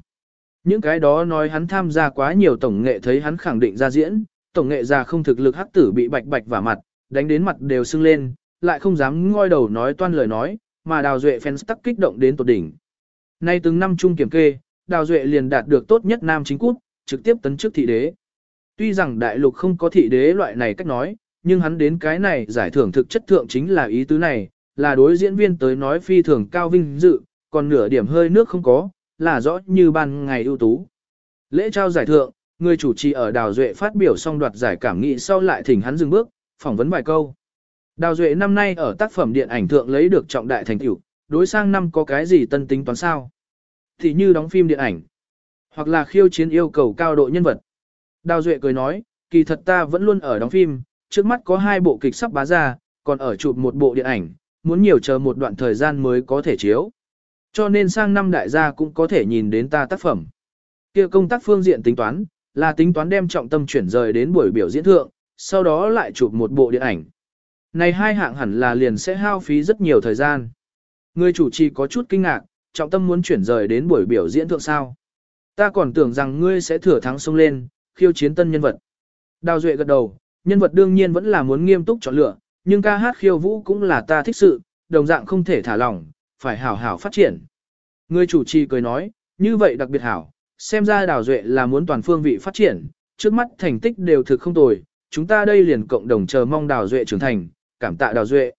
Những cái đó nói hắn tham gia quá nhiều tổng nghệ thấy hắn khẳng định ra diễn, tổng nghệ già không thực lực hắc tử bị bạch bạch vào mặt, đánh đến mặt đều sưng lên, lại không dám ngoi đầu nói toan lời nói, mà Đào Duệ fans tắc kích động đến tột đỉnh. Nay từng năm chung kiểm kê, Đào Duệ liền đạt được tốt nhất nam chính quốc, trực tiếp tấn chức thị đế. Tuy rằng đại lục không có thị đế loại này cách nói, nhưng hắn đến cái này giải thưởng thực chất thượng chính là ý tứ này, là đối diễn viên tới nói phi thường cao vinh dự, còn nửa điểm hơi nước không có, là rõ như ban ngày ưu tú. Lễ trao giải thượng, người chủ trì ở Đào Duệ phát biểu xong đoạt giải cảm nghị sau lại thỉnh hắn dừng bước, phỏng vấn vài câu. Đào Duệ năm nay ở tác phẩm điện ảnh thượng lấy được trọng đại thành tựu, đối sang năm có cái gì tân tính toán sao? Thì như đóng phim điện ảnh, hoặc là khiêu chiến yêu cầu cao độ nhân vật. Đào Duệ cười nói, kỳ thật ta vẫn luôn ở đóng phim, trước mắt có hai bộ kịch sắp bá ra, còn ở chụp một bộ điện ảnh, muốn nhiều chờ một đoạn thời gian mới có thể chiếu. Cho nên sang năm đại gia cũng có thể nhìn đến ta tác phẩm. Kia công tác phương diện tính toán, là tính toán đem trọng tâm chuyển rời đến buổi biểu diễn thượng, sau đó lại chụp một bộ điện ảnh. Này hai hạng hẳn là liền sẽ hao phí rất nhiều thời gian. Người chủ trì có chút kinh ngạc, trọng tâm muốn chuyển rời đến buổi biểu diễn thượng sao. Ta còn tưởng rằng ngươi sẽ thừa thắng xông lên, khiêu chiến tân nhân vật. Đào Duệ gật đầu, nhân vật đương nhiên vẫn là muốn nghiêm túc chọn lựa, nhưng ca hát khiêu vũ cũng là ta thích sự, đồng dạng không thể thả lỏng, phải hảo hảo phát triển. Người chủ trì cười nói, như vậy đặc biệt hảo, xem ra Đào Duệ là muốn toàn phương vị phát triển, trước mắt thành tích đều thực không tồi, chúng ta đây liền cộng đồng chờ mong Đào Duệ trưởng thành, cảm tạ Đào Duệ.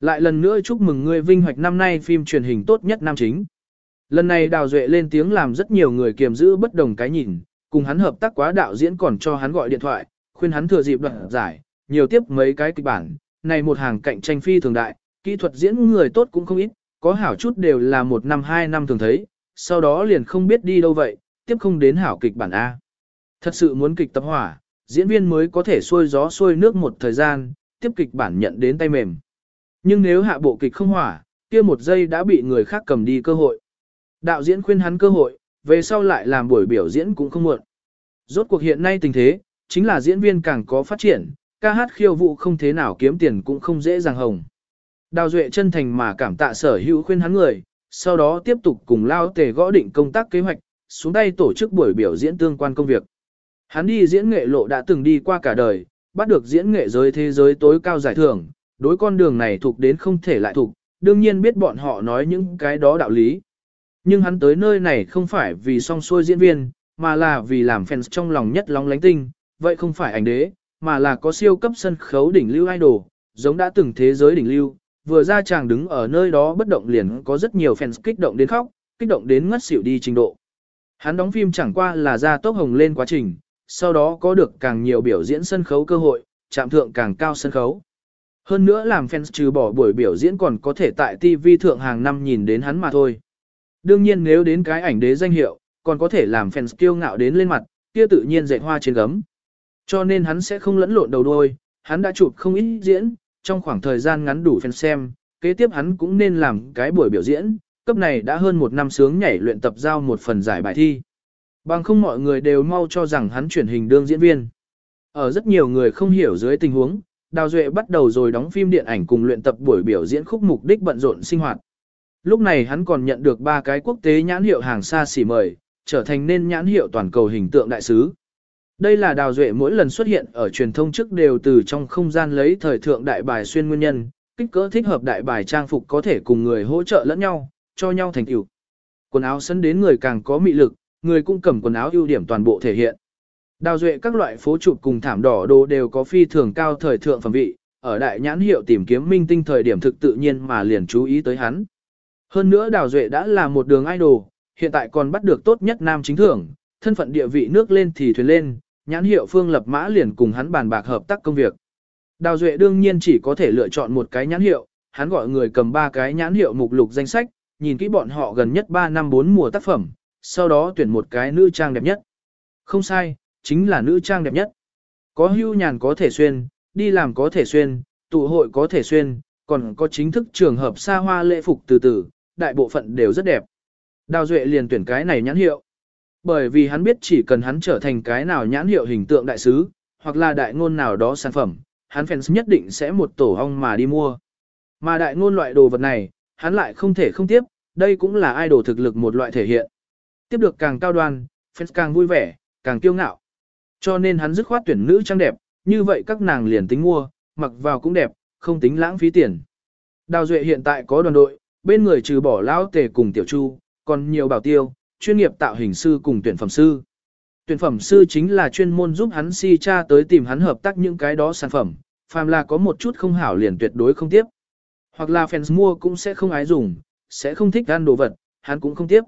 Lại lần nữa chúc mừng ngươi vinh hoạch năm nay phim truyền hình tốt nhất nam chính. Lần này Đào Duệ lên tiếng làm rất nhiều người kiềm giữ bất đồng cái nhìn, cùng hắn hợp tác quá đạo diễn còn cho hắn gọi điện thoại, khuyên hắn thừa dịp đoạn giải, nhiều tiếp mấy cái kịch bản, này một hàng cạnh tranh phi thường đại, kỹ thuật diễn người tốt cũng không ít, có hảo chút đều là một năm hai năm thường thấy, sau đó liền không biết đi đâu vậy, tiếp không đến hảo kịch bản A. Thật sự muốn kịch tập hỏa, diễn viên mới có thể xuôi gió xuôi nước một thời gian, tiếp kịch bản nhận đến tay mềm. Nhưng nếu hạ bộ kịch không hỏa, kia một giây đã bị người khác cầm đi cơ hội. Đạo diễn khuyên hắn cơ hội, về sau lại làm buổi biểu diễn cũng không muộn. Rốt cuộc hiện nay tình thế, chính là diễn viên càng có phát triển, ca hát khiêu vũ không thế nào kiếm tiền cũng không dễ dàng hồng. Đào Duệ chân thành mà cảm tạ sở hữu khuyên hắn người, sau đó tiếp tục cùng lao tề gõ định công tác kế hoạch, xuống tay tổ chức buổi biểu diễn tương quan công việc. Hắn đi diễn nghệ lộ đã từng đi qua cả đời, bắt được diễn nghệ giới thế giới tối cao giải thưởng, đối con đường này thuộc đến không thể lại thuộc, đương nhiên biết bọn họ nói những cái đó đạo lý. Nhưng hắn tới nơi này không phải vì song xuôi diễn viên, mà là vì làm fans trong lòng nhất lóng lánh tinh, vậy không phải ảnh đế, mà là có siêu cấp sân khấu đỉnh lưu idol, giống đã từng thế giới đỉnh lưu, vừa ra chàng đứng ở nơi đó bất động liền có rất nhiều fans kích động đến khóc, kích động đến ngất xỉu đi trình độ. Hắn đóng phim chẳng qua là ra tốc hồng lên quá trình, sau đó có được càng nhiều biểu diễn sân khấu cơ hội, chạm thượng càng cao sân khấu. Hơn nữa làm fans trừ bỏ buổi biểu diễn còn có thể tại TV thượng hàng năm nhìn đến hắn mà thôi. Đương nhiên nếu đến cái ảnh đế danh hiệu, còn có thể làm fans kiêu ngạo đến lên mặt, kia tự nhiên dạy hoa trên gấm. Cho nên hắn sẽ không lẫn lộn đầu đuôi, hắn đã chụp không ít diễn, trong khoảng thời gian ngắn đủ fan xem, kế tiếp hắn cũng nên làm cái buổi biểu diễn, cấp này đã hơn một năm sướng nhảy luyện tập giao một phần giải bài thi. Bằng không mọi người đều mau cho rằng hắn chuyển hình đương diễn viên. Ở rất nhiều người không hiểu dưới tình huống, Đào Duệ bắt đầu rồi đóng phim điện ảnh cùng luyện tập buổi biểu diễn khúc mục đích bận rộn sinh hoạt. Lúc này hắn còn nhận được ba cái quốc tế nhãn hiệu hàng xa xỉ mời, trở thành nên nhãn hiệu toàn cầu hình tượng đại sứ. Đây là Đào Duệ mỗi lần xuất hiện ở truyền thông trước đều từ trong không gian lấy thời thượng đại bài xuyên nguyên nhân, kích cỡ thích hợp đại bài trang phục có thể cùng người hỗ trợ lẫn nhau, cho nhau thành tựu. Quần áo sân đến người càng có mị lực, người cũng cầm quần áo ưu điểm toàn bộ thể hiện. Đào duệ các loại phố chụp cùng thảm đỏ đồ đều có phi thường cao thời thượng phẩm vị, ở đại nhãn hiệu tìm kiếm minh tinh thời điểm thực tự nhiên mà liền chú ý tới hắn. Hơn nữa đào duệ đã là một đường idol, hiện tại còn bắt được tốt nhất nam chính thưởng, thân phận địa vị nước lên thì thuyền lên, nhãn hiệu phương lập mã liền cùng hắn bàn bạc hợp tác công việc. Đào duệ đương nhiên chỉ có thể lựa chọn một cái nhãn hiệu, hắn gọi người cầm ba cái nhãn hiệu mục lục danh sách, nhìn kỹ bọn họ gần nhất 3 năm 4 mùa tác phẩm, sau đó tuyển một cái nữ trang đẹp nhất. Không sai, chính là nữ trang đẹp nhất. Có hưu nhàn có thể xuyên, đi làm có thể xuyên, tụ hội có thể xuyên, còn có chính thức trường hợp xa hoa lễ phục từ từ, đại bộ phận đều rất đẹp. Đào Duệ liền tuyển cái này nhãn hiệu. Bởi vì hắn biết chỉ cần hắn trở thành cái nào nhãn hiệu hình tượng đại sứ, hoặc là đại ngôn nào đó sản phẩm, hắn fans nhất định sẽ một tổ ong mà đi mua. Mà đại ngôn loại đồ vật này, hắn lại không thể không tiếp, đây cũng là idol thực lực một loại thể hiện. Tiếp được càng cao đoan, fans càng vui vẻ, càng kiêu ngạo. Cho nên hắn dứt khoát tuyển nữ trang đẹp, như vậy các nàng liền tính mua, mặc vào cũng đẹp, không tính lãng phí tiền. Đào Duệ hiện tại có đoàn đội, bên người trừ bỏ lão tề cùng tiểu chu, còn nhiều bảo tiêu, chuyên nghiệp tạo hình sư cùng tuyển phẩm sư. Tuyển phẩm sư chính là chuyên môn giúp hắn si cha tới tìm hắn hợp tác những cái đó sản phẩm, phàm là có một chút không hảo liền tuyệt đối không tiếp. Hoặc là fans mua cũng sẽ không ái dùng, sẽ không thích ăn đồ vật, hắn cũng không tiếp.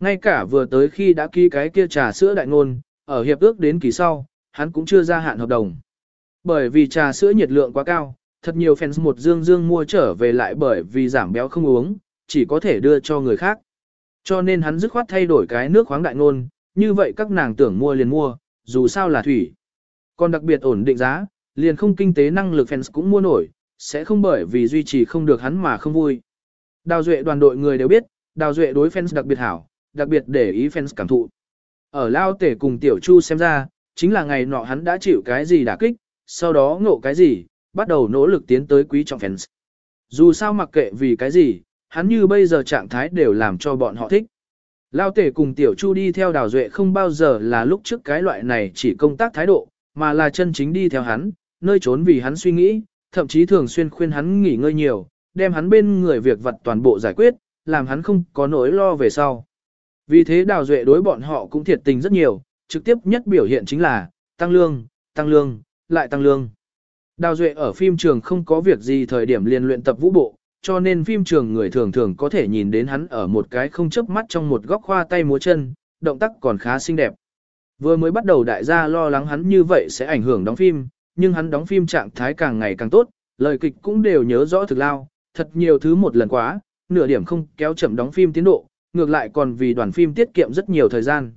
Ngay cả vừa tới khi đã ký cái kia trà sữa đại ngôn, ở hiệp ước đến kỳ sau, hắn cũng chưa gia hạn hợp đồng. Bởi vì trà sữa nhiệt lượng quá cao, thật nhiều fans một dương dương mua trở về lại bởi vì giảm béo không uống, chỉ có thể đưa cho người khác. Cho nên hắn dứt khoát thay đổi cái nước khoáng đại ngôn, như vậy các nàng tưởng mua liền mua, dù sao là thủy. Còn đặc biệt ổn định giá, liền không kinh tế năng lực fans cũng mua nổi, sẽ không bởi vì duy trì không được hắn mà không vui. Đào Duệ đoàn đội người đều biết, Đào Duệ đối fans đặc biệt hảo, đặc biệt để ý fans cảm thụ. Ở Lao Tể cùng Tiểu Chu xem ra, chính là ngày nọ hắn đã chịu cái gì đả kích, sau đó ngộ cái gì, bắt đầu nỗ lực tiến tới quý trọng fans. Dù sao mặc kệ vì cái gì, hắn như bây giờ trạng thái đều làm cho bọn họ thích. Lao Tể cùng Tiểu Chu đi theo Đào Duệ không bao giờ là lúc trước cái loại này chỉ công tác thái độ, mà là chân chính đi theo hắn, nơi trốn vì hắn suy nghĩ, thậm chí thường xuyên khuyên hắn nghỉ ngơi nhiều, đem hắn bên người việc vật toàn bộ giải quyết, làm hắn không có nỗi lo về sau. Vì thế Đào Duệ đối bọn họ cũng thiệt tình rất nhiều, trực tiếp nhất biểu hiện chính là tăng lương, tăng lương, lại tăng lương. Đào Duệ ở phim trường không có việc gì thời điểm liền luyện tập vũ bộ, cho nên phim trường người thường thường có thể nhìn đến hắn ở một cái không chớp mắt trong một góc khoa tay múa chân, động tác còn khá xinh đẹp. Vừa mới bắt đầu đại gia lo lắng hắn như vậy sẽ ảnh hưởng đóng phim, nhưng hắn đóng phim trạng thái càng ngày càng tốt, lời kịch cũng đều nhớ rõ thực lao, thật nhiều thứ một lần quá, nửa điểm không kéo chậm đóng phim tiến độ, ngược lại còn vì đoàn phim tiết kiệm rất nhiều thời gian.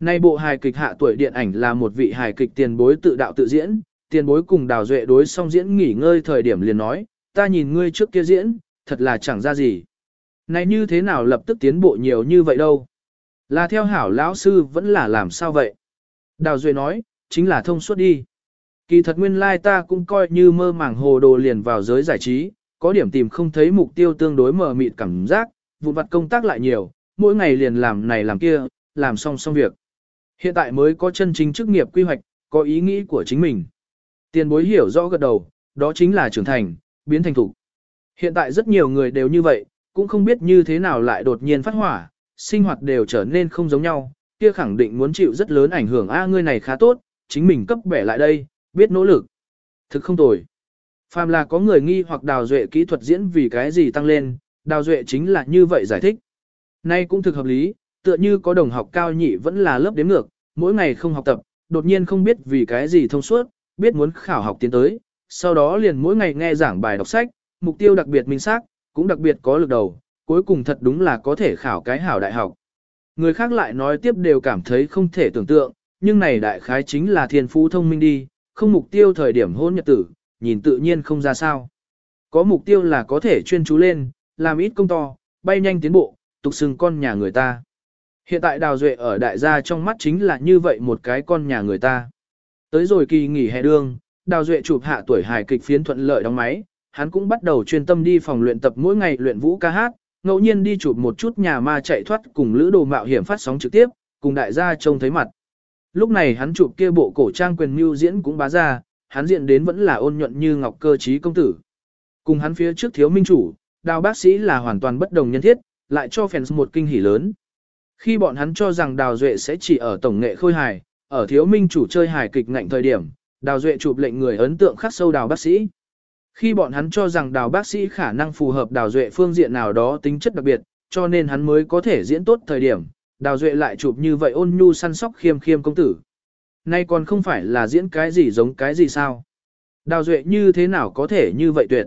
Nay bộ hài kịch hạ tuổi điện ảnh là một vị hài kịch tiền bối tự đạo tự diễn, tiền bối cùng đào duệ đối xong diễn nghỉ ngơi thời điểm liền nói, ta nhìn ngươi trước kia diễn, thật là chẳng ra gì. Này như thế nào lập tức tiến bộ nhiều như vậy đâu? Là theo hảo lão sư vẫn là làm sao vậy? Đào duệ nói, chính là thông suốt đi. Kỳ thật nguyên lai like ta cũng coi như mơ màng hồ đồ liền vào giới giải trí, có điểm tìm không thấy mục tiêu tương đối mờ mịt cảm giác, vụn vặt công tác lại nhiều, mỗi ngày liền làm này làm kia, làm xong xong việc. Hiện tại mới có chân chính chức nghiệp quy hoạch, có ý nghĩ của chính mình. Tiền bối hiểu rõ gật đầu, đó chính là trưởng thành, biến thành thủ. Hiện tại rất nhiều người đều như vậy, cũng không biết như thế nào lại đột nhiên phát hỏa, sinh hoạt đều trở nên không giống nhau, kia khẳng định muốn chịu rất lớn ảnh hưởng a ngươi này khá tốt, chính mình cấp bẻ lại đây, biết nỗ lực. Thực không tồi. Phàm là có người nghi hoặc đào duệ kỹ thuật diễn vì cái gì tăng lên, đào duệ chính là như vậy giải thích. Nay cũng thực hợp lý, tựa như có đồng học cao nhị vẫn là lớp đếm ngược, mỗi ngày không học tập, đột nhiên không biết vì cái gì thông suốt, biết muốn khảo học tiến tới, sau đó liền mỗi ngày nghe giảng bài đọc sách, mục tiêu đặc biệt minh xác, cũng đặc biệt có lực đầu, cuối cùng thật đúng là có thể khảo cái hảo đại học. Người khác lại nói tiếp đều cảm thấy không thể tưởng tượng, nhưng này đại khái chính là thiên phú thông minh đi, không mục tiêu thời điểm hôn nhật tử, nhìn tự nhiên không ra sao. Có mục tiêu là có thể chuyên chú lên, làm ít công to, bay nhanh tiến bộ, tục xưng con nhà người ta. Hiện tại Đào Duệ ở đại gia trong mắt chính là như vậy một cái con nhà người ta. Tới rồi kỳ nghỉ hè đương, Đào Duệ chụp hạ tuổi hài kịch phiến thuận lợi đóng máy, hắn cũng bắt đầu chuyên tâm đi phòng luyện tập mỗi ngày luyện vũ ca hát, ngẫu nhiên đi chụp một chút nhà ma chạy thoát cùng lữ đồ mạo hiểm phát sóng trực tiếp, cùng đại gia trông thấy mặt. Lúc này hắn chụp kia bộ cổ trang quyền mưu diễn cũng bá ra, hắn diện đến vẫn là ôn nhuận như ngọc cơ trí công tử. Cùng hắn phía trước thiếu minh chủ, đào bác sĩ là hoàn toàn bất đồng nhân thiết, lại cho fans một kinh hỉ lớn. Khi bọn hắn cho rằng Đào Duệ sẽ chỉ ở tổng nghệ khôi hài, ở thiếu minh chủ chơi hài kịch ngạnh thời điểm, Đào Duệ chụp lệnh người ấn tượng khắc sâu Đào bác sĩ. Khi bọn hắn cho rằng Đào bác sĩ khả năng phù hợp Đào Duệ phương diện nào đó tính chất đặc biệt, cho nên hắn mới có thể diễn tốt thời điểm, Đào Duệ lại chụp như vậy ôn nhu săn sóc khiêm khiêm công tử. Nay còn không phải là diễn cái gì giống cái gì sao? Đào Duệ như thế nào có thể như vậy tuyệt?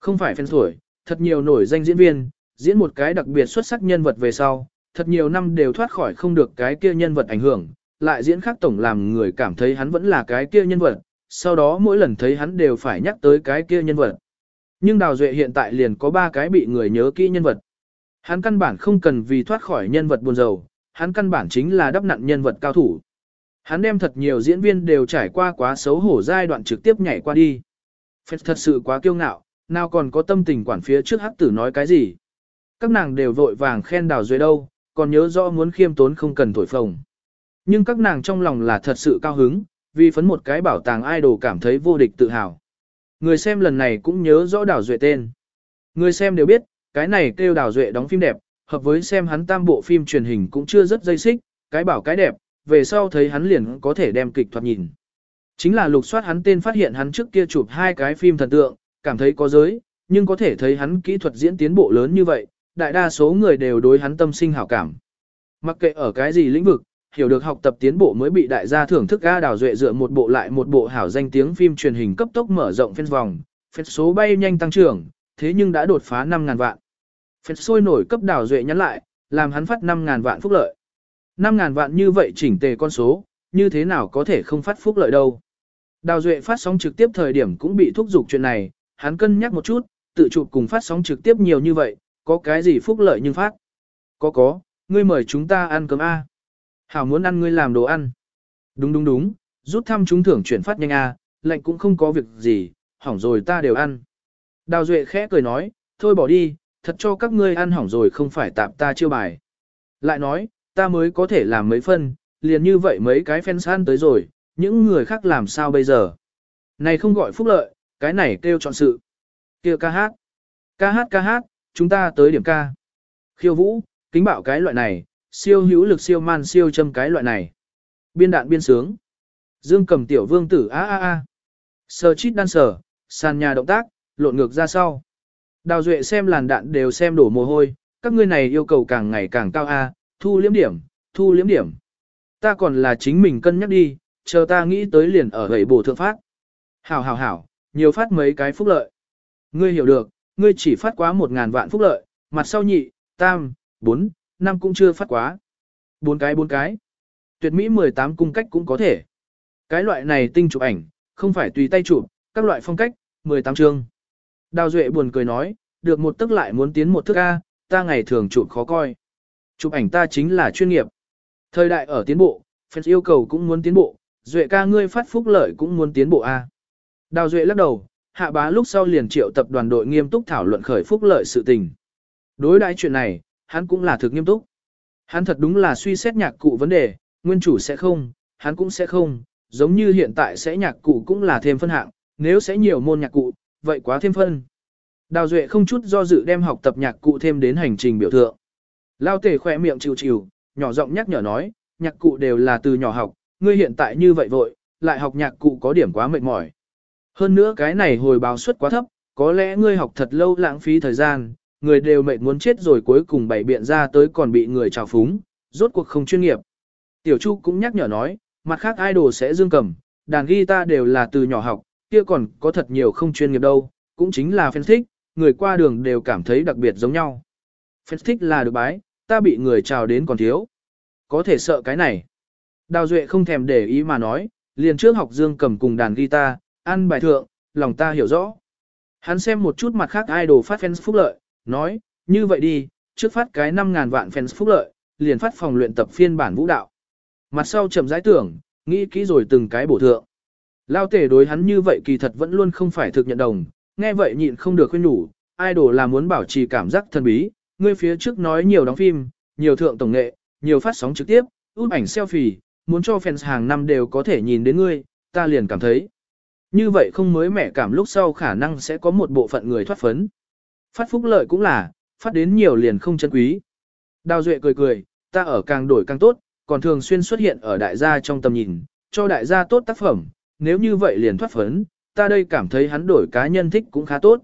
Không phải phen tuổi, thật nhiều nổi danh diễn viên, diễn một cái đặc biệt xuất sắc nhân vật về sau, thật nhiều năm đều thoát khỏi không được cái kia nhân vật ảnh hưởng, lại diễn khác tổng làm người cảm thấy hắn vẫn là cái kia nhân vật, sau đó mỗi lần thấy hắn đều phải nhắc tới cái kia nhân vật. Nhưng Đào Duệ hiện tại liền có ba cái bị người nhớ kỹ nhân vật. Hắn căn bản không cần vì thoát khỏi nhân vật buồn rầu, hắn căn bản chính là đắp nặn nhân vật cao thủ. Hắn đem thật nhiều diễn viên đều trải qua quá xấu hổ giai đoạn trực tiếp nhảy qua đi. Phết thật sự quá kiêu ngạo, nào còn có tâm tình quản phía trước hắc tử nói cái gì. Các nàng đều vội vàng khen đào duệ đâu, còn nhớ rõ muốn khiêm tốn không cần thổi phồng. Nhưng các nàng trong lòng là thật sự cao hứng, vì phấn một cái bảo tàng idol cảm thấy vô địch tự hào. Người xem lần này cũng nhớ rõ đào duệ tên. Người xem đều biết, cái này kêu đào duệ đóng phim đẹp, hợp với xem hắn tam bộ phim truyền hình cũng chưa rất dây xích, cái bảo cái đẹp, về sau thấy hắn liền có thể đem kịch thoạt nhìn. Chính là lục soát hắn tên phát hiện hắn trước kia chụp hai cái phim thần tượng, cảm thấy có giới, nhưng có thể thấy hắn kỹ thuật diễn tiến bộ lớn như vậy, đại đa số người đều đối hắn tâm sinh hảo cảm. Mặc kệ ở cái gì lĩnh vực, hiểu được học tập tiến bộ mới bị đại gia thưởng thức ga đào duệ dựa một bộ lại một bộ hảo danh tiếng phim truyền hình cấp tốc mở rộng phiên vòng, phép số bay nhanh tăng trưởng, thế nhưng đã đột phá 5.000 vạn. Phép sôi nổi cấp đào duệ nhắn lại, làm hắn phát 5.000 vạn phúc lợi. 5.000 vạn như vậy chỉnh tề con số, như thế nào có thể không phát phúc lợi đâu. Đào Duệ phát sóng trực tiếp thời điểm cũng bị thúc giục chuyện này, hắn cân nhắc một chút, tự chụp cùng phát sóng trực tiếp nhiều như vậy, có cái gì phúc lợi nhưng phát. Có có, ngươi mời chúng ta ăn cơm A. Hảo muốn ăn ngươi làm đồ ăn. Đúng đúng đúng, rút thăm chúng thưởng chuyển phát nhanh à, A, lệnh cũng không có việc gì, hỏng rồi ta đều ăn. Đào Duệ khẽ cười nói, thôi bỏ đi, thật cho các ngươi ăn hỏng rồi không phải tạm ta chiêu bài. Lại nói, ta mới có thể làm mấy phân, liền như vậy mấy cái fan san tới rồi, những người khác làm sao bây giờ? Này không gọi phúc lợi, cái này kêu chọn sự. Kêu ca hát. Ca hát ca hát, chúng ta tới điểm ca. Khiêu vũ, kính bạo cái loại này, siêu hữu lực siêu man siêu châm cái loại này. Biên đạn biên sướng. Dương cầm tiểu vương tử a a a. Sờ chít đan sờ, sàn nhà động tác, lộn ngược ra sau. Đào Duệ xem làn đạn đều xem đổ mồ hôi, các ngươi này yêu cầu càng ngày càng cao a, thu liếm điểm, thu liếm điểm. Ta còn là chính mình cân nhắc đi, chờ ta nghĩ tới liền ở gầy bổ thượng phát. Hảo hảo hảo, nhiều phát mấy cái phúc lợi. Ngươi hiểu được, ngươi chỉ phát quá một ngàn vạn phúc lợi, mặt sau nhị, tam, bốn, năm cũng chưa phát quá. Bốn cái bốn cái. Tuyệt mỹ 18 cung cách cũng có thể. Cái loại này tinh chụp ảnh, không phải tùy tay chụp, các loại phong cách, 18 chương. Đào Duệ buồn cười nói, được một tức lại muốn tiến một thức A, ta ngày thường chụp khó coi. Chụp ảnh ta chính là chuyên nghiệp. Thời đại ở tiến bộ, fans yêu cầu cũng muốn tiến bộ, Duệ ca ngươi phát phúc lợi cũng muốn tiến bộ A. Đào Duệ lắc đầu, hạ bá lúc sau liền triệu tập đoàn đội nghiêm túc thảo luận khởi phúc lợi sự tình. Đối đãi chuyện này, hắn cũng là thực nghiêm túc. Hắn thật đúng là suy xét nhạc cụ vấn đề, nguyên chủ sẽ không, hắn cũng sẽ không, giống như hiện tại sẽ nhạc cụ cũng là thêm phân hạng, nếu sẽ nhiều môn nhạc cụ, vậy quá thêm phân. Đào Duệ không chút do dự đem học tập nhạc cụ thêm đến hành trình biểu thượng. Lao tể khỏe miệng chịu chịu, nhỏ giọng nhắc nhở nói, nhạc cụ đều là từ nhỏ học, ngươi hiện tại như vậy vội, lại học nhạc cụ có điểm quá mệt mỏi. Hơn nữa cái này hồi báo suất quá thấp, có lẽ ngươi học thật lâu lãng phí thời gian, người đều mệt muốn chết rồi cuối cùng bày biện ra tới còn bị người trào phúng, rốt cuộc không chuyên nghiệp. Tiểu Chu cũng nhắc nhở nói, mặt khác idol sẽ dương cầm, đàn guitar đều là từ nhỏ học, kia còn có thật nhiều không chuyên nghiệp đâu, cũng chính là fan thích, người qua đường đều cảm thấy đặc biệt giống nhau. Fan thích là được bái, ta bị người chào đến còn thiếu. Có thể sợ cái này. Đào Duệ không thèm để ý mà nói, liền trước học dương cầm cùng đàn guitar, ăn bài thượng, lòng ta hiểu rõ. Hắn xem một chút mặt khác idol phát fans phúc lợi, nói, như vậy đi, trước phát cái 5.000 vạn fans phúc lợi, liền phát phòng luyện tập phiên bản vũ đạo. Mặt sau chậm rãi tưởng, nghĩ kỹ rồi từng cái bổ thượng. Lao tể đối hắn như vậy kỳ thật vẫn luôn không phải thực nhận đồng, nghe vậy nhịn không được khuyên nhủ, idol là muốn bảo trì cảm giác thần bí, ngươi phía trước nói nhiều đóng phim, nhiều thượng tổng nghệ, nhiều phát sóng trực tiếp, út ảnh selfie, muốn cho fans hàng năm đều có thể nhìn đến ngươi, ta liền cảm thấy. Như vậy không mới mẻ cảm lúc sau khả năng sẽ có một bộ phận người thoát phấn. Phát phúc lợi cũng là, phát đến nhiều liền không chân quý. Đào Duệ cười cười, ta ở càng đổi càng tốt, còn thường xuyên xuất hiện ở đại gia trong tầm nhìn, cho đại gia tốt tác phẩm, nếu như vậy liền thoát phấn, ta đây cảm thấy hắn đổi cá nhân thích cũng khá tốt.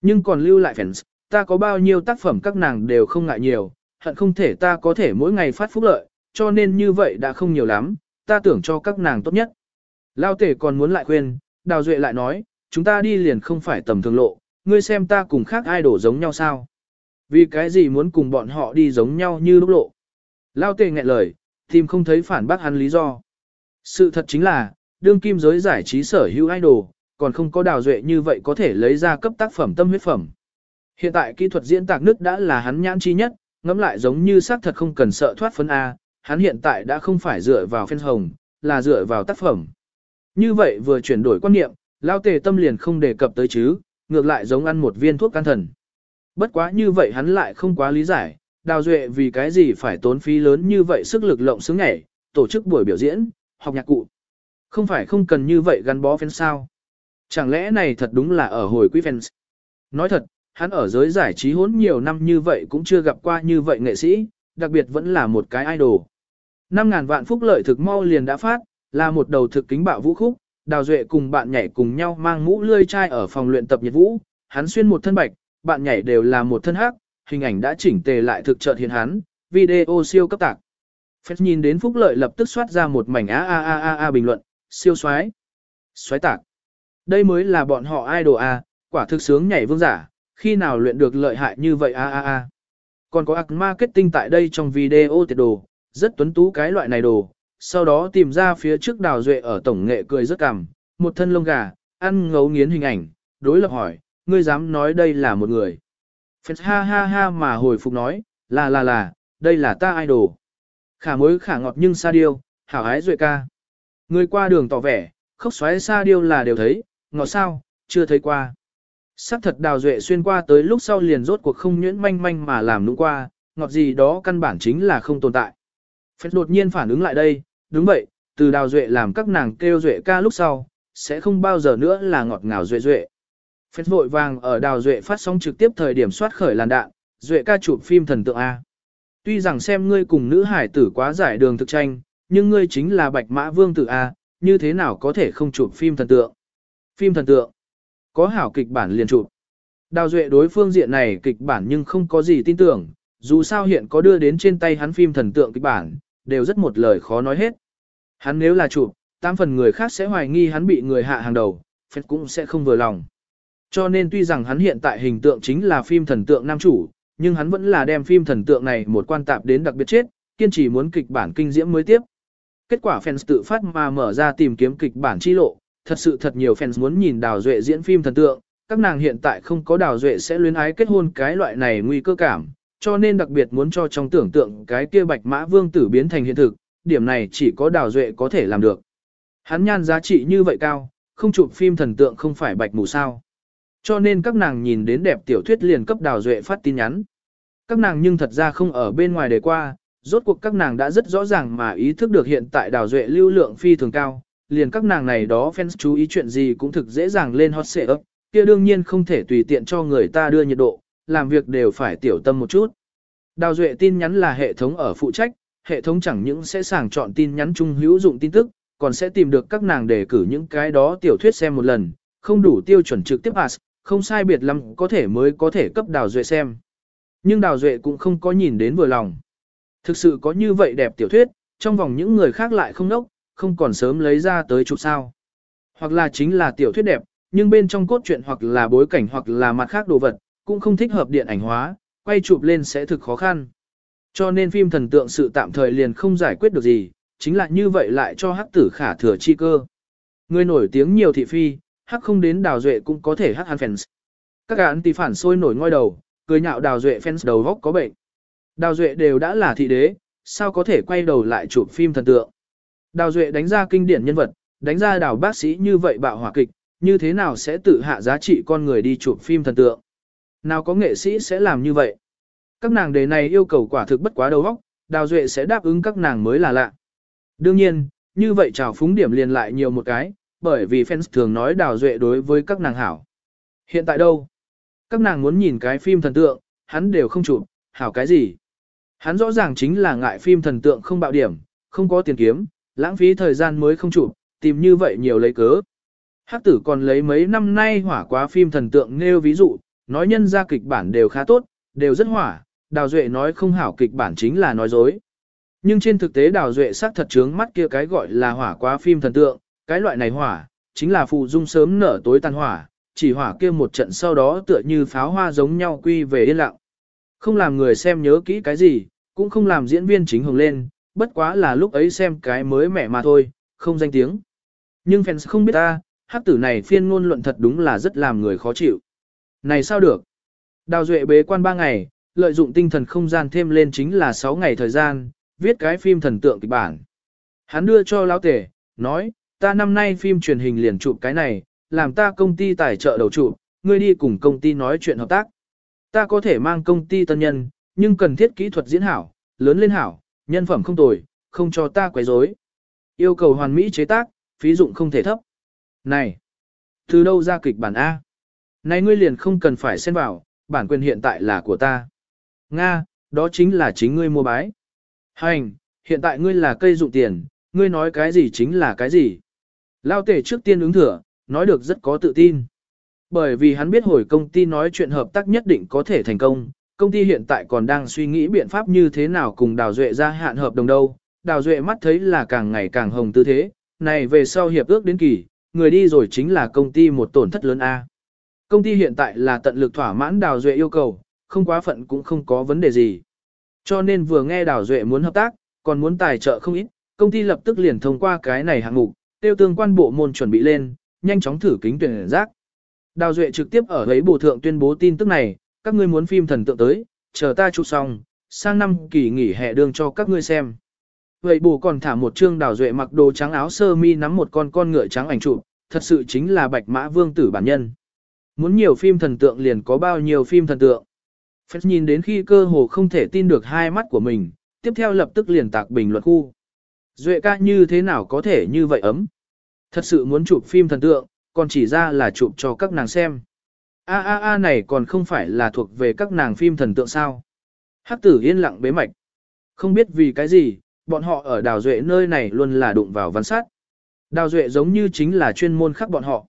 Nhưng còn lưu lại fans, ta có bao nhiêu tác phẩm các nàng đều không ngại nhiều, hận không thể ta có thể mỗi ngày phát phúc lợi, cho nên như vậy đã không nhiều lắm, ta tưởng cho các nàng tốt nhất. Lao tể còn muốn lại khuyên, Đào Duệ lại nói, chúng ta đi liền không phải tầm thường lộ, ngươi xem ta cùng khác ai đổ giống nhau sao? Vì cái gì muốn cùng bọn họ đi giống nhau như lúc lộ? Lao tề nghẹn lời, tìm không thấy phản bác hắn lý do. Sự thật chính là, đương kim giới giải trí sở hữu idol, còn không có đào duệ như vậy có thể lấy ra cấp tác phẩm tâm huyết phẩm. Hiện tại kỹ thuật diễn tạc nước đã là hắn nhãn chi nhất, ngẫm lại giống như xác thật không cần sợ thoát phân A, hắn hiện tại đã không phải dựa vào phen hồng, là dựa vào tác phẩm. Như vậy vừa chuyển đổi quan niệm, lao tề tâm liền không đề cập tới chứ, ngược lại giống ăn một viên thuốc can thần. Bất quá như vậy hắn lại không quá lý giải, đào duệ vì cái gì phải tốn phí lớn như vậy sức lực lộng xứng nhảy, tổ chức buổi biểu diễn, học nhạc cụ. Không phải không cần như vậy gắn bó fans sao. Chẳng lẽ này thật đúng là ở hồi quý fans. Nói thật, hắn ở giới giải trí hốn nhiều năm như vậy cũng chưa gặp qua như vậy nghệ sĩ, đặc biệt vẫn là một cái idol. 5.000 vạn phúc lợi thực mau liền đã phát, là một đầu thực kính bạo vũ khúc, Đào Duệ cùng bạn nhảy cùng nhau mang mũ lươi chai ở phòng luyện tập nhiệt vũ, hắn xuyên một thân bạch, bạn nhảy đều là một thân hắc, hình ảnh đã chỉnh tề lại thực chợt hiện hắn, video siêu cấp tạc. Phép nhìn đến phúc lợi lập tức xoát ra một mảnh a a a a a bình luận, siêu xoái. Xoái tạc. Đây mới là bọn họ idol a, quả thực sướng nhảy vương giả, khi nào luyện được lợi hại như vậy a a a. Còn có ạc marketing tại đây trong video tiệt đồ, rất tuấn tú cái loại này đồ, sau đó tìm ra phía trước đào duệ ở tổng nghệ cười rất cằm, một thân lông gà, ăn ngấu nghiến hình ảnh, đối lập hỏi, ngươi dám nói đây là một người. Phật ha ha ha mà hồi phục nói, là là là, đây là ta idol. Khả mối khả ngọt nhưng sa điêu, hảo ái duệ ca. Người qua đường tỏ vẻ, khóc xoáy sa điêu là đều thấy, ngọt sao, chưa thấy qua. Sắc thật đào duệ xuyên qua tới lúc sau liền rốt cuộc không nhuyễn manh manh mà làm nụ qua, ngọt gì đó căn bản chính là không tồn tại. Phép đột nhiên phản ứng lại đây, đúng vậy, từ đào duệ làm các nàng kêu duệ ca lúc sau, sẽ không bao giờ nữa là ngọt ngào duệ duệ. Phết vội vàng ở đào duệ phát sóng trực tiếp thời điểm soát khởi làn đạn, duệ ca chụp phim thần tượng A. Tuy rằng xem ngươi cùng nữ hải tử quá giải đường thực tranh, nhưng ngươi chính là bạch mã vương tử A, như thế nào có thể không chụp phim thần tượng. Phim thần tượng, có hảo kịch bản liền chụp. Đào duệ đối phương diện này kịch bản nhưng không có gì tin tưởng, dù sao hiện có đưa đến trên tay hắn phim thần tượng kịch bản, đều rất một lời khó nói hết. Hắn nếu là chụp, tam phần người khác sẽ hoài nghi hắn bị người hạ hàng đầu, phép cũng sẽ không vừa lòng. Cho nên tuy rằng hắn hiện tại hình tượng chính là phim thần tượng nam chủ, nhưng hắn vẫn là đem phim thần tượng này một quan tạp đến đặc biệt chết, kiên trì muốn kịch bản kinh diễm mới tiếp. Kết quả fans tự phát mà mở ra tìm kiếm kịch bản chi lộ, thật sự thật nhiều fans muốn nhìn Đào Duệ diễn phim thần tượng, các nàng hiện tại không có Đào Duệ sẽ luyến ái kết hôn cái loại này nguy cơ cảm, cho nên đặc biệt muốn cho trong tưởng tượng cái kia bạch mã vương tử biến thành hiện thực, điểm này chỉ có Đào Duệ có thể làm được. Hắn nhan giá trị như vậy cao, không chụp phim thần tượng không phải bạch mù sao. Cho nên các nàng nhìn đến đẹp tiểu thuyết liền cấp đào duệ phát tin nhắn. Các nàng nhưng thật ra không ở bên ngoài đề qua, rốt cuộc các nàng đã rất rõ ràng mà ý thức được hiện tại đào duệ lưu lượng phi thường cao, liền các nàng này đó fans chú ý chuyện gì cũng thực dễ dàng lên hot xệ ấp, kia đương nhiên không thể tùy tiện cho người ta đưa nhiệt độ, làm việc đều phải tiểu tâm một chút. Đào duệ tin nhắn là hệ thống ở phụ trách, hệ thống chẳng những sẽ sàng chọn tin nhắn chung hữu dụng tin tức, còn sẽ tìm được các nàng để cử những cái đó tiểu thuyết xem một lần, không đủ tiêu chuẩn trực tiếp pass, không sai biệt lắm có thể mới có thể cấp đào duệ xem. Nhưng đào duệ cũng không có nhìn đến vừa lòng. Thực sự có như vậy đẹp tiểu thuyết, trong vòng những người khác lại không nốc, không còn sớm lấy ra tới chụp sao. Hoặc là chính là tiểu thuyết đẹp, nhưng bên trong cốt truyện hoặc là bối cảnh hoặc là mặt khác đồ vật, cũng không thích hợp điện ảnh hóa, quay chụp lên sẽ thực khó khăn. Cho nên phim thần tượng sự tạm thời liền không giải quyết được gì, chính là như vậy lại cho hắc tử khả thừa chi cơ. Người nổi tiếng nhiều thị phi, hắc không đến đào duệ cũng có thể hắc hắn fans. Các gã tỷ phản sôi nổi ngoi đầu, cười nhạo đào duệ fans đầu góc có bệnh. Đào duệ đều đã là thị đế, sao có thể quay đầu lại chụp phim thần tượng. Đào duệ đánh ra kinh điển nhân vật, đánh ra đào bác sĩ như vậy bạo hỏa kịch, như thế nào sẽ tự hạ giá trị con người đi chụp phim thần tượng. Nào có nghệ sĩ sẽ làm như vậy. Các nàng đề này yêu cầu quả thực bất quá đầu óc, đào duệ sẽ đáp ứng các nàng mới là lạ. Đương nhiên, như vậy trào phúng điểm liền lại nhiều một cái, bởi vì fans thường nói đào duệ đối với các nàng hảo. Hiện tại đâu? Các nàng muốn nhìn cái phim thần tượng, hắn đều không chụp, hảo cái gì? Hắn rõ ràng chính là ngại phim thần tượng không bạo điểm, không có tiền kiếm, lãng phí thời gian mới không chụp, tìm như vậy nhiều lấy cớ. Hắc tử còn lấy mấy năm nay hỏa quá phim thần tượng nêu ví dụ, nói nhân ra kịch bản đều khá tốt, đều rất hỏa, Đào Duệ nói không hảo kịch bản chính là nói dối. Nhưng trên thực tế Đào Duệ xác thật trướng mắt kia cái gọi là hỏa quá phim thần tượng, cái loại này hỏa, chính là phụ dung sớm nở tối tàn hỏa, chỉ hỏa kia một trận sau đó tựa như pháo hoa giống nhau quy về yên lặng. Không làm người xem nhớ kỹ cái gì, cũng không làm diễn viên chính hồng lên, bất quá là lúc ấy xem cái mới mẻ mà thôi, không danh tiếng. Nhưng fans không biết ta, hát tử này phiên ngôn luận thật đúng là rất làm người khó chịu. Này sao được? Đào Duệ bế quan 3 ngày, lợi dụng tinh thần không gian thêm lên chính là 6 ngày thời gian, viết cái phim thần tượng kịch bản. Hắn đưa cho lão tể, nói, ta năm nay phim truyền hình liền chụp cái này, làm ta công ty tài trợ đầu chụp, ngươi đi cùng công ty nói chuyện hợp tác. Ta có thể mang công ty tân nhân, nhưng cần thiết kỹ thuật diễn hảo, lớn lên hảo, nhân phẩm không tồi, không cho ta quấy rối. Yêu cầu hoàn mỹ chế tác, phí dụng không thể thấp. Này, từ đâu ra kịch bản A? Này ngươi liền không cần phải xen vào, bản quyền hiện tại là của ta. Nga, đó chính là chính ngươi mua bái. Hành, hiện tại ngươi là cây dụng tiền, ngươi nói cái gì chính là cái gì. Lao tể trước tiên ứng thừa, nói được rất có tự tin. Bởi vì hắn biết hồi công ty nói chuyện hợp tác nhất định có thể thành công, công ty hiện tại còn đang suy nghĩ biện pháp như thế nào cùng Đào Duệ ra hạn hợp đồng đâu. Đào Duệ mắt thấy là càng ngày càng hồng tư thế, này về sau hiệp ước đến kỳ, người đi rồi chính là công ty một tổn thất lớn A. Công ty hiện tại là tận lực thỏa mãn Đào Duệ yêu cầu, không quá phận cũng không có vấn đề gì. Cho nên vừa nghe Đào Duệ muốn hợp tác, còn muốn tài trợ không ít, công ty lập tức liền thông qua cái này hạng mục, tiêu tương quan bộ môn chuẩn bị lên, nhanh chóng thử kính tuyển giác. Đào Duệ trực tiếp ở ấy bộ thượng tuyên bố tin tức này, các ngươi muốn phim thần tượng tới, chờ ta chụp xong, sang năm kỳ nghỉ hè đường cho các ngươi xem. Vậy bù còn thả một chương Đào Duệ mặc đồ trắng áo sơ mi nắm một con con ngựa trắng ảnh chụp, thật sự chính là bạch mã vương tử bản nhân. Muốn nhiều phim thần tượng liền có bao nhiêu phim thần tượng. Phép nhìn đến khi cơ hồ không thể tin được hai mắt của mình, tiếp theo lập tức liền tạc bình luận khu. Duệ ca như thế nào có thể như vậy ấm? Thật sự muốn chụp phim thần tượng, còn chỉ ra là chụp cho các nàng xem. A a a này còn không phải là thuộc về các nàng phim thần tượng sao? Hắc tử yên lặng bế mạch. Không biết vì cái gì, bọn họ ở đào duệ nơi này luôn là đụng vào văn sát. Đào duệ giống như chính là chuyên môn khắc bọn họ.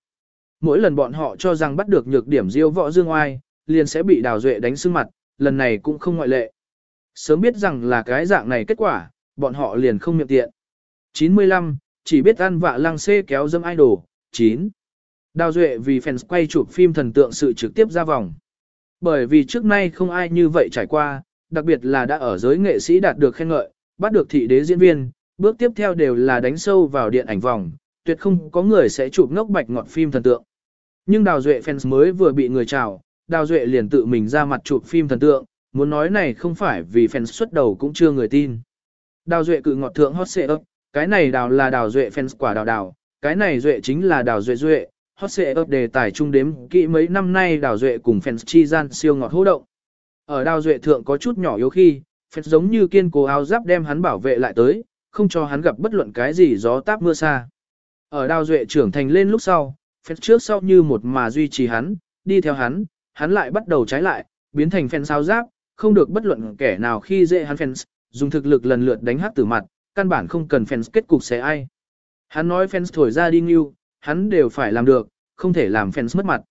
Mỗi lần bọn họ cho rằng bắt được nhược điểm diêu võ dương oai, liền sẽ bị đào duệ đánh sưng mặt, lần này cũng không ngoại lệ. Sớm biết rằng là cái dạng này kết quả, bọn họ liền không miệng tiện. 95, chỉ biết ăn vạ lăng xê kéo dâm idol, 9. Đào Duệ vì fans quay chụp phim thần tượng sự trực tiếp ra vòng. Bởi vì trước nay không ai như vậy trải qua, đặc biệt là đã ở giới nghệ sĩ đạt được khen ngợi, bắt được thị đế diễn viên, bước tiếp theo đều là đánh sâu vào điện ảnh vòng, tuyệt không có người sẽ chụp ngốc bạch ngọt phim thần tượng. Nhưng Đào Duệ fans mới vừa bị người chào, Đào Duệ liền tự mình ra mặt chụp phim thần tượng, muốn nói này không phải vì fans xuất đầu cũng chưa người tin. Đào Duệ cự ngọt thượng hot xệ ấp, cái này đào là đào Duệ fans quả đào đào, cái này duệ chính là đào duệ duệ, hot xệ ấp đề tài trung đếm kỹ mấy năm nay đào duệ cùng fans chi gian siêu ngọt hô động. Ở đào duệ thượng có chút nhỏ yếu khi, fans giống như kiên cố áo giáp đem hắn bảo vệ lại tới, không cho hắn gặp bất luận cái gì gió táp mưa xa. Ở đào duệ trưởng thành lên lúc sau, phép trước sau như một mà duy trì hắn, đi theo hắn, hắn lại bắt đầu trái lại, biến thành phèn sao giáp, không được bất luận kẻ nào khi dễ hắn fans, dùng thực lực lần lượt đánh hát tử mặt, căn bản không cần fans kết cục sẽ ai. Hắn nói fans thổi ra đi nghiêu, hắn đều phải làm được, không thể làm fans mất mặt.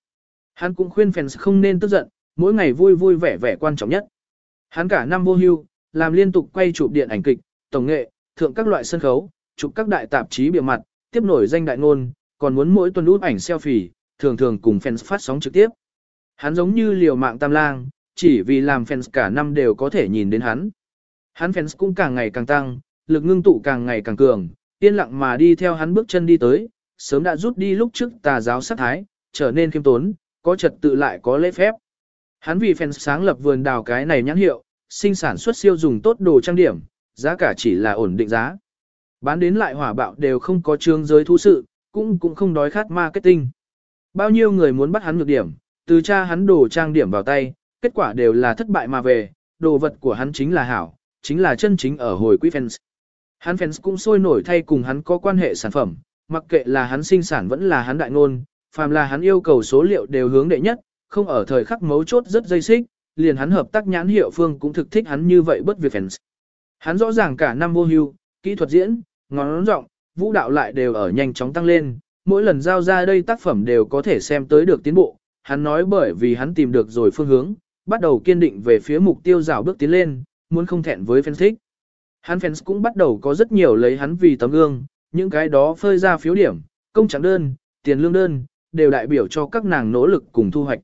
Hắn cũng khuyên fans không nên tức giận, mỗi ngày vui vui vẻ vẻ quan trọng nhất. Hắn cả năm vô hưu, làm liên tục quay chụp điện ảnh kịch, tổng nghệ, thượng các loại sân khấu, chụp các đại tạp chí bìa mặt, tiếp nổi danh đại ngôn, còn muốn mỗi tuần út ảnh selfie, thường thường cùng fans phát sóng trực tiếp. Hắn giống như liều mạng tam lang, chỉ vì làm fans cả năm đều có thể nhìn đến hắn. Hắn fans cũng càng ngày càng tăng, lực ngưng tụ càng ngày càng cường, yên lặng mà đi theo hắn bước chân đi tới, sớm đã rút đi lúc trước tà giáo sát thái, trở nên khiêm tốn, có trật tự lại có lễ phép. Hắn vì fans sáng lập vườn đào cái này nhãn hiệu, sinh sản xuất siêu dùng tốt đồ trang điểm, giá cả chỉ là ổn định giá. Bán đến lại hỏa bạo đều không có trương giới thú sự, cũng cũng không đói khát marketing. Bao nhiêu người muốn bắt hắn nhược điểm, từ cha hắn đồ trang điểm vào tay, kết quả đều là thất bại mà về, đồ vật của hắn chính là hảo, chính là chân chính ở hồi quý fans. Hắn fans cũng sôi nổi thay cùng hắn có quan hệ sản phẩm, mặc kệ là hắn sinh sản vẫn là hắn đại ngôn, phàm là hắn yêu cầu số liệu đều hướng đệ nhất, không ở thời khắc mấu chốt rất dây xích, liền hắn hợp tác nhãn hiệu phương cũng thực thích hắn như vậy bất việc fans. Hắn rõ ràng cả năm vô hưu, kỹ thuật diễn, ngón giọng, vũ đạo lại đều ở nhanh chóng tăng lên, mỗi lần giao ra đây tác phẩm đều có thể xem tới được tiến bộ. Hắn nói bởi vì hắn tìm được rồi phương hướng, bắt đầu kiên định về phía mục tiêu rào bước tiến lên, muốn không thẹn với fans thích. Hắn fans cũng bắt đầu có rất nhiều lấy hắn vì tấm gương, những cái đó phơi ra phiếu điểm, công trạng đơn, tiền lương đơn, đều đại biểu cho các nàng nỗ lực cùng thu hoạch.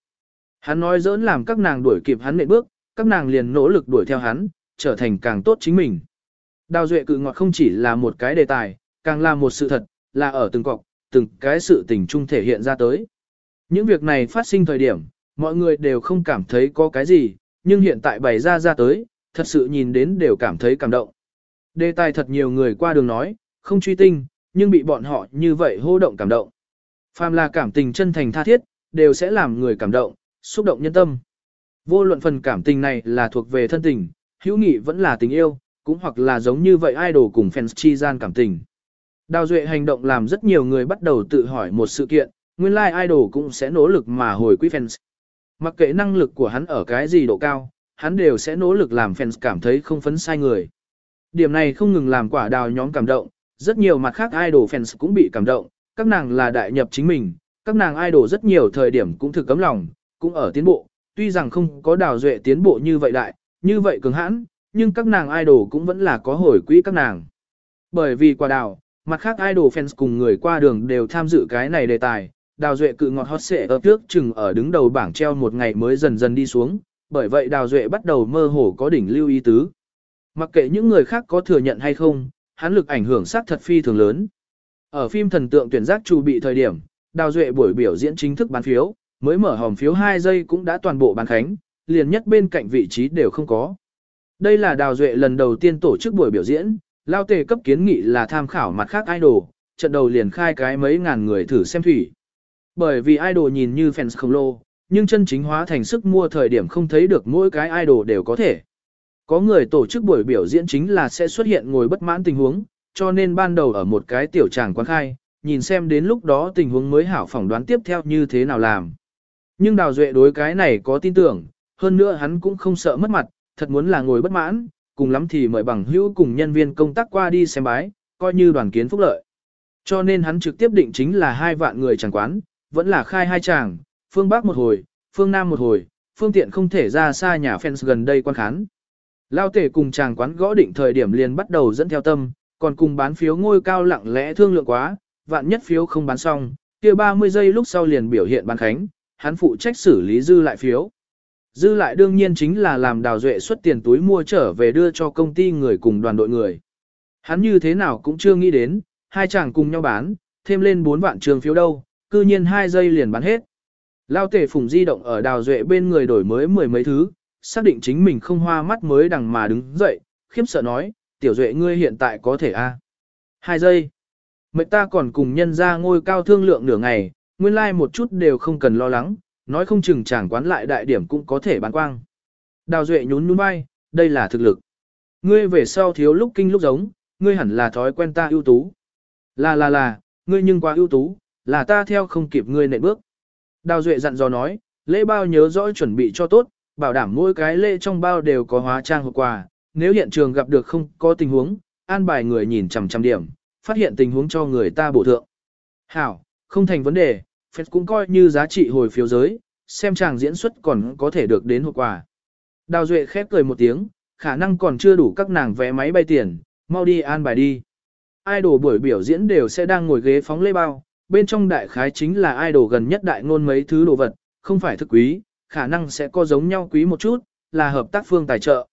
Hắn nói dỡn làm các nàng đuổi kịp hắn nệm bước, các nàng liền nỗ lực đuổi theo hắn, trở thành càng tốt chính mình. Đào duệ cự ngọt không chỉ là một cái đề tài, càng là một sự thật, là ở từng cọc, từng cái sự tình chung thể hiện ra tới. Những việc này phát sinh thời điểm, mọi người đều không cảm thấy có cái gì, nhưng hiện tại bày ra ra tới, thật sự nhìn đến đều cảm thấy cảm động. Đề tài thật nhiều người qua đường nói, không truy tinh, nhưng bị bọn họ như vậy hô động cảm động. Phàm là cảm tình chân thành tha thiết, đều sẽ làm người cảm động, xúc động nhân tâm. Vô luận phần cảm tình này là thuộc về thân tình, hữu nghị vẫn là tình yêu, cũng hoặc là giống như vậy idol cùng fans chi gian cảm tình. Đào Duệ hành động làm rất nhiều người bắt đầu tự hỏi một sự kiện, nguyên lai like idol cũng sẽ nỗ lực mà hồi quý fans. Mặc kệ năng lực của hắn ở cái gì độ cao, hắn đều sẽ nỗ lực làm fans cảm thấy không phấn sai người. Điểm này không ngừng làm quả đào nhóm cảm động, rất nhiều mặt khác idol fans cũng bị cảm động, các nàng là đại nhập chính mình, các nàng idol rất nhiều thời điểm cũng thực cấm lòng, cũng ở tiến bộ, tuy rằng không có đào duệ tiến bộ như vậy đại, như vậy cường hãn, nhưng các nàng idol cũng vẫn là có hồi quỹ các nàng. Bởi vì quả đào, mặt khác idol fans cùng người qua đường đều tham dự cái này đề tài, đào duệ cự ngọt hot xệ ở trước chừng ở đứng đầu bảng treo một ngày mới dần dần đi xuống, bởi vậy đào duệ bắt đầu mơ hồ có đỉnh lưu ý tứ. Mặc kệ những người khác có thừa nhận hay không, hắn lực ảnh hưởng sát thật phi thường lớn. Ở phim thần tượng tuyển giác chu bị thời điểm, đào duệ buổi biểu diễn chính thức bán phiếu, mới mở hòm phiếu 2 giây cũng đã toàn bộ bán khánh, liền nhất bên cạnh vị trí đều không có. Đây là đào duệ lần đầu tiên tổ chức buổi biểu diễn, lao tề cấp kiến nghị là tham khảo mặt khác idol, trận đầu liền khai cái mấy ngàn người thử xem thủy. Bởi vì idol nhìn như fans khổng lồ, nhưng chân chính hóa thành sức mua thời điểm không thấy được mỗi cái idol đều có thể. Có người tổ chức buổi biểu diễn chính là sẽ xuất hiện ngồi bất mãn tình huống, cho nên ban đầu ở một cái tiểu tràng quán khai, nhìn xem đến lúc đó tình huống mới hảo phỏng đoán tiếp theo như thế nào làm. Nhưng Đào Duệ đối cái này có tin tưởng, hơn nữa hắn cũng không sợ mất mặt, thật muốn là ngồi bất mãn, cùng lắm thì mời bằng hữu cùng nhân viên công tác qua đi xem bái, coi như đoàn kiến phúc lợi. Cho nên hắn trực tiếp định chính là hai vạn người chẳng quán, vẫn là khai hai chàng, phương Bắc một hồi, phương Nam một hồi, phương tiện không thể ra xa nhà fans gần đây quan khán. Lao tể cùng chàng quán gõ định thời điểm liền bắt đầu dẫn theo tâm, còn cùng bán phiếu ngôi cao lặng lẽ thương lượng quá, vạn nhất phiếu không bán xong, kia 30 giây lúc sau liền biểu hiện bán khánh, hắn phụ trách xử lý dư lại phiếu. Dư lại đương nhiên chính là làm đào duệ xuất tiền túi mua trở về đưa cho công ty người cùng đoàn đội người. Hắn như thế nào cũng chưa nghĩ đến, hai chàng cùng nhau bán, thêm lên 4 vạn trường phiếu đâu, cư nhiên hai giây liền bán hết. Lao tể phùng di động ở đào duệ bên người đổi mới mười mấy thứ, xác định chính mình không hoa mắt mới đằng mà đứng dậy, khiếp sợ nói, tiểu duệ ngươi hiện tại có thể a hai giây. Mệnh ta còn cùng nhân ra ngôi cao thương lượng nửa ngày, nguyên lai like một chút đều không cần lo lắng, nói không chừng chàng quán lại đại điểm cũng có thể bán quang. Đào Duệ nhún nhún vai, đây là thực lực. Ngươi về sau thiếu lúc kinh lúc giống, ngươi hẳn là thói quen ta ưu tú. Là là là, ngươi nhưng quá ưu tú, là ta theo không kịp ngươi nệ bước. Đào Duệ dặn dò nói, lễ bao nhớ rõ chuẩn bị cho tốt, bảo đảm mỗi cái lễ trong bao đều có hóa trang hộp quà, nếu hiện trường gặp được không có tình huống, an bài người nhìn chằm chằm điểm, phát hiện tình huống cho người ta bổ thượng. Hảo, không thành vấn đề, phép cũng coi như giá trị hồi phiếu giới, xem chàng diễn xuất còn có thể được đến hộp quà. Đào Duệ khép cười một tiếng, khả năng còn chưa đủ các nàng vé máy bay tiền, mau đi an bài đi. Idol buổi biểu diễn đều sẽ đang ngồi ghế phóng lê bao, bên trong đại khái chính là idol gần nhất đại ngôn mấy thứ đồ vật, không phải thực quý, khả năng sẽ có giống nhau quý một chút, là hợp tác phương tài trợ.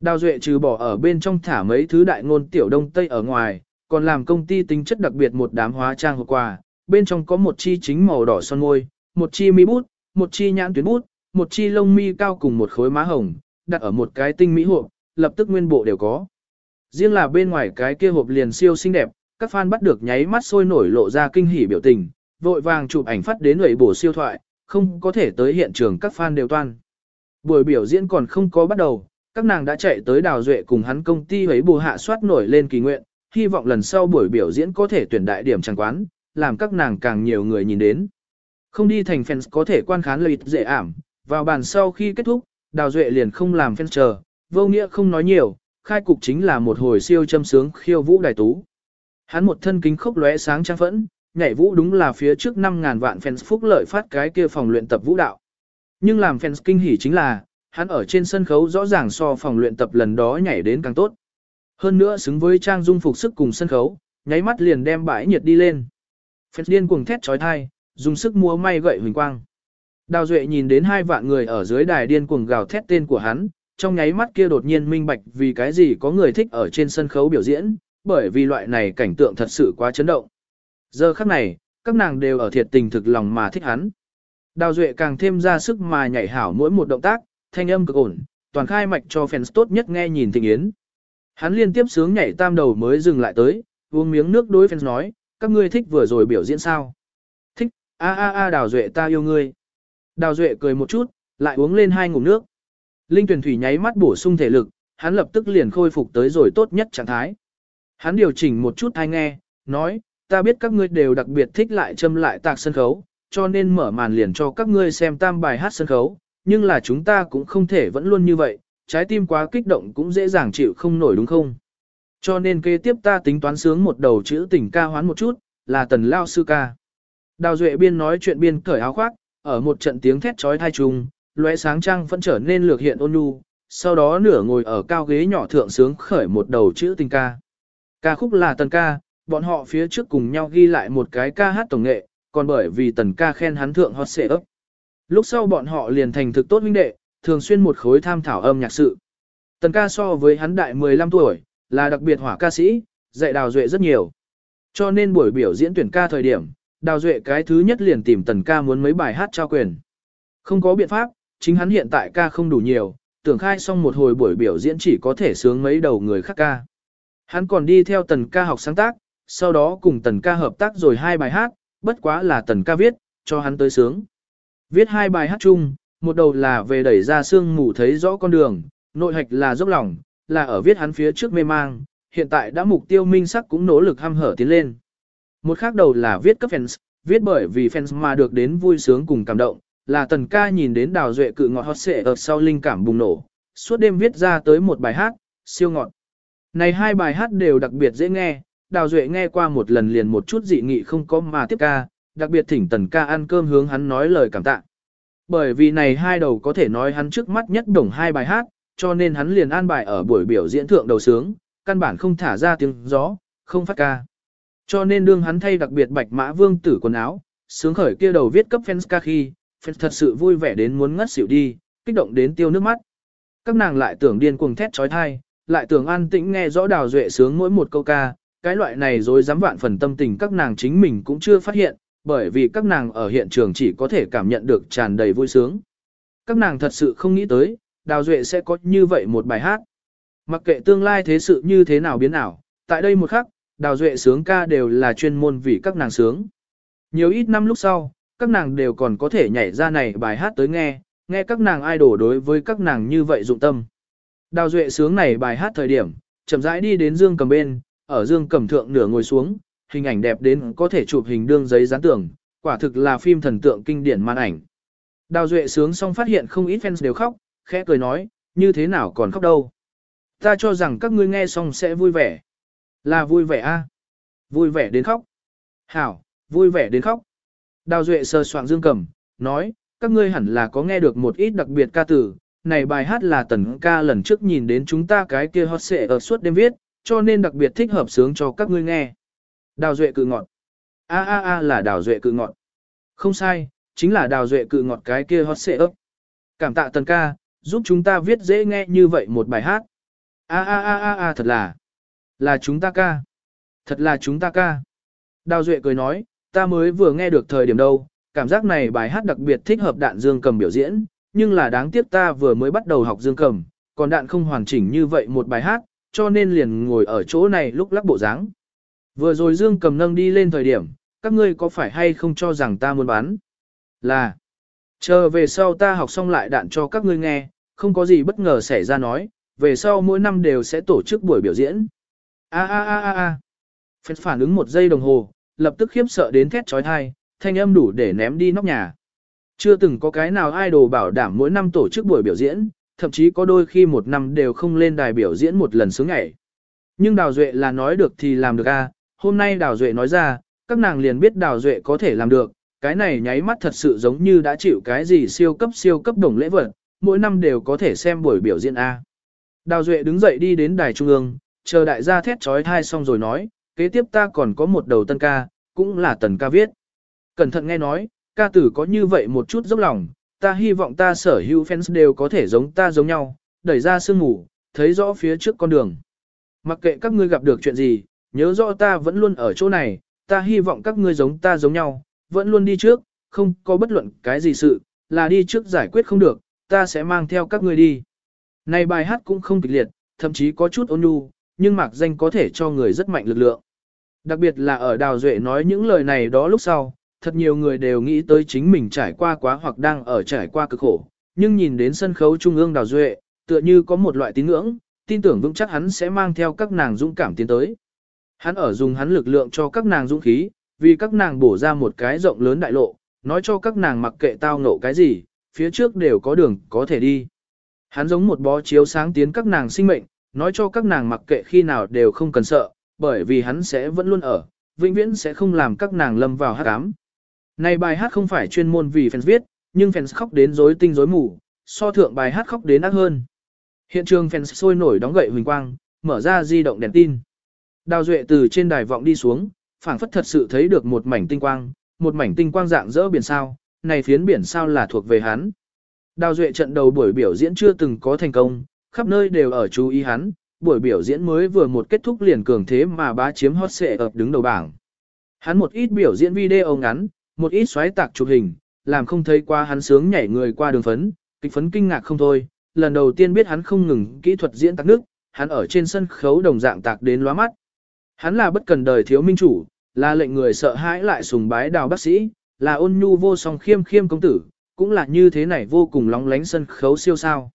Đào Duệ trừ bỏ ở bên trong thả mấy thứ đại ngôn tiểu đông tây ở ngoài, còn làm công ty tính chất đặc biệt một đám hóa trang hộp quà, bên trong có một chi chính màu đỏ son môi, một chi mi bút, một chi nhãn tuyến bút, một chi lông mi cao cùng một khối má hồng, đặt ở một cái tinh mỹ hộp, lập tức nguyên bộ đều có. Riêng là bên ngoài cái kia hộp liền siêu xinh đẹp, các fan bắt được nháy mắt sôi nổi lộ ra kinh hỉ biểu tình, vội vàng chụp ảnh phát đến lưỡi bổ siêu thoại, không có thể tới hiện trường các fan đều toan. Buổi biểu diễn còn không có bắt đầu, các nàng đã chạy tới đào duệ cùng hắn công ty ấy bù hạ soát nổi lên kỳ nguyện, hy vọng lần sau buổi biểu diễn có thể tuyển đại điểm trang quán, làm các nàng càng nhiều người nhìn đến. Không đi thành fans có thể quan khán lợi dễ ảm, vào bàn sau khi kết thúc, đào duệ liền không làm fans chờ, vô nghĩa không nói nhiều, khai cục chính là một hồi siêu châm sướng khiêu vũ đài tú. Hắn một thân kính khốc lóe sáng trang phẫn, nhảy vũ đúng là phía trước 5.000 vạn fans phúc lợi phát cái kia phòng luyện tập vũ đạo. Nhưng làm fans kinh hỉ chính là, hắn ở trên sân khấu rõ ràng so phòng luyện tập lần đó nhảy đến càng tốt. Hơn nữa xứng với trang dung phục sức cùng sân khấu, nháy mắt liền đem bãi nhiệt đi lên. Fans điên cuồng thét trói thai, dùng sức múa may gậy huỳnh quang. Đào Duệ nhìn đến hai vạn người ở dưới đài điên cuồng gào thét tên của hắn, trong nháy mắt kia đột nhiên minh bạch vì cái gì có người thích ở trên sân khấu biểu diễn, bởi vì loại này cảnh tượng thật sự quá chấn động. Giờ khắc này, các nàng đều ở thiệt tình thực lòng mà thích hắn. Đào Duệ càng thêm ra sức mà nhảy hảo mỗi một động tác, thanh âm cực ổn, toàn khai mạch cho fans tốt nhất nghe nhìn tình yến. Hắn liên tiếp sướng nhảy tam đầu mới dừng lại tới, uống miếng nước đối fans nói, các ngươi thích vừa rồi biểu diễn sao? Thích, a a a Đào Duệ ta yêu ngươi. Đào Duệ cười một chút, lại uống lên hai ngụm nước. Linh tuyển thủy nháy mắt bổ sung thể lực, hắn lập tức liền khôi phục tới rồi tốt nhất trạng thái. Hắn điều chỉnh một chút hay nghe, nói, ta biết các ngươi đều đặc biệt thích lại châm lại tạc sân khấu, cho nên mở màn liền cho các ngươi xem tam bài hát sân khấu, nhưng là chúng ta cũng không thể vẫn luôn như vậy, trái tim quá kích động cũng dễ dàng chịu không nổi đúng không? Cho nên kế tiếp ta tính toán sướng một đầu chữ tình ca hoán một chút, là tần lao sư ca. Đào Duệ biên nói chuyện biên cởi áo khoác, ở một trận tiếng thét trói thai trùng, lóe sáng trăng vẫn trở nên lược hiện ôn nhu, sau đó nửa ngồi ở cao ghế nhỏ thượng sướng khởi một đầu chữ tình ca. Ca khúc là tần ca, bọn họ phía trước cùng nhau ghi lại một cái ca hát tổng nghệ, còn bởi vì tần ca khen hắn thượng hot xệ ấp. Lúc sau bọn họ liền thành thực tốt huynh đệ, thường xuyên một khối tham thảo âm nhạc sự. Tần ca so với hắn đại 15 tuổi, là đặc biệt hỏa ca sĩ, dạy đào duệ rất nhiều. Cho nên buổi biểu diễn tuyển ca thời điểm, đào duệ cái thứ nhất liền tìm tần ca muốn mấy bài hát trao quyền. Không có biện pháp, chính hắn hiện tại ca không đủ nhiều, tưởng khai xong một hồi buổi biểu diễn chỉ có thể sướng mấy đầu người khác ca. Hắn còn đi theo tần ca học sáng tác, sau đó cùng tần ca hợp tác rồi hai bài hát, bất quá là tần ca viết, cho hắn tới sướng. Viết hai bài hát chung, một đầu là về đẩy ra sương mù thấy rõ con đường, nội hạch là dốc lòng, là ở viết hắn phía trước mê mang, hiện tại đã mục tiêu minh sắc cũng nỗ lực hăm hở tiến lên. Một khác đầu là viết cấp fans, viết bởi vì fans mà được đến vui sướng cùng cảm động, là tần ca nhìn đến đào duệ cự ngọt hot xệ ở sau linh cảm bùng nổ, suốt đêm viết ra tới một bài hát, siêu ngọt. Này hai bài hát đều đặc biệt dễ nghe, đào duệ nghe qua một lần liền một chút dị nghị không có mà tiếp ca, đặc biệt thỉnh tần ca ăn cơm hướng hắn nói lời cảm tạ. Bởi vì này hai đầu có thể nói hắn trước mắt nhất đồng hai bài hát, cho nên hắn liền an bài ở buổi biểu diễn thượng đầu sướng, căn bản không thả ra tiếng gió, không phát ca. Cho nên đương hắn thay đặc biệt bạch mã vương tử quần áo, sướng khởi kia đầu viết cấp fans ca khi, fans thật sự vui vẻ đến muốn ngất xỉu đi, kích động đến tiêu nước mắt. Các nàng lại tưởng điên cuồng thét trói thai, lại tưởng an tĩnh nghe rõ đào duệ sướng mỗi một câu ca, cái loại này rồi dám vạn phần tâm tình các nàng chính mình cũng chưa phát hiện, bởi vì các nàng ở hiện trường chỉ có thể cảm nhận được tràn đầy vui sướng. Các nàng thật sự không nghĩ tới, đào duệ sẽ có như vậy một bài hát. Mặc kệ tương lai thế sự như thế nào biến ảo, tại đây một khắc, đào duệ sướng ca đều là chuyên môn vì các nàng sướng. Nhiều ít năm lúc sau, các nàng đều còn có thể nhảy ra này bài hát tới nghe, nghe các nàng idol đối với các nàng như vậy dụng tâm. Đào duệ sướng này bài hát thời điểm, chậm rãi đi đến dương cầm bên, ở dương cầm thượng nửa ngồi xuống, hình ảnh đẹp đến có thể chụp hình đương giấy dán tường, quả thực là phim thần tượng kinh điển màn ảnh. Đào duệ sướng xong phát hiện không ít fans đều khóc, khẽ cười nói, như thế nào còn khóc đâu. Ta cho rằng các ngươi nghe xong sẽ vui vẻ. Là vui vẻ a Vui vẻ đến khóc. Hảo, vui vẻ đến khóc. Đào Duệ sờ soạn dương cầm, nói, các ngươi hẳn là có nghe được một ít đặc biệt ca từ. Này bài hát là tần ca lần trước nhìn đến chúng ta cái kia hot xệ ở suốt đêm viết, cho nên đặc biệt thích hợp sướng cho các ngươi nghe. Đào Duệ cự ngọt. A a a là Đào Duệ cự ngọt. Không sai, chính là Đào Duệ cự ngọt cái kia hot xệ ấp. Cảm tạ tần ca, giúp chúng ta viết dễ nghe như vậy một bài hát. A a a a a thật là, là chúng ta ca. Thật là chúng ta ca. Đào Duệ cười nói, ta mới vừa nghe được thời điểm đâu, cảm giác này bài hát đặc biệt thích hợp đạn dương cầm biểu diễn, nhưng là đáng tiếc ta vừa mới bắt đầu học dương cầm, còn đạn không hoàn chỉnh như vậy một bài hát, cho nên liền ngồi ở chỗ này lúc lắc bộ dáng. Vừa rồi dương cầm nâng đi lên thời điểm, các ngươi có phải hay không cho rằng ta muốn bán? Là, chờ về sau ta học xong lại đạn cho các ngươi nghe, không có gì bất ngờ xảy ra nói, về sau mỗi năm đều sẽ tổ chức buổi biểu diễn. A a a a a. Phết phản ứng một giây đồng hồ, lập tức khiếp sợ đến thét trói thai, thanh âm đủ để ném đi nóc nhà. Chưa từng có cái nào idol bảo đảm mỗi năm tổ chức buổi biểu diễn, thậm chí có đôi khi một năm đều không lên đài biểu diễn một lần sướng ngày. Nhưng Đào Duệ là nói được thì làm được a. hôm nay Đào Duệ nói ra, các nàng liền biết Đào Duệ có thể làm được, cái này nháy mắt thật sự giống như đã chịu cái gì siêu cấp siêu cấp đồng lễ vật, mỗi năm đều có thể xem buổi biểu diễn A. Đào Duệ đứng dậy đi đến đài trung ương, chờ đại gia thét trói thai xong rồi nói, kế tiếp ta còn có một đầu tân ca, cũng là tần ca viết. Cẩn thận nghe nói, ca tử có như vậy một chút dốc lòng, ta hy vọng ta sở hữu fans đều có thể giống ta giống nhau, đẩy ra sương ngủ, thấy rõ phía trước con đường. Mặc kệ các ngươi gặp được chuyện gì, nhớ rõ ta vẫn luôn ở chỗ này, ta hy vọng các ngươi giống ta giống nhau, vẫn luôn đi trước, không có bất luận cái gì sự, là đi trước giải quyết không được, ta sẽ mang theo các ngươi đi. Này bài hát cũng không kịch liệt, thậm chí có chút ôn nhu, nhưng mạc danh có thể cho người rất mạnh lực lượng. Đặc biệt là ở Đào Duệ nói những lời này đó lúc sau, thật nhiều người đều nghĩ tới chính mình trải qua quá hoặc đang ở trải qua cực khổ, nhưng nhìn đến sân khấu trung ương Đào Duệ, tựa như có một loại tín ngưỡng, tin tưởng vững chắc hắn sẽ mang theo các nàng dũng cảm tiến tới. Hắn ở dùng hắn lực lượng cho các nàng dũng khí, vì các nàng bổ ra một cái rộng lớn đại lộ, nói cho các nàng mặc kệ tao ngộ cái gì, phía trước đều có đường có thể đi. Hắn giống một bó chiếu sáng tiến các nàng sinh mệnh, nói cho các nàng mặc kệ khi nào đều không cần sợ, bởi vì hắn sẽ vẫn luôn ở, vĩnh viễn sẽ không làm các nàng lâm vào hát ám. Này bài hát không phải chuyên môn vì fans viết, nhưng fans khóc đến rối tinh rối mù, so thượng bài hát khóc đến ác hơn. Hiện trường fans sôi nổi đóng gậy huỳnh quang, mở ra di động đèn tin. Đào Duệ từ trên đài vọng đi xuống, phảng phất thật sự thấy được một mảnh tinh quang, một mảnh tinh quang dạng dỡ biển sao, này phiến biển sao là thuộc về hắn. Đào Duệ trận đầu buổi biểu diễn chưa từng có thành công, khắp nơi đều ở chú ý hắn, buổi biểu diễn mới vừa một kết thúc liền cường thế mà bá chiếm hot xệ ập đứng đầu bảng. Hắn một ít biểu diễn video ngắn, một ít xoáy tạc chụp hình, làm không thấy qua hắn sướng nhảy người qua đường phấn, kịch phấn kinh ngạc không thôi, lần đầu tiên biết hắn không ngừng kỹ thuật diễn tạc nước, hắn ở trên sân khấu đồng dạng tạc đến lóa mắt. Hắn là bất cần đời thiếu minh chủ, là lệnh người sợ hãi lại sùng bái đào bác sĩ, là ôn nhu vô song khiêm khiêm công tử, cũng là như thế này vô cùng lóng lánh sân khấu siêu sao.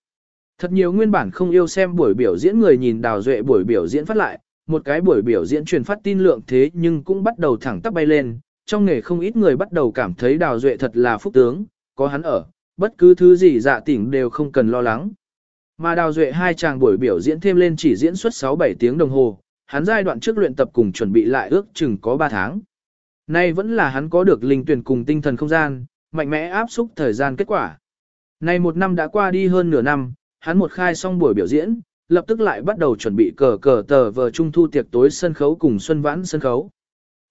Thật nhiều nguyên bản không yêu xem buổi biểu diễn người nhìn đào duệ buổi biểu diễn phát lại, một cái buổi biểu diễn truyền phát tin lượng thế nhưng cũng bắt đầu thẳng tắp bay lên, trong nghề không ít người bắt đầu cảm thấy đào duệ thật là phúc tướng, có hắn ở, bất cứ thứ gì dạ tỉnh đều không cần lo lắng. Mà đào duệ hai chàng buổi biểu diễn thêm lên chỉ diễn suốt 6-7 tiếng đồng hồ, hắn giai đoạn trước luyện tập cùng chuẩn bị lại ước chừng có 3 tháng. Nay vẫn là hắn có được linh tuyển cùng tinh thần không gian, mạnh mẽ áp xúc thời gian kết quả. Nay một năm đã qua đi hơn nửa năm, hắn một khai xong buổi biểu diễn, lập tức lại bắt đầu chuẩn bị cờ cờ tờ vờ trung thu tiệc tối sân khấu cùng xuân vãn sân khấu.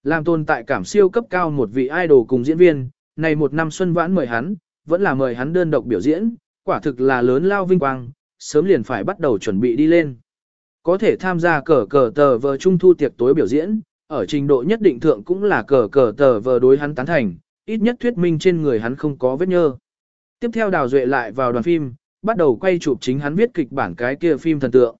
Làm tồn tại cảm siêu cấp cao một vị idol cùng diễn viên, này một năm xuân vãn mời hắn, vẫn là mời hắn đơn độc biểu diễn, quả thực là lớn lao vinh quang, sớm liền phải bắt đầu chuẩn bị đi lên. Có thể tham gia cờ cờ tờ vờ trung thu tiệc tối biểu diễn, ở trình độ nhất định thượng cũng là cờ cờ tờ vờ đối hắn tán thành, ít nhất thuyết minh trên người hắn không có vết nhơ. Tiếp theo đào duệ lại vào đoàn phim, bắt đầu quay chụp chính hắn viết kịch bản cái kia phim thần tượng.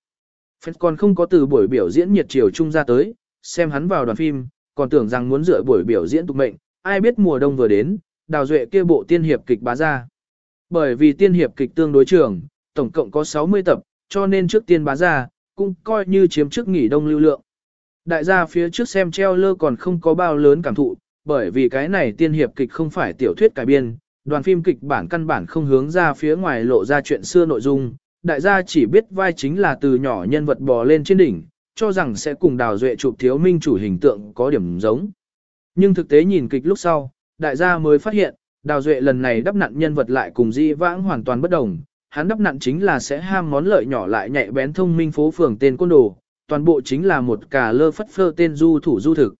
Phết còn không có từ buổi biểu diễn nhiệt chiều trung ra tới, xem hắn vào đoàn phim, còn tưởng rằng muốn dựa buổi biểu diễn tục mệnh, ai biết mùa đông vừa đến, đào duệ kia bộ tiên hiệp kịch bá ra. Bởi vì tiên hiệp kịch tương đối trường, tổng cộng có 60 tập, cho nên trước tiên bá ra, cũng coi như chiếm trước nghỉ đông lưu lượng. Đại gia phía trước xem treo lơ còn không có bao lớn cảm thụ, bởi vì cái này tiên hiệp kịch không phải tiểu thuyết cải biên, đoàn phim kịch bản căn bản không hướng ra phía ngoài lộ ra chuyện xưa nội dung, đại gia chỉ biết vai chính là từ nhỏ nhân vật bò lên trên đỉnh, cho rằng sẽ cùng đào duệ chụp thiếu minh chủ hình tượng có điểm giống. Nhưng thực tế nhìn kịch lúc sau, đại gia mới phát hiện, đào duệ lần này đắp nặn nhân vật lại cùng di vãng hoàn toàn bất đồng, hắn đắp nặn chính là sẽ ham món lợi nhỏ lại nhạy bén thông minh phố phường tên côn đồ, toàn bộ chính là một cả lơ phất phơ tên du thủ du thực.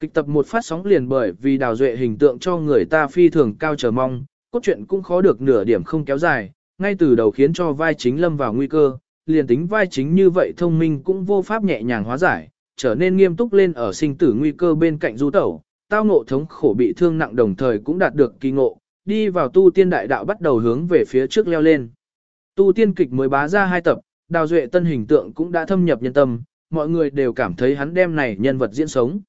Kịch tập một phát sóng liền bởi vì đào duệ hình tượng cho người ta phi thường cao chờ mong, cốt truyện cũng khó được nửa điểm không kéo dài, ngay từ đầu khiến cho vai chính lâm vào nguy cơ, liền tính vai chính như vậy thông minh cũng vô pháp nhẹ nhàng hóa giải, trở nên nghiêm túc lên ở sinh tử nguy cơ bên cạnh du tẩu, tao ngộ thống khổ bị thương nặng đồng thời cũng đạt được kỳ ngộ, đi vào tu tiên đại đạo bắt đầu hướng về phía trước leo lên. Tu tiên kịch mới bá ra hai tập, đào duệ tân hình tượng cũng đã thâm nhập nhân tâm, mọi người đều cảm thấy hắn đem này nhân vật diễn sống.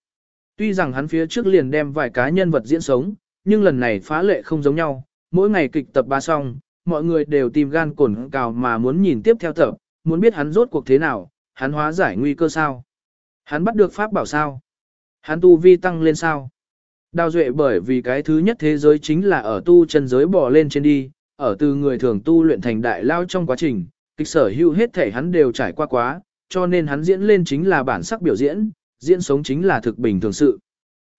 Tuy rằng hắn phía trước liền đem vài cá nhân vật diễn sống, nhưng lần này phá lệ không giống nhau, mỗi ngày kịch tập ba xong, mọi người đều tìm gan cồn cào mà muốn nhìn tiếp theo tập, muốn biết hắn rốt cuộc thế nào, hắn hóa giải nguy cơ sao. Hắn bắt được pháp bảo sao. Hắn tu vi tăng lên sao. Đào duệ bởi vì cái thứ nhất thế giới chính là ở tu chân giới bò lên trên đi, ở từ người thường tu luyện thành đại lao trong quá trình, kịch sở hữu hết thể hắn đều trải qua quá, cho nên hắn diễn lên chính là bản sắc biểu diễn, diễn sống chính là thực bình thường sự.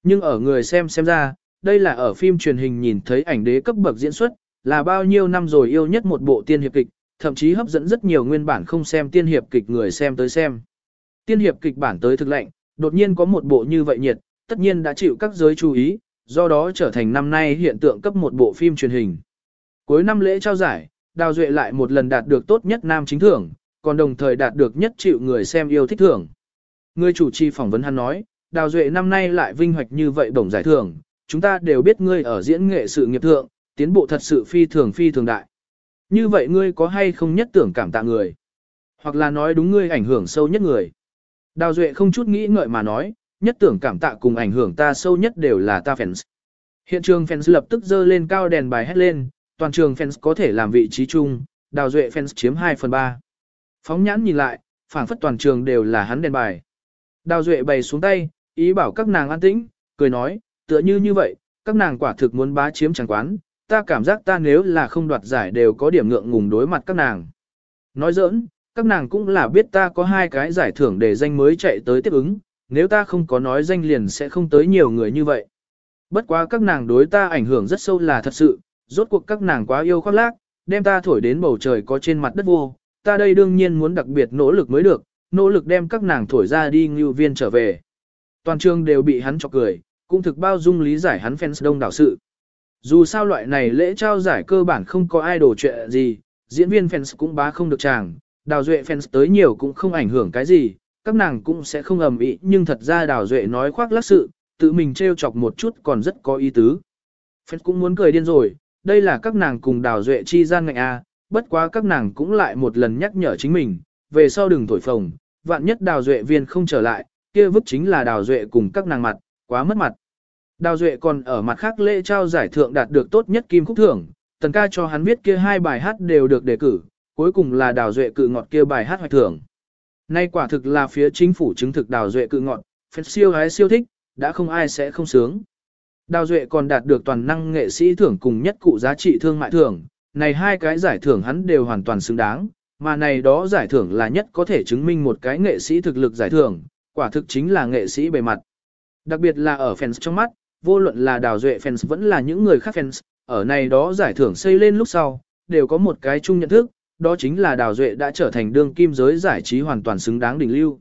Nhưng ở người xem xem ra, đây là ở phim truyền hình nhìn thấy ảnh đế cấp bậc diễn xuất, là bao nhiêu năm rồi yêu nhất một bộ tiên hiệp kịch, thậm chí hấp dẫn rất nhiều nguyên bản không xem tiên hiệp kịch người xem tới xem. Tiên hiệp kịch bản tới thực lệnh, đột nhiên có một bộ như vậy nhiệt, tất nhiên đã chịu các giới chú ý, do đó trở thành năm nay hiện tượng cấp một bộ phim truyền hình. Cuối năm lễ trao giải, Đào Duệ lại một lần đạt được tốt nhất nam chính thưởng, còn đồng thời đạt được nhất chịu người xem yêu thích thưởng. Người chủ trì phỏng vấn hắn nói, Đào Duệ năm nay lại vinh hoạch như vậy đồng giải thưởng, chúng ta đều biết ngươi ở diễn nghệ sự nghiệp thượng, tiến bộ thật sự phi thường phi thường đại. Như vậy ngươi có hay không nhất tưởng cảm tạ người? Hoặc là nói đúng ngươi ảnh hưởng sâu nhất người? Đào Duệ không chút nghĩ ngợi mà nói, nhất tưởng cảm tạ cùng ảnh hưởng ta sâu nhất đều là ta fans. Hiện trường fans lập tức dơ lên cao đèn bài hét lên, toàn trường fans có thể làm vị trí chung, Đào Duệ fans chiếm 2 phần 3. Phóng nhãn nhìn lại, phảng phất toàn trường đều là hắn đèn bài. Đào Duệ bày xuống tay, ý bảo các nàng an tĩnh, cười nói, tựa như như vậy, các nàng quả thực muốn bá chiếm chẳng quán, ta cảm giác ta nếu là không đoạt giải đều có điểm ngượng ngùng đối mặt các nàng. Nói giỡn, các nàng cũng là biết ta có hai cái giải thưởng để danh mới chạy tới tiếp ứng, nếu ta không có nói danh liền sẽ không tới nhiều người như vậy. Bất quá các nàng đối ta ảnh hưởng rất sâu là thật sự, rốt cuộc các nàng quá yêu khoác lác, đem ta thổi đến bầu trời có trên mặt đất vô, ta đây đương nhiên muốn đặc biệt nỗ lực mới được, nỗ lực đem các nàng thổi ra đi ngưu viên trở về. Toàn trường đều bị hắn chọc cười, cũng thực bao dung lý giải hắn fans đông đảo sự. Dù sao loại này lễ trao giải cơ bản không có ai đổ chuyện gì, diễn viên fans cũng bá không được chàng, đào duệ fans tới nhiều cũng không ảnh hưởng cái gì, các nàng cũng sẽ không ầm ĩ nhưng thật ra đào duệ nói khoác lác sự, tự mình trêu chọc một chút còn rất có ý tứ. Fans cũng muốn cười điên rồi, đây là các nàng cùng đào duệ chi gian ngạnh A, bất quá các nàng cũng lại một lần nhắc nhở chính mình, về sau đừng thổi phồng, vạn nhất đào duệ viên không trở lại, kia vứt chính là đào duệ cùng các nàng mặt, quá mất mặt. Đào duệ còn ở mặt khác lễ trao giải thượng đạt được tốt nhất kim khúc thưởng, tần ca cho hắn viết kia hai bài hát đều được đề cử, cuối cùng là đào duệ cự ngọt kia bài hát hoạch thưởng. Nay quả thực là phía chính phủ chứng thực đào duệ cự ngọt, phép siêu hái siêu thích, đã không ai sẽ không sướng. Đào duệ còn đạt được toàn năng nghệ sĩ thưởng cùng nhất cụ giá trị thương mại thưởng, này hai cái giải thưởng hắn đều hoàn toàn xứng đáng, mà này đó giải thưởng là nhất có thể chứng minh một cái nghệ sĩ thực lực giải thưởng, quả thực chính là nghệ sĩ bề mặt. Đặc biệt là ở fans trong mắt, vô luận là đào duệ fans vẫn là những người khác fans, ở này đó giải thưởng xây lên lúc sau, đều có một cái chung nhận thức, đó chính là đào duệ đã trở thành đương kim giới giải trí hoàn toàn xứng đáng đỉnh lưu.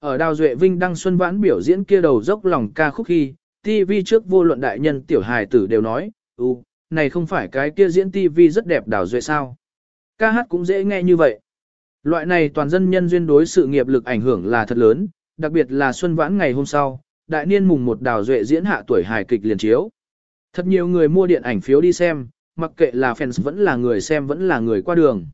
Ở đào duệ vinh đăng xuân vãn biểu diễn kia đầu dốc lòng ca khúc khi, TV trước vô luận đại nhân tiểu hài tử đều nói, ừ, này không phải cái kia diễn TV rất đẹp đào duệ sao. Ca hát cũng dễ nghe như vậy. Loại này toàn dân nhân duyên đối sự nghiệp lực ảnh hưởng là thật lớn, đặc biệt là xuân vãn ngày hôm sau, đại niên mùng một đào duệ diễn hạ tuổi hài kịch liền chiếu. Thật nhiều người mua điện ảnh phiếu đi xem, mặc kệ là fans vẫn là người xem vẫn là người qua đường.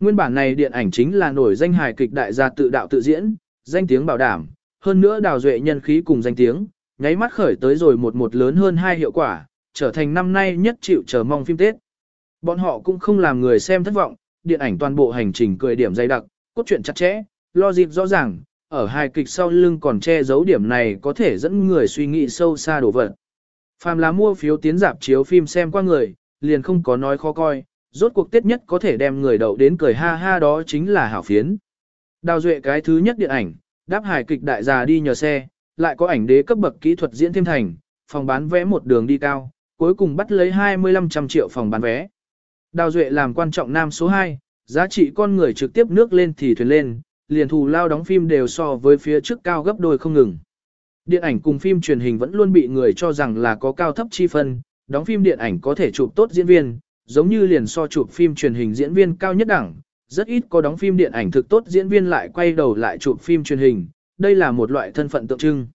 Nguyên bản này điện ảnh chính là nổi danh hài kịch đại gia tự đạo tự diễn, danh tiếng bảo đảm, hơn nữa đào duệ nhân khí cùng danh tiếng, nháy mắt khởi tới rồi một một lớn hơn hai hiệu quả, trở thành năm nay nhất chịu chờ mong phim Tết. Bọn họ cũng không làm người xem thất vọng, điện ảnh toàn bộ hành trình cười điểm dày đặc, cốt truyện chặt chẽ, lo dịp rõ ràng, ở hài kịch sau lưng còn che giấu điểm này có thể dẫn người suy nghĩ sâu xa đổ vật. Phàm là mua phiếu tiến dạp chiếu phim xem qua người, liền không có nói khó coi, rốt cuộc tiết nhất có thể đem người đậu đến cười ha ha đó chính là hảo phiến. Đào duệ cái thứ nhất điện ảnh, đáp hài kịch đại già đi nhờ xe, lại có ảnh đế cấp bậc kỹ thuật diễn thêm thành, phòng bán vé một đường đi cao, cuối cùng bắt lấy 25 trăm triệu phòng bán vé. Đào duệ làm quan trọng nam số 2, giá trị con người trực tiếp nước lên thì thuyền lên, liền thù lao đóng phim đều so với phía trước cao gấp đôi không ngừng. Điện ảnh cùng phim truyền hình vẫn luôn bị người cho rằng là có cao thấp chi phân, đóng phim điện ảnh có thể chụp tốt diễn viên, giống như liền so chụp phim truyền hình diễn viên cao nhất đẳng, rất ít có đóng phim điện ảnh thực tốt diễn viên lại quay đầu lại chụp phim truyền hình, đây là một loại thân phận tượng trưng.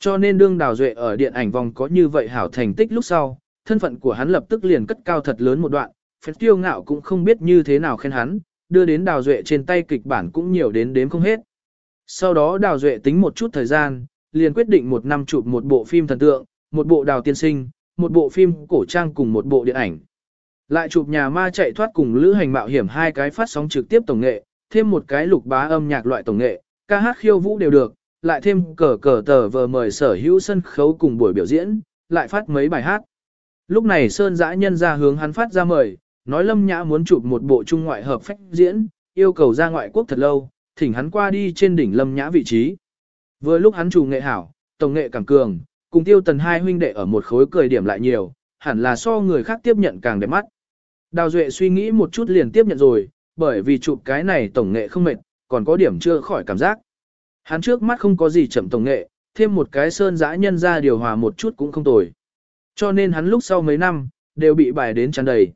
Cho nên đương Đào Duệ ở điện ảnh vòng có như vậy hảo thành tích lúc sau, thân phận của hắn lập tức liền cất cao thật lớn một đoạn, phép tiêu ngạo cũng không biết như thế nào khen hắn, đưa đến Đào Duệ trên tay kịch bản cũng nhiều đến đếm không hết. Sau đó Đào Duệ tính một chút thời gian, liền quyết định một năm chụp một bộ phim thần tượng, một bộ đào tiên sinh, một bộ phim cổ trang cùng một bộ điện ảnh. Lại chụp nhà ma chạy thoát cùng lữ hành mạo hiểm hai cái phát sóng trực tiếp tổng nghệ, thêm một cái lục bá âm nhạc loại tổng nghệ, ca hát khiêu vũ đều được, lại thêm cờ cờ tờ vờ mời sở hữu sân khấu cùng buổi biểu diễn, lại phát mấy bài hát. Lúc này Sơn dã nhân ra hướng hắn phát ra mời, nói Lâm Nhã muốn chụp một bộ trung ngoại hợp phách diễn, yêu cầu ra ngoại quốc thật lâu, thỉnh hắn qua đi trên đỉnh Lâm Nhã vị trí. Vừa lúc hắn chủ nghệ hảo, tổng nghệ càng cường, cùng tiêu tần hai huynh đệ ở một khối cười điểm lại nhiều, hẳn là so người khác tiếp nhận càng đẹp mắt. Đào Duệ suy nghĩ một chút liền tiếp nhận rồi, bởi vì chụp cái này tổng nghệ không mệt, còn có điểm chưa khỏi cảm giác. Hắn trước mắt không có gì chậm tổng nghệ, thêm một cái sơn dã nhân ra điều hòa một chút cũng không tồi. Cho nên hắn lúc sau mấy năm, đều bị bài đến tràn đầy.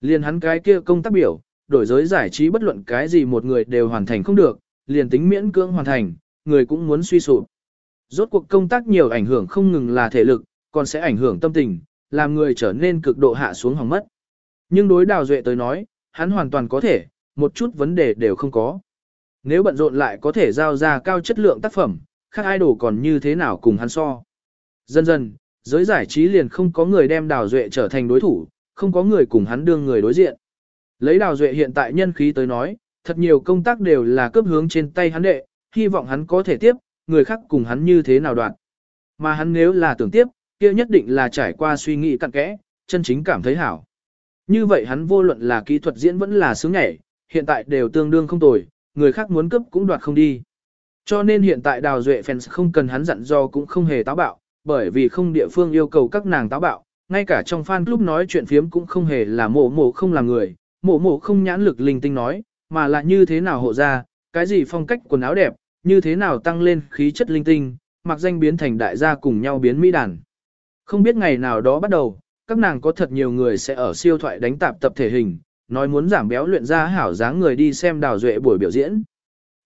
Liền hắn cái kia công tác biểu, đổi giới giải trí bất luận cái gì một người đều hoàn thành không được, liền tính miễn cưỡng hoàn thành, người cũng muốn suy sụp. Rốt cuộc công tác nhiều ảnh hưởng không ngừng là thể lực, còn sẽ ảnh hưởng tâm tình, làm người trở nên cực độ hạ xuống hỏng mất. Nhưng đối đào duệ tới nói, hắn hoàn toàn có thể, một chút vấn đề đều không có. Nếu bận rộn lại có thể giao ra cao chất lượng tác phẩm, khác idol còn như thế nào cùng hắn so. Dần dần, giới giải trí liền không có người đem đào duệ trở thành đối thủ, không có người cùng hắn đương người đối diện. Lấy đào duệ hiện tại nhân khí tới nói, thật nhiều công tác đều là cấp hướng trên tay hắn đệ, hy vọng hắn có thể tiếp, người khác cùng hắn như thế nào đoạn. Mà hắn nếu là tưởng tiếp, kia nhất định là trải qua suy nghĩ cặn kẽ, chân chính cảm thấy hảo. Như vậy hắn vô luận là kỹ thuật diễn vẫn là sướng nhảy, hiện tại đều tương đương không tồi, người khác muốn cấp cũng đoạt không đi. Cho nên hiện tại đào duệ fans không cần hắn dặn do cũng không hề táo bạo, bởi vì không địa phương yêu cầu các nàng táo bạo, ngay cả trong fan club nói chuyện phiếm cũng không hề là mổ mổ không làm người, mổ mổ không nhãn lực linh tinh nói, mà là như thế nào hộ ra, cái gì phong cách quần áo đẹp, như thế nào tăng lên khí chất linh tinh, mặc danh biến thành đại gia cùng nhau biến mỹ đàn. Không biết ngày nào đó bắt đầu, các nàng có thật nhiều người sẽ ở siêu thoại đánh tạp tập thể hình, nói muốn giảm béo luyện ra hảo dáng người đi xem đào duệ buổi biểu diễn.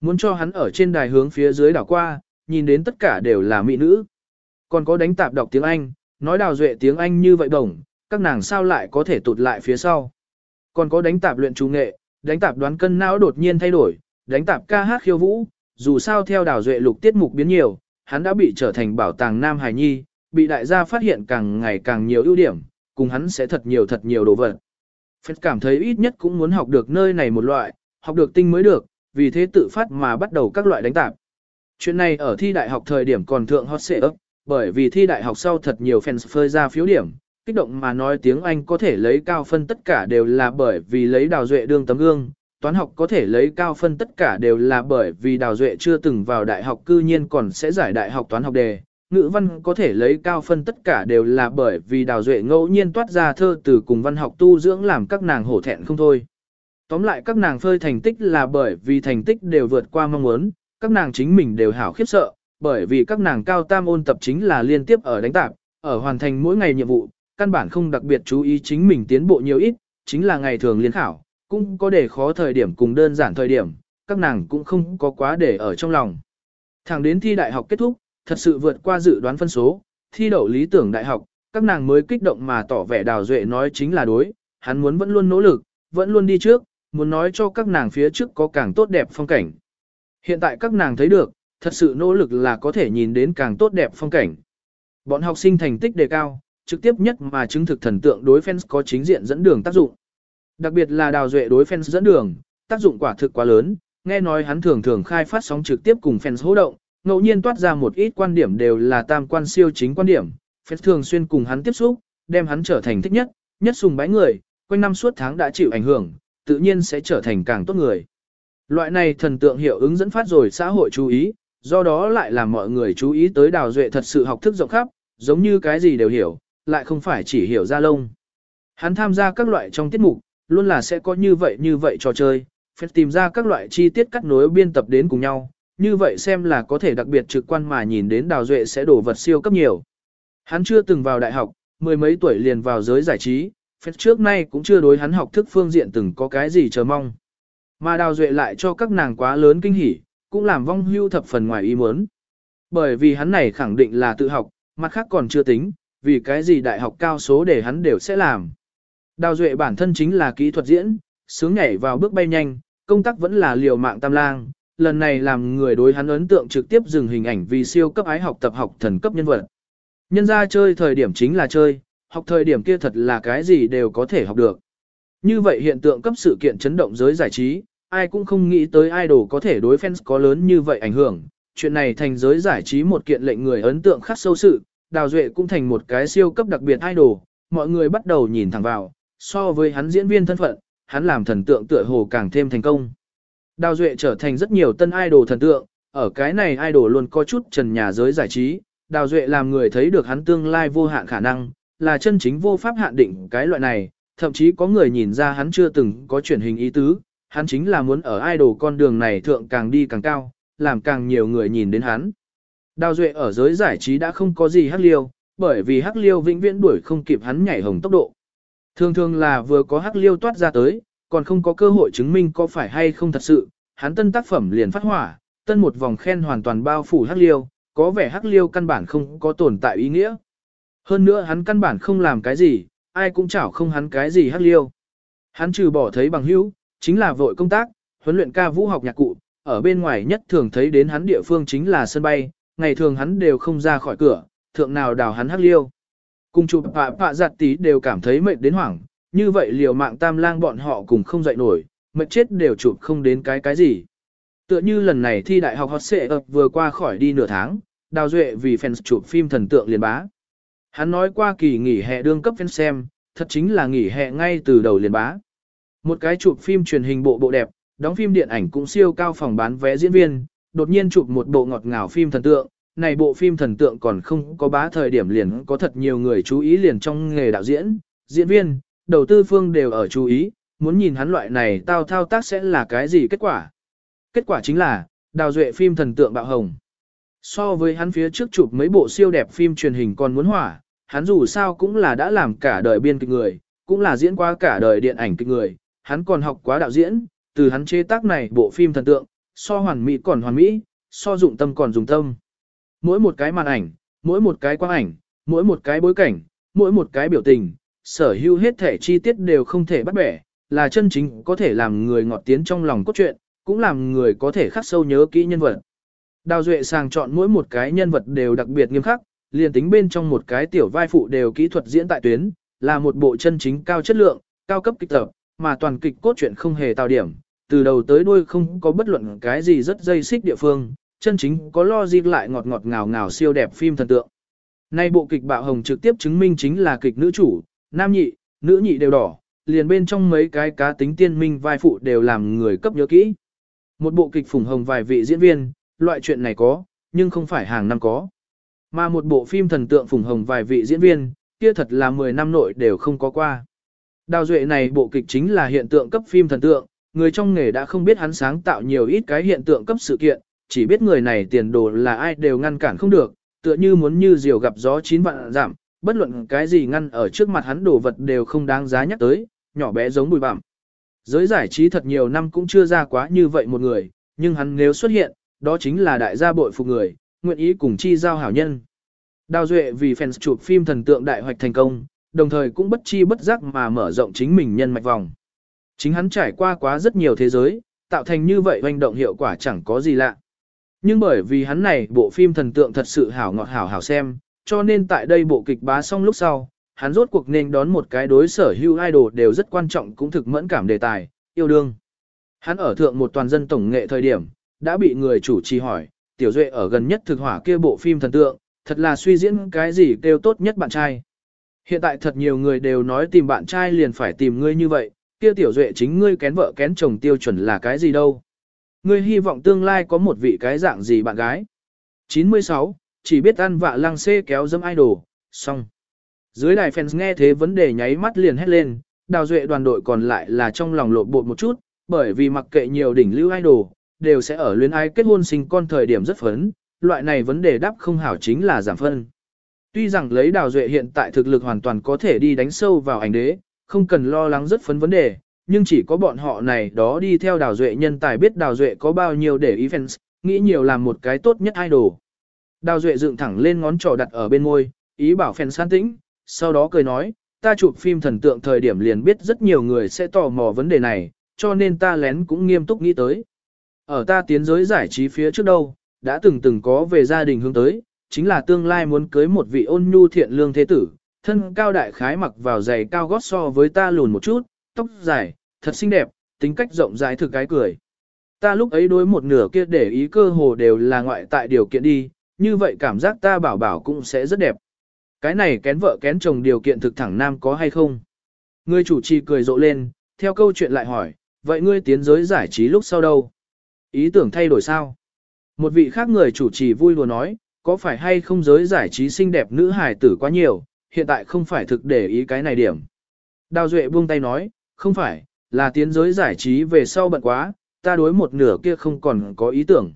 Muốn cho hắn ở trên đài hướng phía dưới đảo qua, nhìn đến tất cả đều là mỹ nữ. Còn có đánh tạp đọc tiếng Anh, nói đào duệ tiếng Anh như vậy đồng, các nàng sao lại có thể tụt lại phía sau. Còn có đánh tạp luyện trung nghệ, đánh tạp đoán cân não đột nhiên thay đổi, đánh tạp ca hát khiêu vũ, dù sao theo đào duệ lục tiết mục biến nhiều, hắn đã bị trở thành bảo tàng Nam Hải Nhi, bị đại gia phát hiện càng ngày càng nhiều ưu điểm, cùng hắn sẽ thật nhiều thật nhiều đồ vật. Phật cảm thấy ít nhất cũng muốn học được nơi này một loại, học được tinh mới được, vì thế tự phát mà bắt đầu các loại đánh tạp. Chuyện này ở thi đại học thời điểm còn thượng hot xệ ấp, bởi vì thi đại học sau thật nhiều fans phơi ra phiếu điểm, kích động mà nói tiếng Anh có thể lấy cao phân tất cả đều là bởi vì lấy đào duệ đương tấm gương, toán học có thể lấy cao phân tất cả đều là bởi vì đào duệ chưa từng vào đại học cư nhiên còn sẽ giải đại học toán học đề. Ngữ văn có thể lấy cao phân tất cả đều là bởi vì đào duệ ngẫu nhiên toát ra thơ từ cùng văn học tu dưỡng làm các nàng hổ thẹn không thôi. Tóm lại các nàng phơi thành tích là bởi vì thành tích đều vượt qua mong muốn, các nàng chính mình đều hảo khiếp sợ, bởi vì các nàng cao tam ôn tập chính là liên tiếp ở đánh tạp, ở hoàn thành mỗi ngày nhiệm vụ, căn bản không đặc biệt chú ý chính mình tiến bộ nhiều ít, chính là ngày thường liên khảo, cũng có để khó thời điểm cùng đơn giản thời điểm, các nàng cũng không có quá để ở trong lòng. Thẳng đến thi đại học kết thúc, thật sự vượt qua dự đoán phân số, thi đậu lý tưởng đại học, các nàng mới kích động mà tỏ vẻ đào duệ nói chính là đối, hắn muốn vẫn luôn nỗ lực, vẫn luôn đi trước, muốn nói cho các nàng phía trước có càng tốt đẹp phong cảnh. Hiện tại các nàng thấy được, thật sự nỗ lực là có thể nhìn đến càng tốt đẹp phong cảnh. Bọn học sinh thành tích đề cao, trực tiếp nhất mà chứng thực thần tượng đối fans có chính diện dẫn đường tác dụng. Đặc biệt là đào duệ đối fans dẫn đường, tác dụng quả thực quá lớn, nghe nói hắn thường thường khai phát sóng trực tiếp cùng fans hô động, ngẫu nhiên toát ra một ít quan điểm đều là tam quan siêu chính quan điểm, phép thường xuyên cùng hắn tiếp xúc, đem hắn trở thành thích nhất, nhất sùng bái người, quanh năm suốt tháng đã chịu ảnh hưởng, tự nhiên sẽ trở thành càng tốt người. Loại này thần tượng hiệu ứng dẫn phát rồi xã hội chú ý, do đó lại làm mọi người chú ý tới đào duệ thật sự học thức rộng khắp, giống như cái gì đều hiểu, lại không phải chỉ hiểu ra lông. Hắn tham gia các loại trong tiết mục, luôn là sẽ có như vậy như vậy trò chơi, phép tìm ra các loại chi tiết cắt nối biên tập đến cùng nhau, như vậy xem là có thể đặc biệt trực quan mà nhìn đến đào duệ sẽ đổ vật siêu cấp nhiều. Hắn chưa từng vào đại học, mười mấy tuổi liền vào giới giải trí, phép trước nay cũng chưa đối hắn học thức phương diện từng có cái gì chờ mong. Mà đào duệ lại cho các nàng quá lớn kinh hỉ, cũng làm vong hưu thập phần ngoài ý muốn. Bởi vì hắn này khẳng định là tự học, mặt khác còn chưa tính, vì cái gì đại học cao số để hắn đều sẽ làm. Đào duệ bản thân chính là kỹ thuật diễn, sướng nhảy vào bước bay nhanh, công tác vẫn là liều mạng tam lang, lần này làm người đối hắn ấn tượng trực tiếp dừng hình ảnh vì siêu cấp ái học tập học thần cấp nhân vật. Nhân ra chơi thời điểm chính là chơi, học thời điểm kia thật là cái gì đều có thể học được. Như vậy hiện tượng cấp sự kiện chấn động giới giải trí, ai cũng không nghĩ tới idol có thể đối fans có lớn như vậy ảnh hưởng. Chuyện này thành giới giải trí một kiện lệnh người ấn tượng khắc sâu sự, Đào Duệ cũng thành một cái siêu cấp đặc biệt idol, mọi người bắt đầu nhìn thẳng vào, so với hắn diễn viên thân phận, hắn làm thần tượng tựa hồ càng thêm thành công. Đào Duệ trở thành rất nhiều tân idol thần tượng, ở cái này idol luôn có chút trần nhà giới giải trí, Đào Duệ làm người thấy được hắn tương lai vô hạn khả năng, là chân chính vô pháp hạn định cái loại này, thậm chí có người nhìn ra hắn chưa từng có chuyển hình ý tứ, hắn chính là muốn ở idol con đường này thượng càng đi càng cao, làm càng nhiều người nhìn đến hắn. Đào Duệ ở giới giải trí đã không có gì hắc liêu, bởi vì hắc liêu vĩnh viễn đuổi không kịp hắn nhảy hồng tốc độ. Thường thường là vừa có hắc liêu toát ra tới, còn không có cơ hội chứng minh có phải hay không thật sự, hắn tân tác phẩm liền phát hỏa, tân một vòng khen hoàn toàn bao phủ hắc liêu, có vẻ hắc liêu căn bản không có tồn tại ý nghĩa. Hơn nữa hắn căn bản không làm cái gì, ai cũng chảo không hắn cái gì hắc liêu. Hắn trừ bỏ thấy bằng hữu, chính là vội công tác, huấn luyện ca vũ học nhạc cụ, ở bên ngoài nhất thường thấy đến hắn địa phương chính là sân bay, ngày thường hắn đều không ra khỏi cửa, thượng nào đào hắn hắc liêu. Cùng chụp pạ pạ giặt tí đều cảm thấy mệt đến hoảng, như vậy liều mạng tam lang bọn họ cùng không dậy nổi, mệt chết đều chụp không đến cái cái gì. Tựa như lần này thi đại học hot xệ ập vừa qua khỏi đi nửa tháng, đào duệ vì fans chụp phim thần tượng liền bá. Hắn nói qua kỳ nghỉ hè đương cấp fans xem, thật chính là nghỉ hè ngay từ đầu liền bá. Một cái chụp phim truyền hình bộ bộ đẹp, đóng phim điện ảnh cũng siêu cao phòng bán vé diễn viên, đột nhiên chụp một bộ ngọt ngào phim thần tượng, này bộ phim thần tượng còn không có bá thời điểm liền có thật nhiều người chú ý liền trong nghề đạo diễn, diễn viên, đầu tư phương đều ở chú ý, muốn nhìn hắn loại này tao thao tác sẽ là cái gì kết quả. Kết quả chính là, đào duệ phim thần tượng bạo hồng. So với hắn phía trước chụp mấy bộ siêu đẹp phim truyền hình còn muốn hỏa, hắn dù sao cũng là đã làm cả đời biên kịch người, cũng là diễn qua cả đời điện ảnh kịch người, hắn còn học quá đạo diễn, từ hắn chế tác này bộ phim thần tượng, so hoàn mỹ còn hoàn mỹ, so dụng tâm còn dùng tâm. Mỗi một cái màn ảnh, mỗi một cái quang ảnh, mỗi một cái bối cảnh, mỗi một cái biểu tình, sở hữu hết thể chi tiết đều không thể bắt bẻ, là chân chính có thể làm người ngọt tiến trong lòng cốt truyện, cũng làm người có thể khắc sâu nhớ kỹ nhân vật. Đào Duệ sàng chọn mỗi một cái nhân vật đều đặc biệt nghiêm khắc, liền tính bên trong một cái tiểu vai phụ đều kỹ thuật diễn tại tuyến, là một bộ chân chính cao chất lượng, cao cấp kịch tập, mà toàn kịch cốt truyện không hề tạo điểm, từ đầu tới đuôi không có bất luận cái gì rất dây xích địa phương, chân chính có lo logic lại ngọt ngọt ngào ngào siêu đẹp phim thần tượng. Nay bộ kịch bạo hồng trực tiếp chứng minh chính là kịch nữ chủ, nam nhị, nữ nhị đều đỏ, liền bên trong mấy cái cá tính tiên minh vai phụ đều làm người cấp nhớ kỹ. Một bộ kịch phủng hồng vài vị diễn viên, loại chuyện này có, nhưng không phải hàng năm có. Mà một bộ phim thần tượng phủng hồng vài vị diễn viên, kia thật là 10 năm nội đều không có qua. Đào duệ này bộ kịch chính là hiện tượng cấp phim thần tượng, người trong nghề đã không biết hắn sáng tạo nhiều ít cái hiện tượng cấp sự kiện, chỉ biết người này tiền đồ là ai đều ngăn cản không được, tựa như muốn như diều gặp gió chín vạn giảm, bất luận cái gì ngăn ở trước mặt hắn đồ vật đều không đáng giá nhắc tới, nhỏ bé giống bụi bặm. Giới giải trí thật nhiều năm cũng chưa ra quá như vậy một người, nhưng hắn nếu xuất hiện, đó chính là đại gia bội phục người, nguyện ý cùng chi giao hảo nhân. Đào Duệ vì fans chụp phim thần tượng đại hoạch thành công, đồng thời cũng bất chi bất giác mà mở rộng chính mình nhân mạch vòng. Chính hắn trải qua quá rất nhiều thế giới, tạo thành như vậy hoành động hiệu quả chẳng có gì lạ. Nhưng bởi vì hắn này bộ phim thần tượng thật sự hảo ngọt hảo hảo xem, cho nên tại đây bộ kịch bá xong lúc sau, hắn rốt cuộc nên đón một cái đối sở hữu idol đều rất quan trọng cũng thực mẫn cảm đề tài, yêu đương. Hắn ở thượng một toàn dân tổng nghệ thời điểm, đã bị người chủ trì hỏi, tiểu duệ ở gần nhất thực hỏa kia bộ phim thần tượng, thật là suy diễn cái gì kêu tốt nhất bạn trai. Hiện tại thật nhiều người đều nói tìm bạn trai liền phải tìm ngươi như vậy, kia tiểu duệ chính ngươi kén vợ kén chồng tiêu chuẩn là cái gì đâu. Ngươi hy vọng tương lai có một vị cái dạng gì bạn gái. 96, chỉ biết ăn vạ lăng xê kéo dâm idol, xong. Dưới đài fans nghe thế vấn đề nháy mắt liền hét lên, đào duệ đoàn đội còn lại là trong lòng lộn bột một chút, bởi vì mặc kệ nhiều đỉnh lưu idol, đều sẽ ở luyến ai kết hôn sinh con thời điểm rất phấn, loại này vấn đề đáp không hảo chính là giảm phân. Tuy rằng lấy đào duệ hiện tại thực lực hoàn toàn có thể đi đánh sâu vào ảnh đế, không cần lo lắng rất phấn vấn đề, nhưng chỉ có bọn họ này đó đi theo đào duệ nhân tài biết đào duệ có bao nhiêu để ý fans, nghĩ nhiều làm một cái tốt nhất idol. Đào duệ dựng thẳng lên ngón trỏ đặt ở bên môi, ý bảo phèn san tĩnh, sau đó cười nói, ta chụp phim thần tượng thời điểm liền biết rất nhiều người sẽ tò mò vấn đề này, cho nên ta lén cũng nghiêm túc nghĩ tới. Ở ta tiến giới giải trí phía trước đâu, đã từng từng có về gia đình hướng tới, chính là tương lai muốn cưới một vị ôn nhu thiện lương thế tử, thân cao đại khái mặc vào giày cao gót so với ta lùn một chút, tóc dài, thật xinh đẹp, tính cách rộng rãi thực cái cười. Ta lúc ấy đối một nửa kia để ý cơ hồ đều là ngoại tại điều kiện đi, như vậy cảm giác ta bảo bảo cũng sẽ rất đẹp. Cái này kén vợ kén chồng điều kiện thực thẳng nam có hay không? Người chủ trì cười rộ lên, theo câu chuyện lại hỏi, vậy ngươi tiến giới giải trí lúc sau đâu? Ý tưởng thay đổi sao? Một vị khác người chủ trì vui lùa nói, có phải hay không giới giải trí xinh đẹp nữ hài tử quá nhiều, hiện tại không phải thực để ý cái này điểm. Đào Duệ buông tay nói, không phải, là tiến giới giải trí về sau bận quá, ta đối một nửa kia không còn có ý tưởng.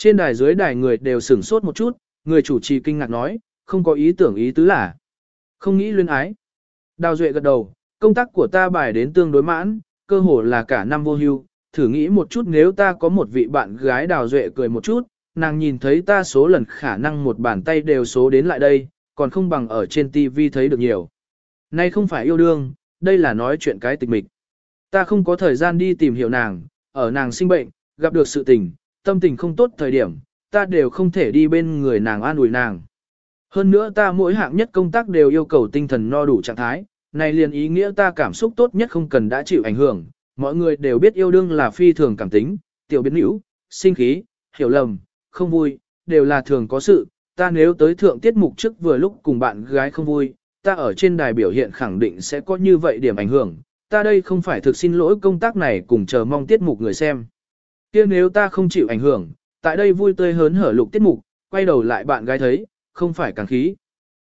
Trên đài dưới đài người đều sửng sốt một chút, người chủ trì kinh ngạc nói, không có ý tưởng ý tứ là, không nghĩ luyên ái. Đào Duệ gật đầu, công tác của ta bài đến tương đối mãn, cơ hồ là cả năm vô hưu, thử nghĩ một chút nếu ta có một vị bạn gái Đào Duệ cười một chút, nàng nhìn thấy ta số lần khả năng một bàn tay đều số đến lại đây, còn không bằng ở trên TV thấy được nhiều. Nay không phải yêu đương, đây là nói chuyện cái tịch mịch. Ta không có thời gian đi tìm hiểu nàng, ở nàng sinh bệnh, gặp được sự tình, tâm tình không tốt thời điểm, ta đều không thể đi bên người nàng an ủi nàng. Hơn nữa ta mỗi hạng nhất công tác đều yêu cầu tinh thần no đủ trạng thái, này liền ý nghĩa ta cảm xúc tốt nhất không cần đã chịu ảnh hưởng, mọi người đều biết yêu đương là phi thường cảm tính, tiểu biến hữu, sinh khí, hiểu lầm, không vui, đều là thường có sự, ta nếu tới thượng tiết mục trước vừa lúc cùng bạn gái không vui, ta ở trên đài biểu hiện khẳng định sẽ có như vậy điểm ảnh hưởng, ta đây không phải thực xin lỗi công tác này cùng chờ mong tiết mục người xem kia nếu ta không chịu ảnh hưởng, tại đây vui tươi hớn hở lục tiết mục, quay đầu lại bạn gái thấy, không phải càng khí.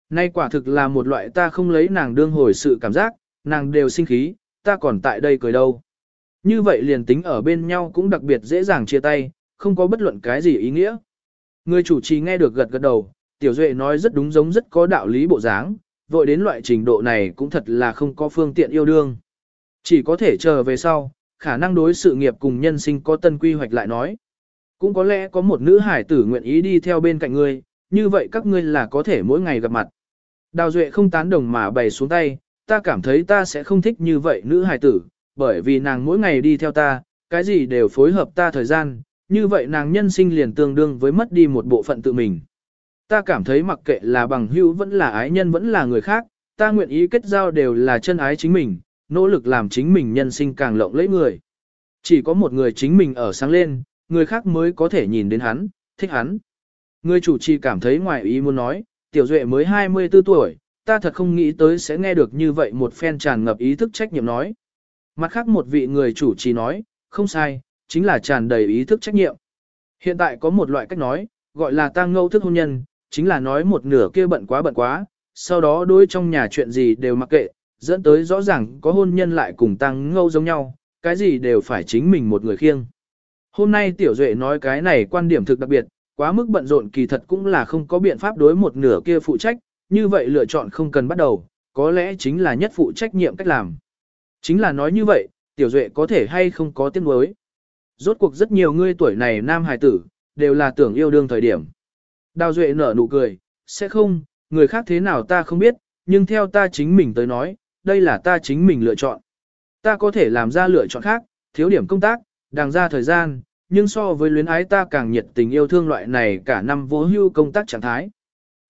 Nay quả thực là một loại ta không lấy nàng đương hồi sự cảm giác, nàng đều sinh khí, ta còn tại đây cười đâu. Như vậy liền tính ở bên nhau cũng đặc biệt dễ dàng chia tay, không có bất luận cái gì ý nghĩa. Người chủ trì nghe được gật gật đầu, Tiểu Duệ nói rất đúng giống rất có đạo lý bộ dáng, vội đến loại trình độ này cũng thật là không có phương tiện yêu đương. Chỉ có thể chờ về sau, khả năng đối sự nghiệp cùng nhân sinh có tân quy hoạch lại nói. Cũng có lẽ có một nữ hải tử nguyện ý đi theo bên cạnh ngươi, như vậy các ngươi là có thể mỗi ngày gặp mặt. Đào Duệ không tán đồng mà bày xuống tay, ta cảm thấy ta sẽ không thích như vậy nữ hải tử, bởi vì nàng mỗi ngày đi theo ta, cái gì đều phối hợp ta thời gian, như vậy nàng nhân sinh liền tương đương với mất đi một bộ phận tự mình. Ta cảm thấy mặc kệ là bằng hữu vẫn là ái nhân vẫn là người khác, ta nguyện ý kết giao đều là chân ái chính mình, nỗ lực làm chính mình nhân sinh càng lộng lẫy người. Chỉ có một người chính mình ở sáng lên, người khác mới có thể nhìn đến hắn, thích hắn. Người chủ trì cảm thấy ngoài ý muốn nói, tiểu duệ mới 24 tuổi, ta thật không nghĩ tới sẽ nghe được như vậy một phen tràn ngập ý thức trách nhiệm nói. Mặt khác một vị người chủ trì nói, không sai, chính là tràn đầy ý thức trách nhiệm. Hiện tại có một loại cách nói, gọi là tăng ngâu thức hôn nhân, chính là nói một nửa kia bận quá bận quá, sau đó đối trong nhà chuyện gì đều mặc kệ, dẫn tới rõ ràng có hôn nhân lại cùng tăng ngâu giống nhau, cái gì đều phải chính mình một người khiêng. Hôm nay Tiểu Duệ nói cái này quan điểm thực đặc biệt, quá mức bận rộn kỳ thật cũng là không có biện pháp đối một nửa kia phụ trách, như vậy lựa chọn không cần bắt đầu, có lẽ chính là nhất phụ trách nhiệm cách làm. Chính là nói như vậy, Tiểu Duệ có thể hay không có tiếng đối. Rốt cuộc rất nhiều ngươi tuổi này nam hài tử, đều là tưởng yêu đương thời điểm. Đào Duệ nở nụ cười, sẽ không, người khác thế nào ta không biết, nhưng theo ta chính mình tới nói, đây là ta chính mình lựa chọn. Ta có thể làm ra lựa chọn khác, thiếu điểm công tác, đàng ra thời gian, nhưng so với luyến ái ta càng nhiệt tình yêu thương loại này cả năm vô hưu công tác trạng thái.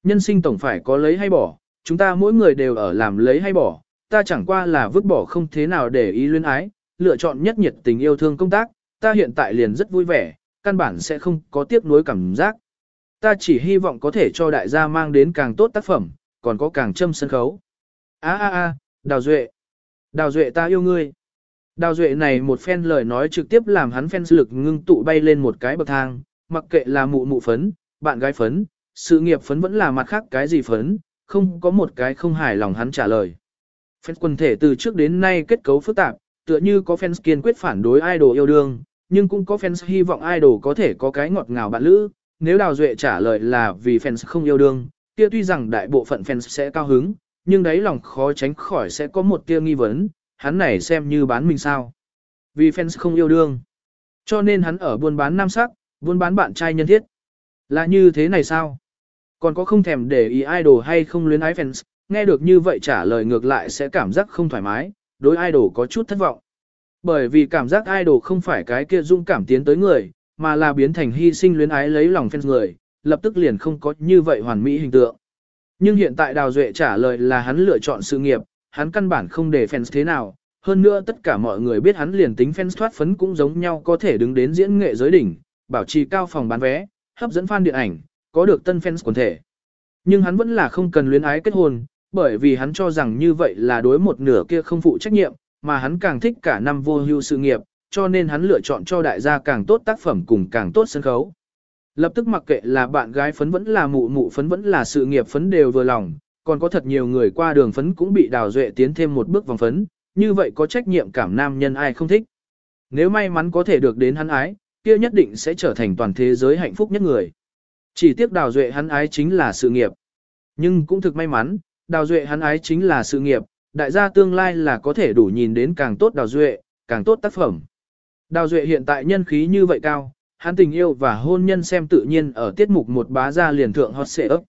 Nhân sinh tổng phải có lấy hay bỏ, chúng ta mỗi người đều ở làm lấy hay bỏ, ta chẳng qua là vứt bỏ không thế nào để ý luyến ái, lựa chọn nhất nhiệt tình yêu thương công tác, ta hiện tại liền rất vui vẻ, căn bản sẽ không có tiếc nuối cảm giác. Ta chỉ hy vọng có thể cho đại gia mang đến càng tốt tác phẩm, còn có càng châm sân khấu. A a a, Đào Duệ. Đào Duệ ta yêu ngươi. Đào Duệ này một phen lời nói trực tiếp làm hắn phen lực ngưng tụ bay lên một cái bậc thang, mặc kệ là mụ mụ phấn, bạn gái phấn, sự nghiệp phấn vẫn là mặt khác cái gì phấn, không có một cái không hài lòng hắn trả lời. Fans quần thể từ trước đến nay kết cấu phức tạp, tựa như có fans kiên quyết phản đối idol yêu đương, nhưng cũng có fans hy vọng idol có thể có cái ngọt ngào bạn lữ. Nếu Đào Duệ trả lời là vì fans không yêu đương, kia tuy rằng đại bộ phận fans sẽ cao hứng, nhưng đấy lòng khó tránh khỏi sẽ có một tia nghi vấn, hắn này xem như bán mình sao. Vì fans không yêu đương. Cho nên hắn ở buôn bán nam sắc, buôn bán bạn trai nhân thiết. Là như thế này sao? Còn có không thèm để ý idol hay không luyến ái fans, nghe được như vậy trả lời ngược lại sẽ cảm giác không thoải mái, đối idol có chút thất vọng. Bởi vì cảm giác idol không phải cái kia dung cảm tiến tới người, mà là biến thành hy sinh luyến ái lấy lòng fans người, lập tức liền không có như vậy hoàn mỹ hình tượng. Nhưng hiện tại Đào Duệ trả lời là hắn lựa chọn sự nghiệp, hắn căn bản không để fans thế nào, hơn nữa tất cả mọi người biết hắn liền tính fans thoát phấn cũng giống nhau có thể đứng đến diễn nghệ giới đỉnh, bảo trì cao phòng bán vé, hấp dẫn fan điện ảnh, có được tân fans quần thể. Nhưng hắn vẫn là không cần luyến ái kết hôn, bởi vì hắn cho rằng như vậy là đối một nửa kia không phụ trách nhiệm, mà hắn càng thích cả năm vô hưu sự nghiệp, cho nên hắn lựa chọn cho đại gia càng tốt tác phẩm cùng càng tốt sân khấu. Lập tức mặc kệ là bạn gái phấn vẫn là mụ mụ phấn vẫn là sự nghiệp phấn đều vừa lòng, còn có thật nhiều người qua đường phấn cũng bị đào duệ tiến thêm một bước vòng phấn, như vậy có trách nhiệm cảm nam nhân ai không thích. Nếu may mắn có thể được đến hắn ái, kia nhất định sẽ trở thành toàn thế giới hạnh phúc nhất người. Chỉ tiếc đào duệ hắn ái chính là sự nghiệp. Nhưng cũng thực may mắn, đào duệ hắn ái chính là sự nghiệp, đại gia tương lai là có thể đủ nhìn đến càng tốt đào duệ, càng tốt tác phẩm. Đào duệ hiện tại nhân khí như vậy cao, hắn tình yêu và hôn nhân xem tự nhiên ở tiết mục một bá gia liền thượng hot xệ ấp.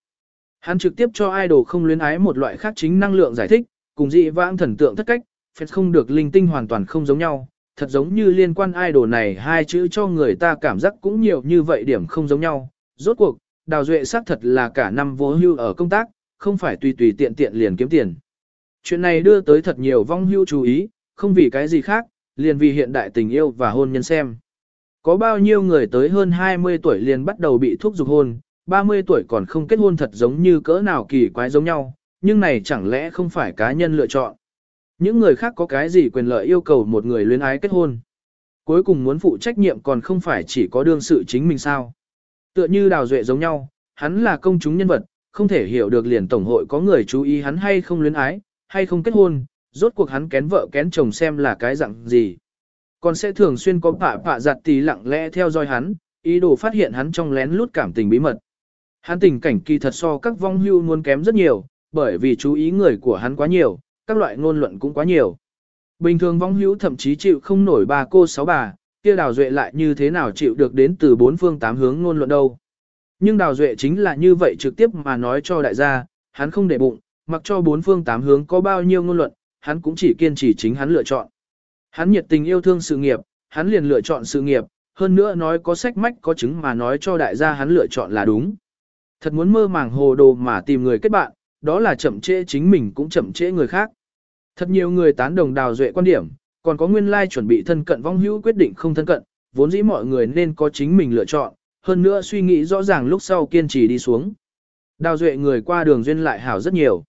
Hắn trực tiếp cho idol không luyến ái một loại khác chính năng lượng giải thích, cùng dị vãng thần tượng thất cách, phép không được linh tinh hoàn toàn không giống nhau, thật giống như liên quan idol này hai chữ cho người ta cảm giác cũng nhiều như vậy điểm không giống nhau. Rốt cuộc, Đào Duệ xác thật là cả năm vô hưu ở công tác, không phải tùy tùy tiện tiện liền kiếm tiền. Chuyện này đưa tới thật nhiều vong hưu chú ý, không vì cái gì khác, liền vì hiện đại tình yêu và hôn nhân xem. Có bao nhiêu người tới hơn 20 tuổi liền bắt đầu bị thuốc dục hôn, 30 tuổi còn không kết hôn thật giống như cỡ nào kỳ quái giống nhau, nhưng này chẳng lẽ không phải cá nhân lựa chọn. Những người khác có cái gì quyền lợi yêu cầu một người luyến ái kết hôn. Cuối cùng muốn phụ trách nhiệm còn không phải chỉ có đương sự chính mình sao. Tựa như đào duệ giống nhau, hắn là công chúng nhân vật, không thể hiểu được liền tổng hội có người chú ý hắn hay không luyến ái, hay không kết hôn, rốt cuộc hắn kén vợ kén chồng xem là cái dạng gì. Còn sẽ thường xuyên có phạ phạ giặt tí lặng lẽ theo dõi hắn, ý đồ phát hiện hắn trong lén lút cảm tình bí mật. Hắn tình cảnh kỳ thật so các vong hưu muốn kém rất nhiều, bởi vì chú ý người của hắn quá nhiều, các loại ngôn luận cũng quá nhiều. Bình thường vong hưu thậm chí chịu không nổi bà cô sáu bà, kia đào duệ lại như thế nào chịu được đến từ bốn phương tám hướng ngôn luận đâu. Nhưng đào duệ chính là như vậy trực tiếp mà nói cho đại gia, hắn không để bụng, mặc cho bốn phương tám hướng có bao nhiêu ngôn luận, hắn cũng chỉ kiên trì chính hắn lựa chọn. Hắn nhiệt tình yêu thương sự nghiệp, hắn liền lựa chọn sự nghiệp, hơn nữa nói có sách mách có chứng mà nói cho đại gia hắn lựa chọn là đúng. Thật muốn mơ màng hồ đồ mà tìm người kết bạn, đó là chậm trễ chính mình cũng chậm trễ người khác. Thật nhiều người tán đồng đào duệ quan điểm, còn có nguyên lai chuẩn bị thân cận vong hữu quyết định không thân cận, vốn dĩ mọi người nên có chính mình lựa chọn, hơn nữa suy nghĩ rõ ràng lúc sau kiên trì đi xuống. Đào duệ người qua đường duyên lại hảo rất nhiều.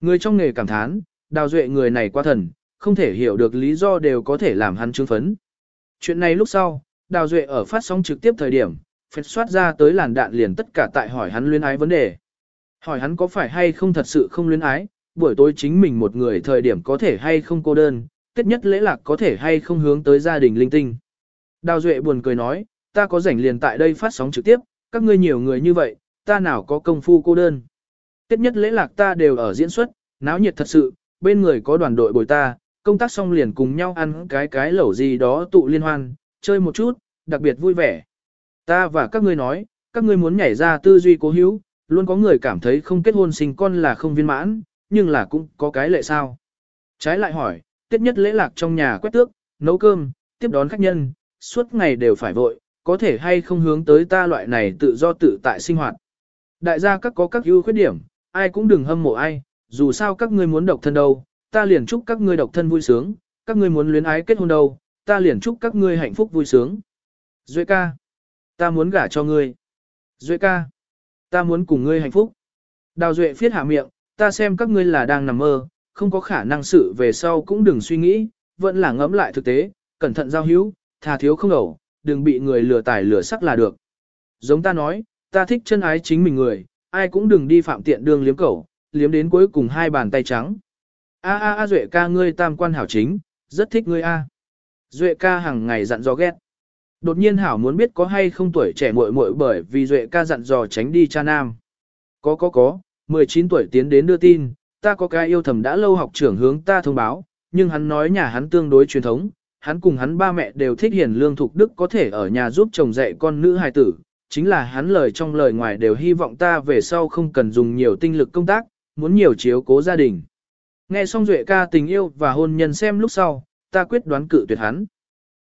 Người trong nghề cảm thán, đào duệ người này qua thần, không thể hiểu được lý do đều có thể làm hắn chứng phấn. Chuyện này lúc sau, đào duệ ở phát sóng trực tiếp thời điểm, phết soát ra tới làn đạn liền tất cả tại hỏi hắn luyến ái vấn đề. Hỏi hắn có phải hay không thật sự không luyến ái, buổi tối chính mình một người thời điểm có thể hay không cô đơn, tết nhất lễ lạc có thể hay không hướng tới gia đình linh tinh. Đào Duệ buồn cười nói, ta có rảnh liền tại đây phát sóng trực tiếp, các ngươi nhiều người như vậy, ta nào có công phu cô đơn. Tết nhất lễ lạc ta đều ở diễn xuất, náo nhiệt thật sự, bên người có đoàn đội bồi ta, công tác xong liền cùng nhau ăn cái cái lẩu gì đó tụ liên hoan, chơi một chút, đặc biệt vui vẻ. Ta và các ngươi nói, các ngươi muốn nhảy ra tư duy cố hữu, luôn có người cảm thấy không kết hôn sinh con là không viên mãn, nhưng là cũng có cái lệ sao. Trái lại hỏi, tiết nhất lễ lạc trong nhà quét tước, nấu cơm, tiếp đón khách nhân, suốt ngày đều phải vội, có thể hay không hướng tới ta loại này tự do tự tại sinh hoạt. Đại gia các có các ưu khuyết điểm, ai cũng đừng hâm mộ ai, dù sao các ngươi muốn độc thân đâu, ta liền chúc các ngươi độc thân vui sướng, các ngươi muốn luyến ái kết hôn đâu, ta liền chúc các ngươi hạnh phúc vui sướng. Duệ ca, ta muốn gả cho ngươi. Duệ ca, ta muốn cùng ngươi hạnh phúc. Đào Duệ phiết hạ miệng, ta xem các ngươi là đang nằm mơ, không có khả năng sự về sau cũng đừng suy nghĩ, vẫn là ngẫm lại thực tế, cẩn thận giao hữu, thà thiếu không ẩu, đừng bị người lừa tải lừa sắc là được. Giống ta nói, ta thích chân ái chính mình người, ai cũng đừng đi phạm tiện đường liếm cẩu, liếm đến cuối cùng hai bàn tay trắng. A a a Duệ ca ngươi tam quan hảo chính, rất thích ngươi a. Duệ ca hàng ngày dặn dò ghét. Đột nhiên hảo muốn biết có hay không tuổi trẻ muội muội bởi vì Duệ ca dặn dò tránh đi cha nam. Có có có, 19 tuổi tiến đến đưa tin, ta có cái yêu thầm đã lâu học trưởng hướng ta thông báo, nhưng hắn nói nhà hắn tương đối truyền thống, hắn cùng hắn ba mẹ đều thích hiền lương thục đức có thể ở nhà giúp chồng dạy con nữ hài tử, chính là hắn lời trong lời ngoài đều hy vọng ta về sau không cần dùng nhiều tinh lực công tác, muốn nhiều chiếu cố gia đình. Nghe xong Duệ ca tình yêu và hôn nhân xem lúc sau, ta quyết đoán cự tuyệt hắn.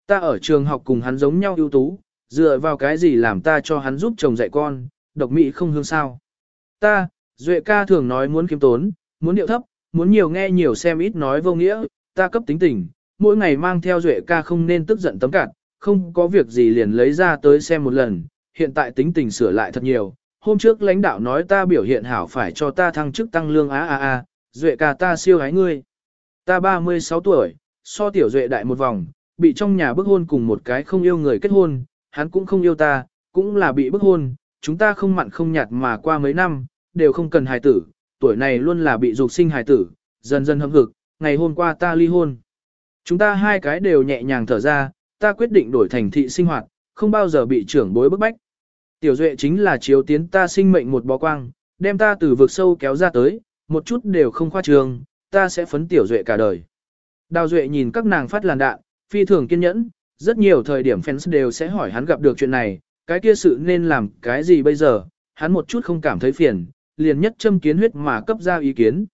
Ta ở trường học cùng hắn giống nhau ưu tú, dựa vào cái gì làm ta cho hắn giúp chồng dạy con, độc mỹ không hương sao. Ta, Duệ ca thường nói muốn kiếm tốn, muốn điệu thấp, muốn nhiều nghe nhiều xem ít nói vô nghĩa, ta cấp tính tình, mỗi ngày mang theo Duệ ca không nên tức giận tấm cạn, không có việc gì liền lấy ra tới xem một lần, hiện tại tính tình sửa lại thật nhiều. Hôm trước lãnh đạo nói ta biểu hiện hảo phải cho ta thăng chức tăng lương á á á, Duệ ca ta siêu hái ngươi. Ta 36 tuổi, so tiểu Duệ đại một vòng, bị trong nhà bức hôn cùng một cái không yêu người kết hôn, hắn cũng không yêu ta, cũng là bị bức hôn, chúng ta không mặn không nhạt mà qua mấy năm, đều không cần hài tử, tuổi này luôn là bị dục sinh hài tử, dần dần hâm hực, ngày hôm qua ta ly hôn. Chúng ta hai cái đều nhẹ nhàng thở ra, ta quyết định đổi thành thị sinh hoạt, không bao giờ bị trưởng bối bức bách. Tiểu Duệ chính là chiếu tiến ta sinh mệnh một bó quang, đem ta từ vực sâu kéo ra tới, một chút đều không khoa trương, ta sẽ phấn Tiểu Duệ cả đời. Đào Duệ nhìn các nàng phát làn đạn, phi thường kiên nhẫn, rất nhiều thời điểm fans đều sẽ hỏi hắn gặp được chuyện này, cái kia sự nên làm cái gì bây giờ, hắn một chút không cảm thấy phiền, liền nhất châm kiến huyết mà cấp ra ý kiến.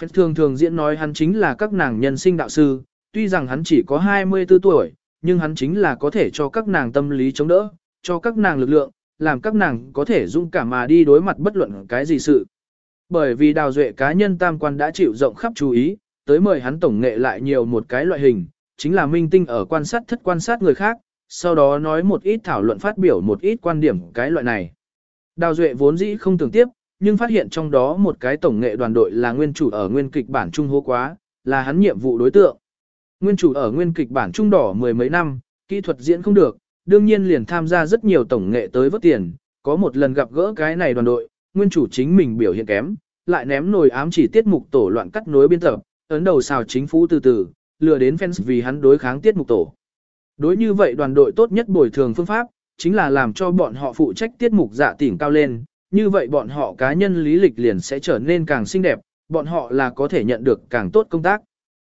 Fans thường thường diễn nói hắn chính là các nàng nhân sinh đạo sư, tuy rằng hắn chỉ có 24 tuổi, nhưng hắn chính là có thể cho các nàng tâm lý chống đỡ, cho các nàng lực lượng, làm các nàng có thể dung cảm mà đi đối mặt bất luận cái gì sự. Bởi vì đào duệ cá nhân tam quan đã chịu rộng khắp chú ý, tới mời hắn tổng nghệ lại nhiều một cái loại hình, chính là minh tinh ở quan sát thất quan sát người khác, sau đó nói một ít thảo luận phát biểu một ít quan điểm cái loại này. Đào duệ vốn dĩ không tưởng tiếp, nhưng phát hiện trong đó một cái tổng nghệ đoàn đội là nguyên chủ ở nguyên kịch bản trung hô quá, là hắn nhiệm vụ đối tượng. Nguyên chủ ở nguyên kịch bản trung đỏ mười mấy năm, kỹ thuật diễn không được, đương nhiên liền tham gia rất nhiều tổng nghệ tới vớt tiền, có một lần gặp gỡ cái này đoàn đội, nguyên chủ chính mình biểu hiện kém, lại ném nồi ám chỉ tiết mục tổ loạn cắt nối biên tập, ấn đầu xào chính phủ từ từ, lừa đến fans vì hắn đối kháng tiết mục tổ. Đối như vậy đoàn đội tốt nhất bồi thường phương pháp, chính là làm cho bọn họ phụ trách tiết mục dạ tỉnh cao lên, như vậy bọn họ cá nhân lý lịch liền sẽ trở nên càng xinh đẹp, bọn họ là có thể nhận được càng tốt công tác.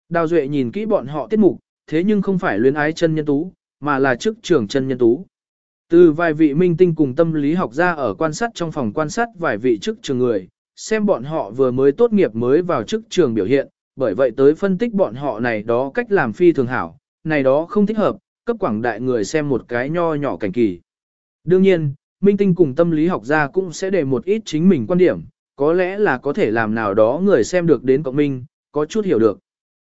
Đào Duệ nhìn kỹ bọn họ tiết mục, thế nhưng không phải luyến ái chân nhân tú, mà là chức trưởng chân nhân tú. Từ vài vị minh tinh cùng tâm lý học gia ở quan sát trong phòng quan sát vài vị chức trường người, xem bọn họ vừa mới tốt nghiệp mới vào chức trường biểu hiện, bởi vậy tới phân tích bọn họ này đó cách làm phi thường hảo, này đó không thích hợp, cấp quảng đại người xem một cái nho nhỏ cảnh kỳ. Đương nhiên, minh tinh cùng tâm lý học gia cũng sẽ để một ít chính mình quan điểm, có lẽ là có thể làm nào đó người xem được đến cộng minh, có chút hiểu được.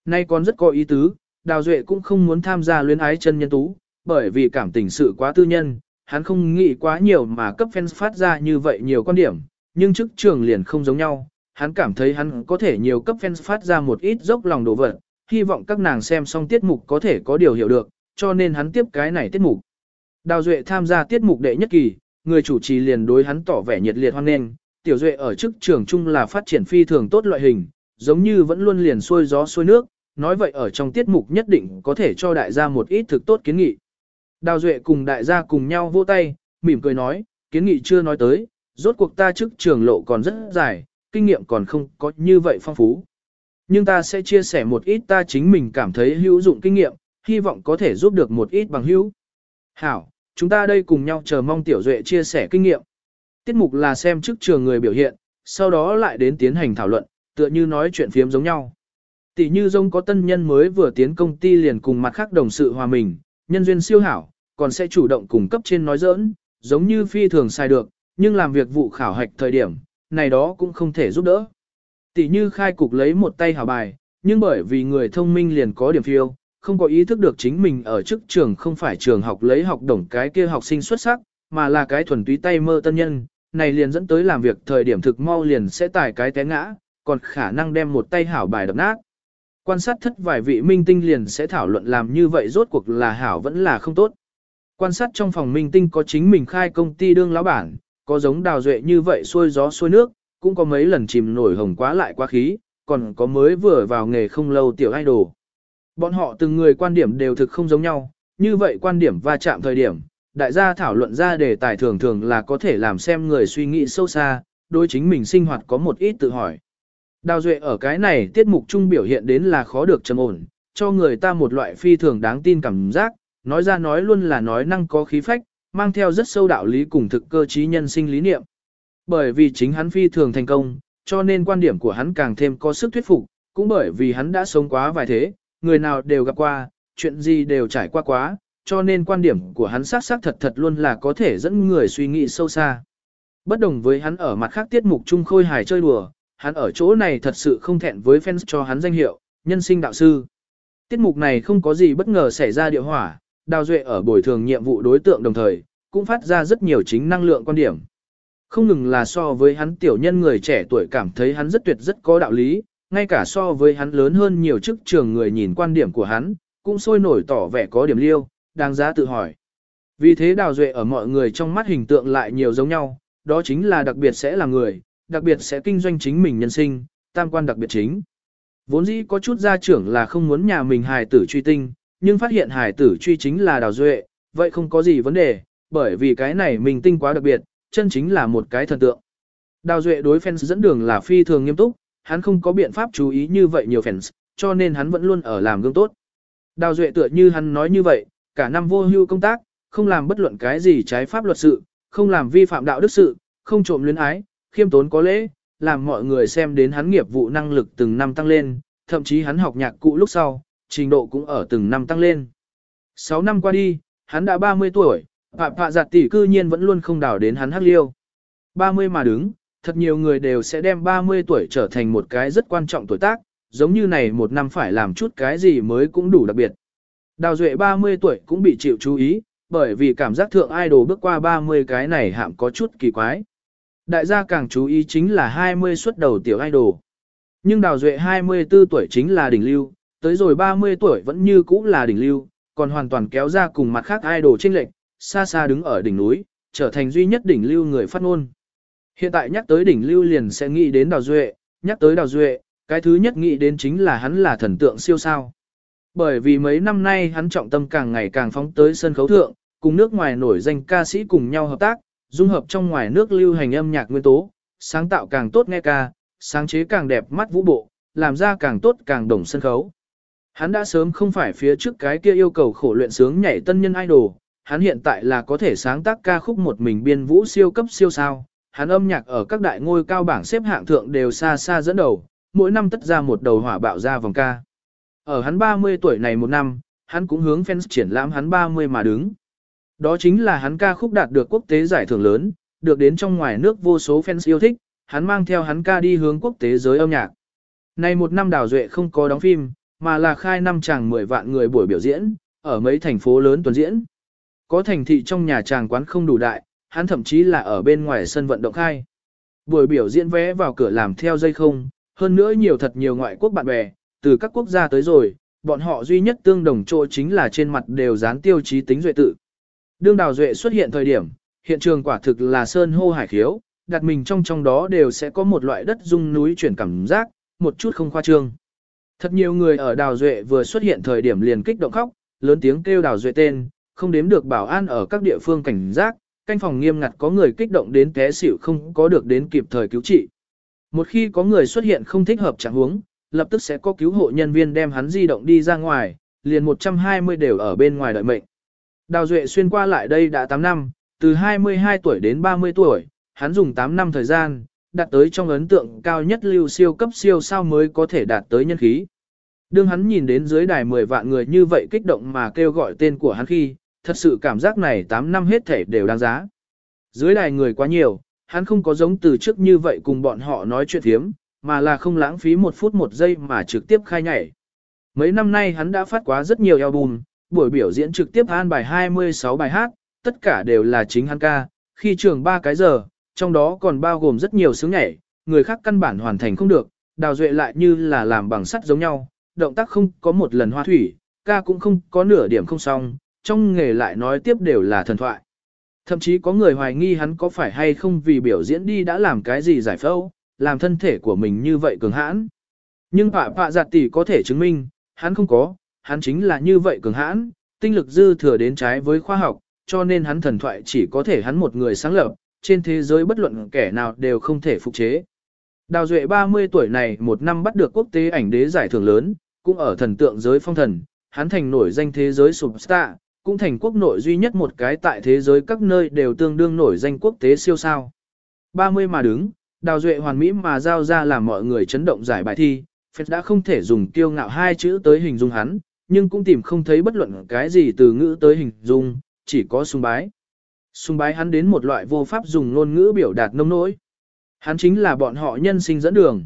Nay còn rất có ý tứ, Đào Duệ cũng không muốn tham gia luyến ái chân nhân tú, bởi vì cảm tình sự quá tư nhân, hắn không nghĩ quá nhiều mà cấp fans phát ra như vậy nhiều quan điểm, nhưng chức trường liền không giống nhau, hắn cảm thấy hắn có thể nhiều cấp fans phát ra một ít dốc lòng đồ vật, hy vọng các nàng xem xong tiết mục có thể có điều hiểu được, cho nên hắn tiếp cái này tiết mục. Đào Duệ tham gia tiết mục đệ nhất kỳ, người chủ trì liền đối hắn tỏ vẻ nhiệt liệt hoan nghênh, tiểu Duệ ở chức trường chung là phát triển phi thường tốt loại hình, giống như vẫn luôn liền xuôi gió xuôi nước, nói vậy ở trong tiết mục nhất định có thể cho đại gia một ít thực tốt kiến nghị. Đào Duệ cùng đại gia cùng nhau vỗ tay, mỉm cười nói, kiến nghị chưa nói tới, rốt cuộc ta trước trường lộ còn rất dài, kinh nghiệm còn không có như vậy phong phú. Nhưng ta sẽ chia sẻ một ít ta chính mình cảm thấy hữu dụng kinh nghiệm, hy vọng có thể giúp được một ít bằng hữu. Hảo, chúng ta đây cùng nhau chờ mong Tiểu Duệ chia sẻ kinh nghiệm. Tiết mục là xem trước trường người biểu hiện, sau đó lại đến tiến hành thảo luận, tựa như nói chuyện phiếm giống nhau. Tỷ như dông có tân nhân mới vừa tiến công ty liền cùng mặt khác đồng sự hòa mình, nhân duyên siêu hảo, còn sẽ chủ động cung cấp trên nói giỡn, giống như phi thường sai được, nhưng làm việc vụ khảo hạch thời điểm, này đó cũng không thể giúp đỡ. Tỷ như khai cục lấy một tay hảo bài, nhưng bởi vì người thông minh liền có điểm phiêu, không có ý thức được chính mình ở chức trường không phải trường học lấy học đồng cái kia học sinh xuất sắc, mà là cái thuần túy tay mơ tân nhân, này liền dẫn tới làm việc thời điểm thực mau liền sẽ tải cái té ngã, còn khả năng đem một tay hảo bài đập nát. Quan sát thất vài vị minh tinh liền sẽ thảo luận làm như vậy rốt cuộc là hảo vẫn là không tốt. Quan sát trong phòng minh tinh có chính mình khai công ty đương lão bản, có giống đào duệ như vậy xuôi gió xuôi nước, cũng có mấy lần chìm nổi hồng quá lại quá khí, còn có mới vừa vào nghề không lâu tiểu idol. Bọn họ từng người quan điểm đều thực không giống nhau, như vậy quan điểm va chạm thời điểm, đại gia thảo luận ra đề tài thường thường là có thể làm xem người suy nghĩ sâu xa, đối chính mình sinh hoạt có một ít tự hỏi. Đào Duệ ở cái này tiết mục chung biểu hiện đến là khó được trầm ổn, cho người ta một loại phi thường đáng tin cảm giác, nói ra nói luôn là nói năng có khí phách, mang theo rất sâu đạo lý cùng thực cơ trí nhân sinh lý niệm. Bởi vì chính hắn phi thường thành công, cho nên quan điểm của hắn càng thêm có sức thuyết phục, cũng bởi vì hắn đã sống quá vài thế, người nào đều gặp qua, chuyện gì đều trải qua quá, cho nên quan điểm của hắn xác xác thật thật luôn là có thể dẫn người suy nghĩ sâu xa. Bất đồng với hắn ở mặt khác tiết mục chung khôi hài chơi đùa, hắn ở chỗ này thật sự không thẹn với fans cho hắn danh hiệu, nhân sinh đạo sư. Tiết mục này không có gì bất ngờ xảy ra địa hỏa, Đào Duệ ở bồi thường nhiệm vụ đối tượng đồng thời, cũng phát ra rất nhiều chính năng lượng quan điểm. Không ngừng là so với hắn tiểu nhân người trẻ tuổi cảm thấy hắn rất tuyệt rất có đạo lý, ngay cả so với hắn lớn hơn nhiều chức trường người nhìn quan điểm của hắn, cũng sôi nổi tỏ vẻ có điểm liêu, đáng giá tự hỏi. Vì thế Đào Duệ ở mọi người trong mắt hình tượng lại nhiều giống nhau, đó chính là đặc biệt sẽ là người, đặc biệt sẽ kinh doanh chính mình nhân sinh, tam quan đặc biệt chính. Vốn dĩ có chút gia trưởng là không muốn nhà mình hài tử truy tinh, nhưng phát hiện hải tử truy chính là Đào Duệ, vậy không có gì vấn đề, bởi vì cái này mình tinh quá đặc biệt, chân chính là một cái thần tượng. Đào Duệ đối fans dẫn đường là phi thường nghiêm túc, hắn không có biện pháp chú ý như vậy nhiều fans, cho nên hắn vẫn luôn ở làm gương tốt. Đào Duệ tựa như hắn nói như vậy, cả năm vô hưu công tác, không làm bất luận cái gì trái pháp luật sự, không làm vi phạm đạo đức sự, không trộm luyến ái, khiêm tốn có lễ, làm mọi người xem đến hắn nghiệp vụ năng lực từng năm tăng lên, thậm chí hắn học nhạc cụ lúc sau, trình độ cũng ở từng năm tăng lên. 6 năm qua đi, hắn đã 30 tuổi, Phạm Phạ Giặt tỷ cư nhiên vẫn luôn không đảo đến hắn hắc liêu. 30 mà đứng, thật nhiều người đều sẽ đem 30 tuổi trở thành một cái rất quan trọng tuổi tác, giống như này một năm phải làm chút cái gì mới cũng đủ đặc biệt. Đào Duệ 30 tuổi cũng bị chịu chú ý, bởi vì cảm giác thượng idol bước qua 30 cái này hạm có chút kỳ quái. Đại gia càng chú ý chính là 20 xuất đầu tiểu idol. Nhưng Đào Duệ 24 tuổi chính là đỉnh lưu, tới rồi 30 tuổi vẫn như cũ là đỉnh lưu, còn hoàn toàn kéo ra cùng mặt khác idol chênh lệch, xa xa đứng ở đỉnh núi, trở thành duy nhất đỉnh lưu người phát ngôn. Hiện tại nhắc tới đỉnh lưu liền sẽ nghĩ đến Đào Duệ, nhắc tới Đào Duệ, cái thứ nhất nghĩ đến chính là hắn là thần tượng siêu sao. Bởi vì mấy năm nay hắn trọng tâm càng ngày càng phóng tới sân khấu thượng, cùng nước ngoài nổi danh ca sĩ cùng nhau hợp tác, dung hợp trong ngoài nước lưu hành âm nhạc nguyên tố, sáng tạo càng tốt nghe ca, sáng chế càng đẹp mắt vũ bộ, làm ra càng tốt càng đồng sân khấu. Hắn đã sớm không phải phía trước cái kia yêu cầu khổ luyện sướng nhảy tân nhân idol, hắn hiện tại là có thể sáng tác ca khúc một mình biên vũ siêu cấp siêu sao, hắn âm nhạc ở các đại ngôi cao bảng xếp hạng thượng đều xa xa dẫn đầu, mỗi năm tất ra một đầu hỏa bạo ra vòng ca. Ở hắn 30 tuổi này một năm, hắn cũng hướng fans triển lãm hắn 30 mà đứng. Đó chính là hắn ca khúc đạt được quốc tế giải thưởng lớn, được đến trong ngoài nước vô số fans yêu thích, hắn mang theo hắn ca đi hướng quốc tế giới âm nhạc. Này một năm đào duệ không có đóng phim, mà là khai năm chàng 10 vạn người buổi biểu diễn, ở mấy thành phố lớn tuần diễn. Có thành thị trong nhà chàng quán không đủ đại, hắn thậm chí là ở bên ngoài sân vận động khai. Buổi biểu diễn vé vào cửa làm theo dây không, hơn nữa nhiều thật nhiều ngoại quốc bạn bè, từ các quốc gia tới rồi, bọn họ duy nhất tương đồng chỗ chính là trên mặt đều dán tiêu chí tính duệ tự. Đương đào duệ xuất hiện thời điểm, hiện trường quả thực là sơn hô hải khiếu, đặt mình trong trong đó đều sẽ có một loại đất dung núi chuyển cảm giác, một chút không khoa trương. Thật nhiều người ở đào duệ vừa xuất hiện thời điểm liền kích động khóc, lớn tiếng kêu đào duệ tên, không đếm được bảo an ở các địa phương cảnh giác, canh phòng nghiêm ngặt có người kích động đến té xỉu không có được đến kịp thời cứu trị. Một khi có người xuất hiện không thích hợp trạng huống, lập tức sẽ có cứu hộ nhân viên đem hắn di động đi ra ngoài, liền 120 đều ở bên ngoài đợi mệnh. Đào Duệ xuyên qua lại đây đã 8 năm, từ 22 tuổi đến 30 tuổi, hắn dùng 8 năm thời gian, đạt tới trong ấn tượng cao nhất lưu siêu cấp siêu sao mới có thể đạt tới nhân khí. Đương hắn nhìn đến dưới đài 10 vạn người như vậy kích động mà kêu gọi tên của hắn khi, thật sự cảm giác này 8 năm hết thể đều đáng giá. Dưới đài người quá nhiều, hắn không có giống từ trước như vậy cùng bọn họ nói chuyện thiếm, mà là không lãng phí một phút một giây mà trực tiếp khai nhảy. Mấy năm nay hắn đã phát quá rất nhiều album, buổi biểu diễn trực tiếp an bài 26 bài hát, tất cả đều là chính hắn ca, khi trường 3 cái giờ, trong đó còn bao gồm rất nhiều sướng nhảy, người khác căn bản hoàn thành không được, đào duệ lại như là làm bằng sắt giống nhau, động tác không có một lần hoa thủy, ca cũng không có nửa điểm không xong, trong nghề lại nói tiếp đều là thần thoại. Thậm chí có người hoài nghi hắn có phải hay không vì biểu diễn đi đã làm cái gì giải phẫu, làm thân thể của mình như vậy cường hãn. Nhưng Pạ Pạ Giạt Tỷ có thể chứng minh, hắn không có, hắn chính là như vậy cường hãn, tinh lực dư thừa đến trái với khoa học, cho nên hắn thần thoại chỉ có thể hắn một người sáng lập, trên thế giới bất luận kẻ nào đều không thể phục chế. Đào Duệ 30 tuổi này một năm bắt được quốc tế ảnh đế giải thưởng lớn, cũng ở thần tượng giới phong thần, hắn thành nổi danh thế giới superstar, cũng thành quốc nội duy nhất một cái tại thế giới các nơi đều tương đương nổi danh quốc tế siêu sao. 30 mà đứng, Đào Duệ hoàn mỹ mà giao ra làm mọi người chấn động giải bài thi, Phật đã không thể dùng kiêu ngạo hai chữ tới hình dung hắn, nhưng cũng tìm không thấy bất luận cái gì từ ngữ tới hình dung, chỉ có sung bái. Sùng bái hắn đến một loại vô pháp dùng ngôn ngữ biểu đạt nông nỗi. Hắn chính là bọn họ nhân sinh dẫn đường.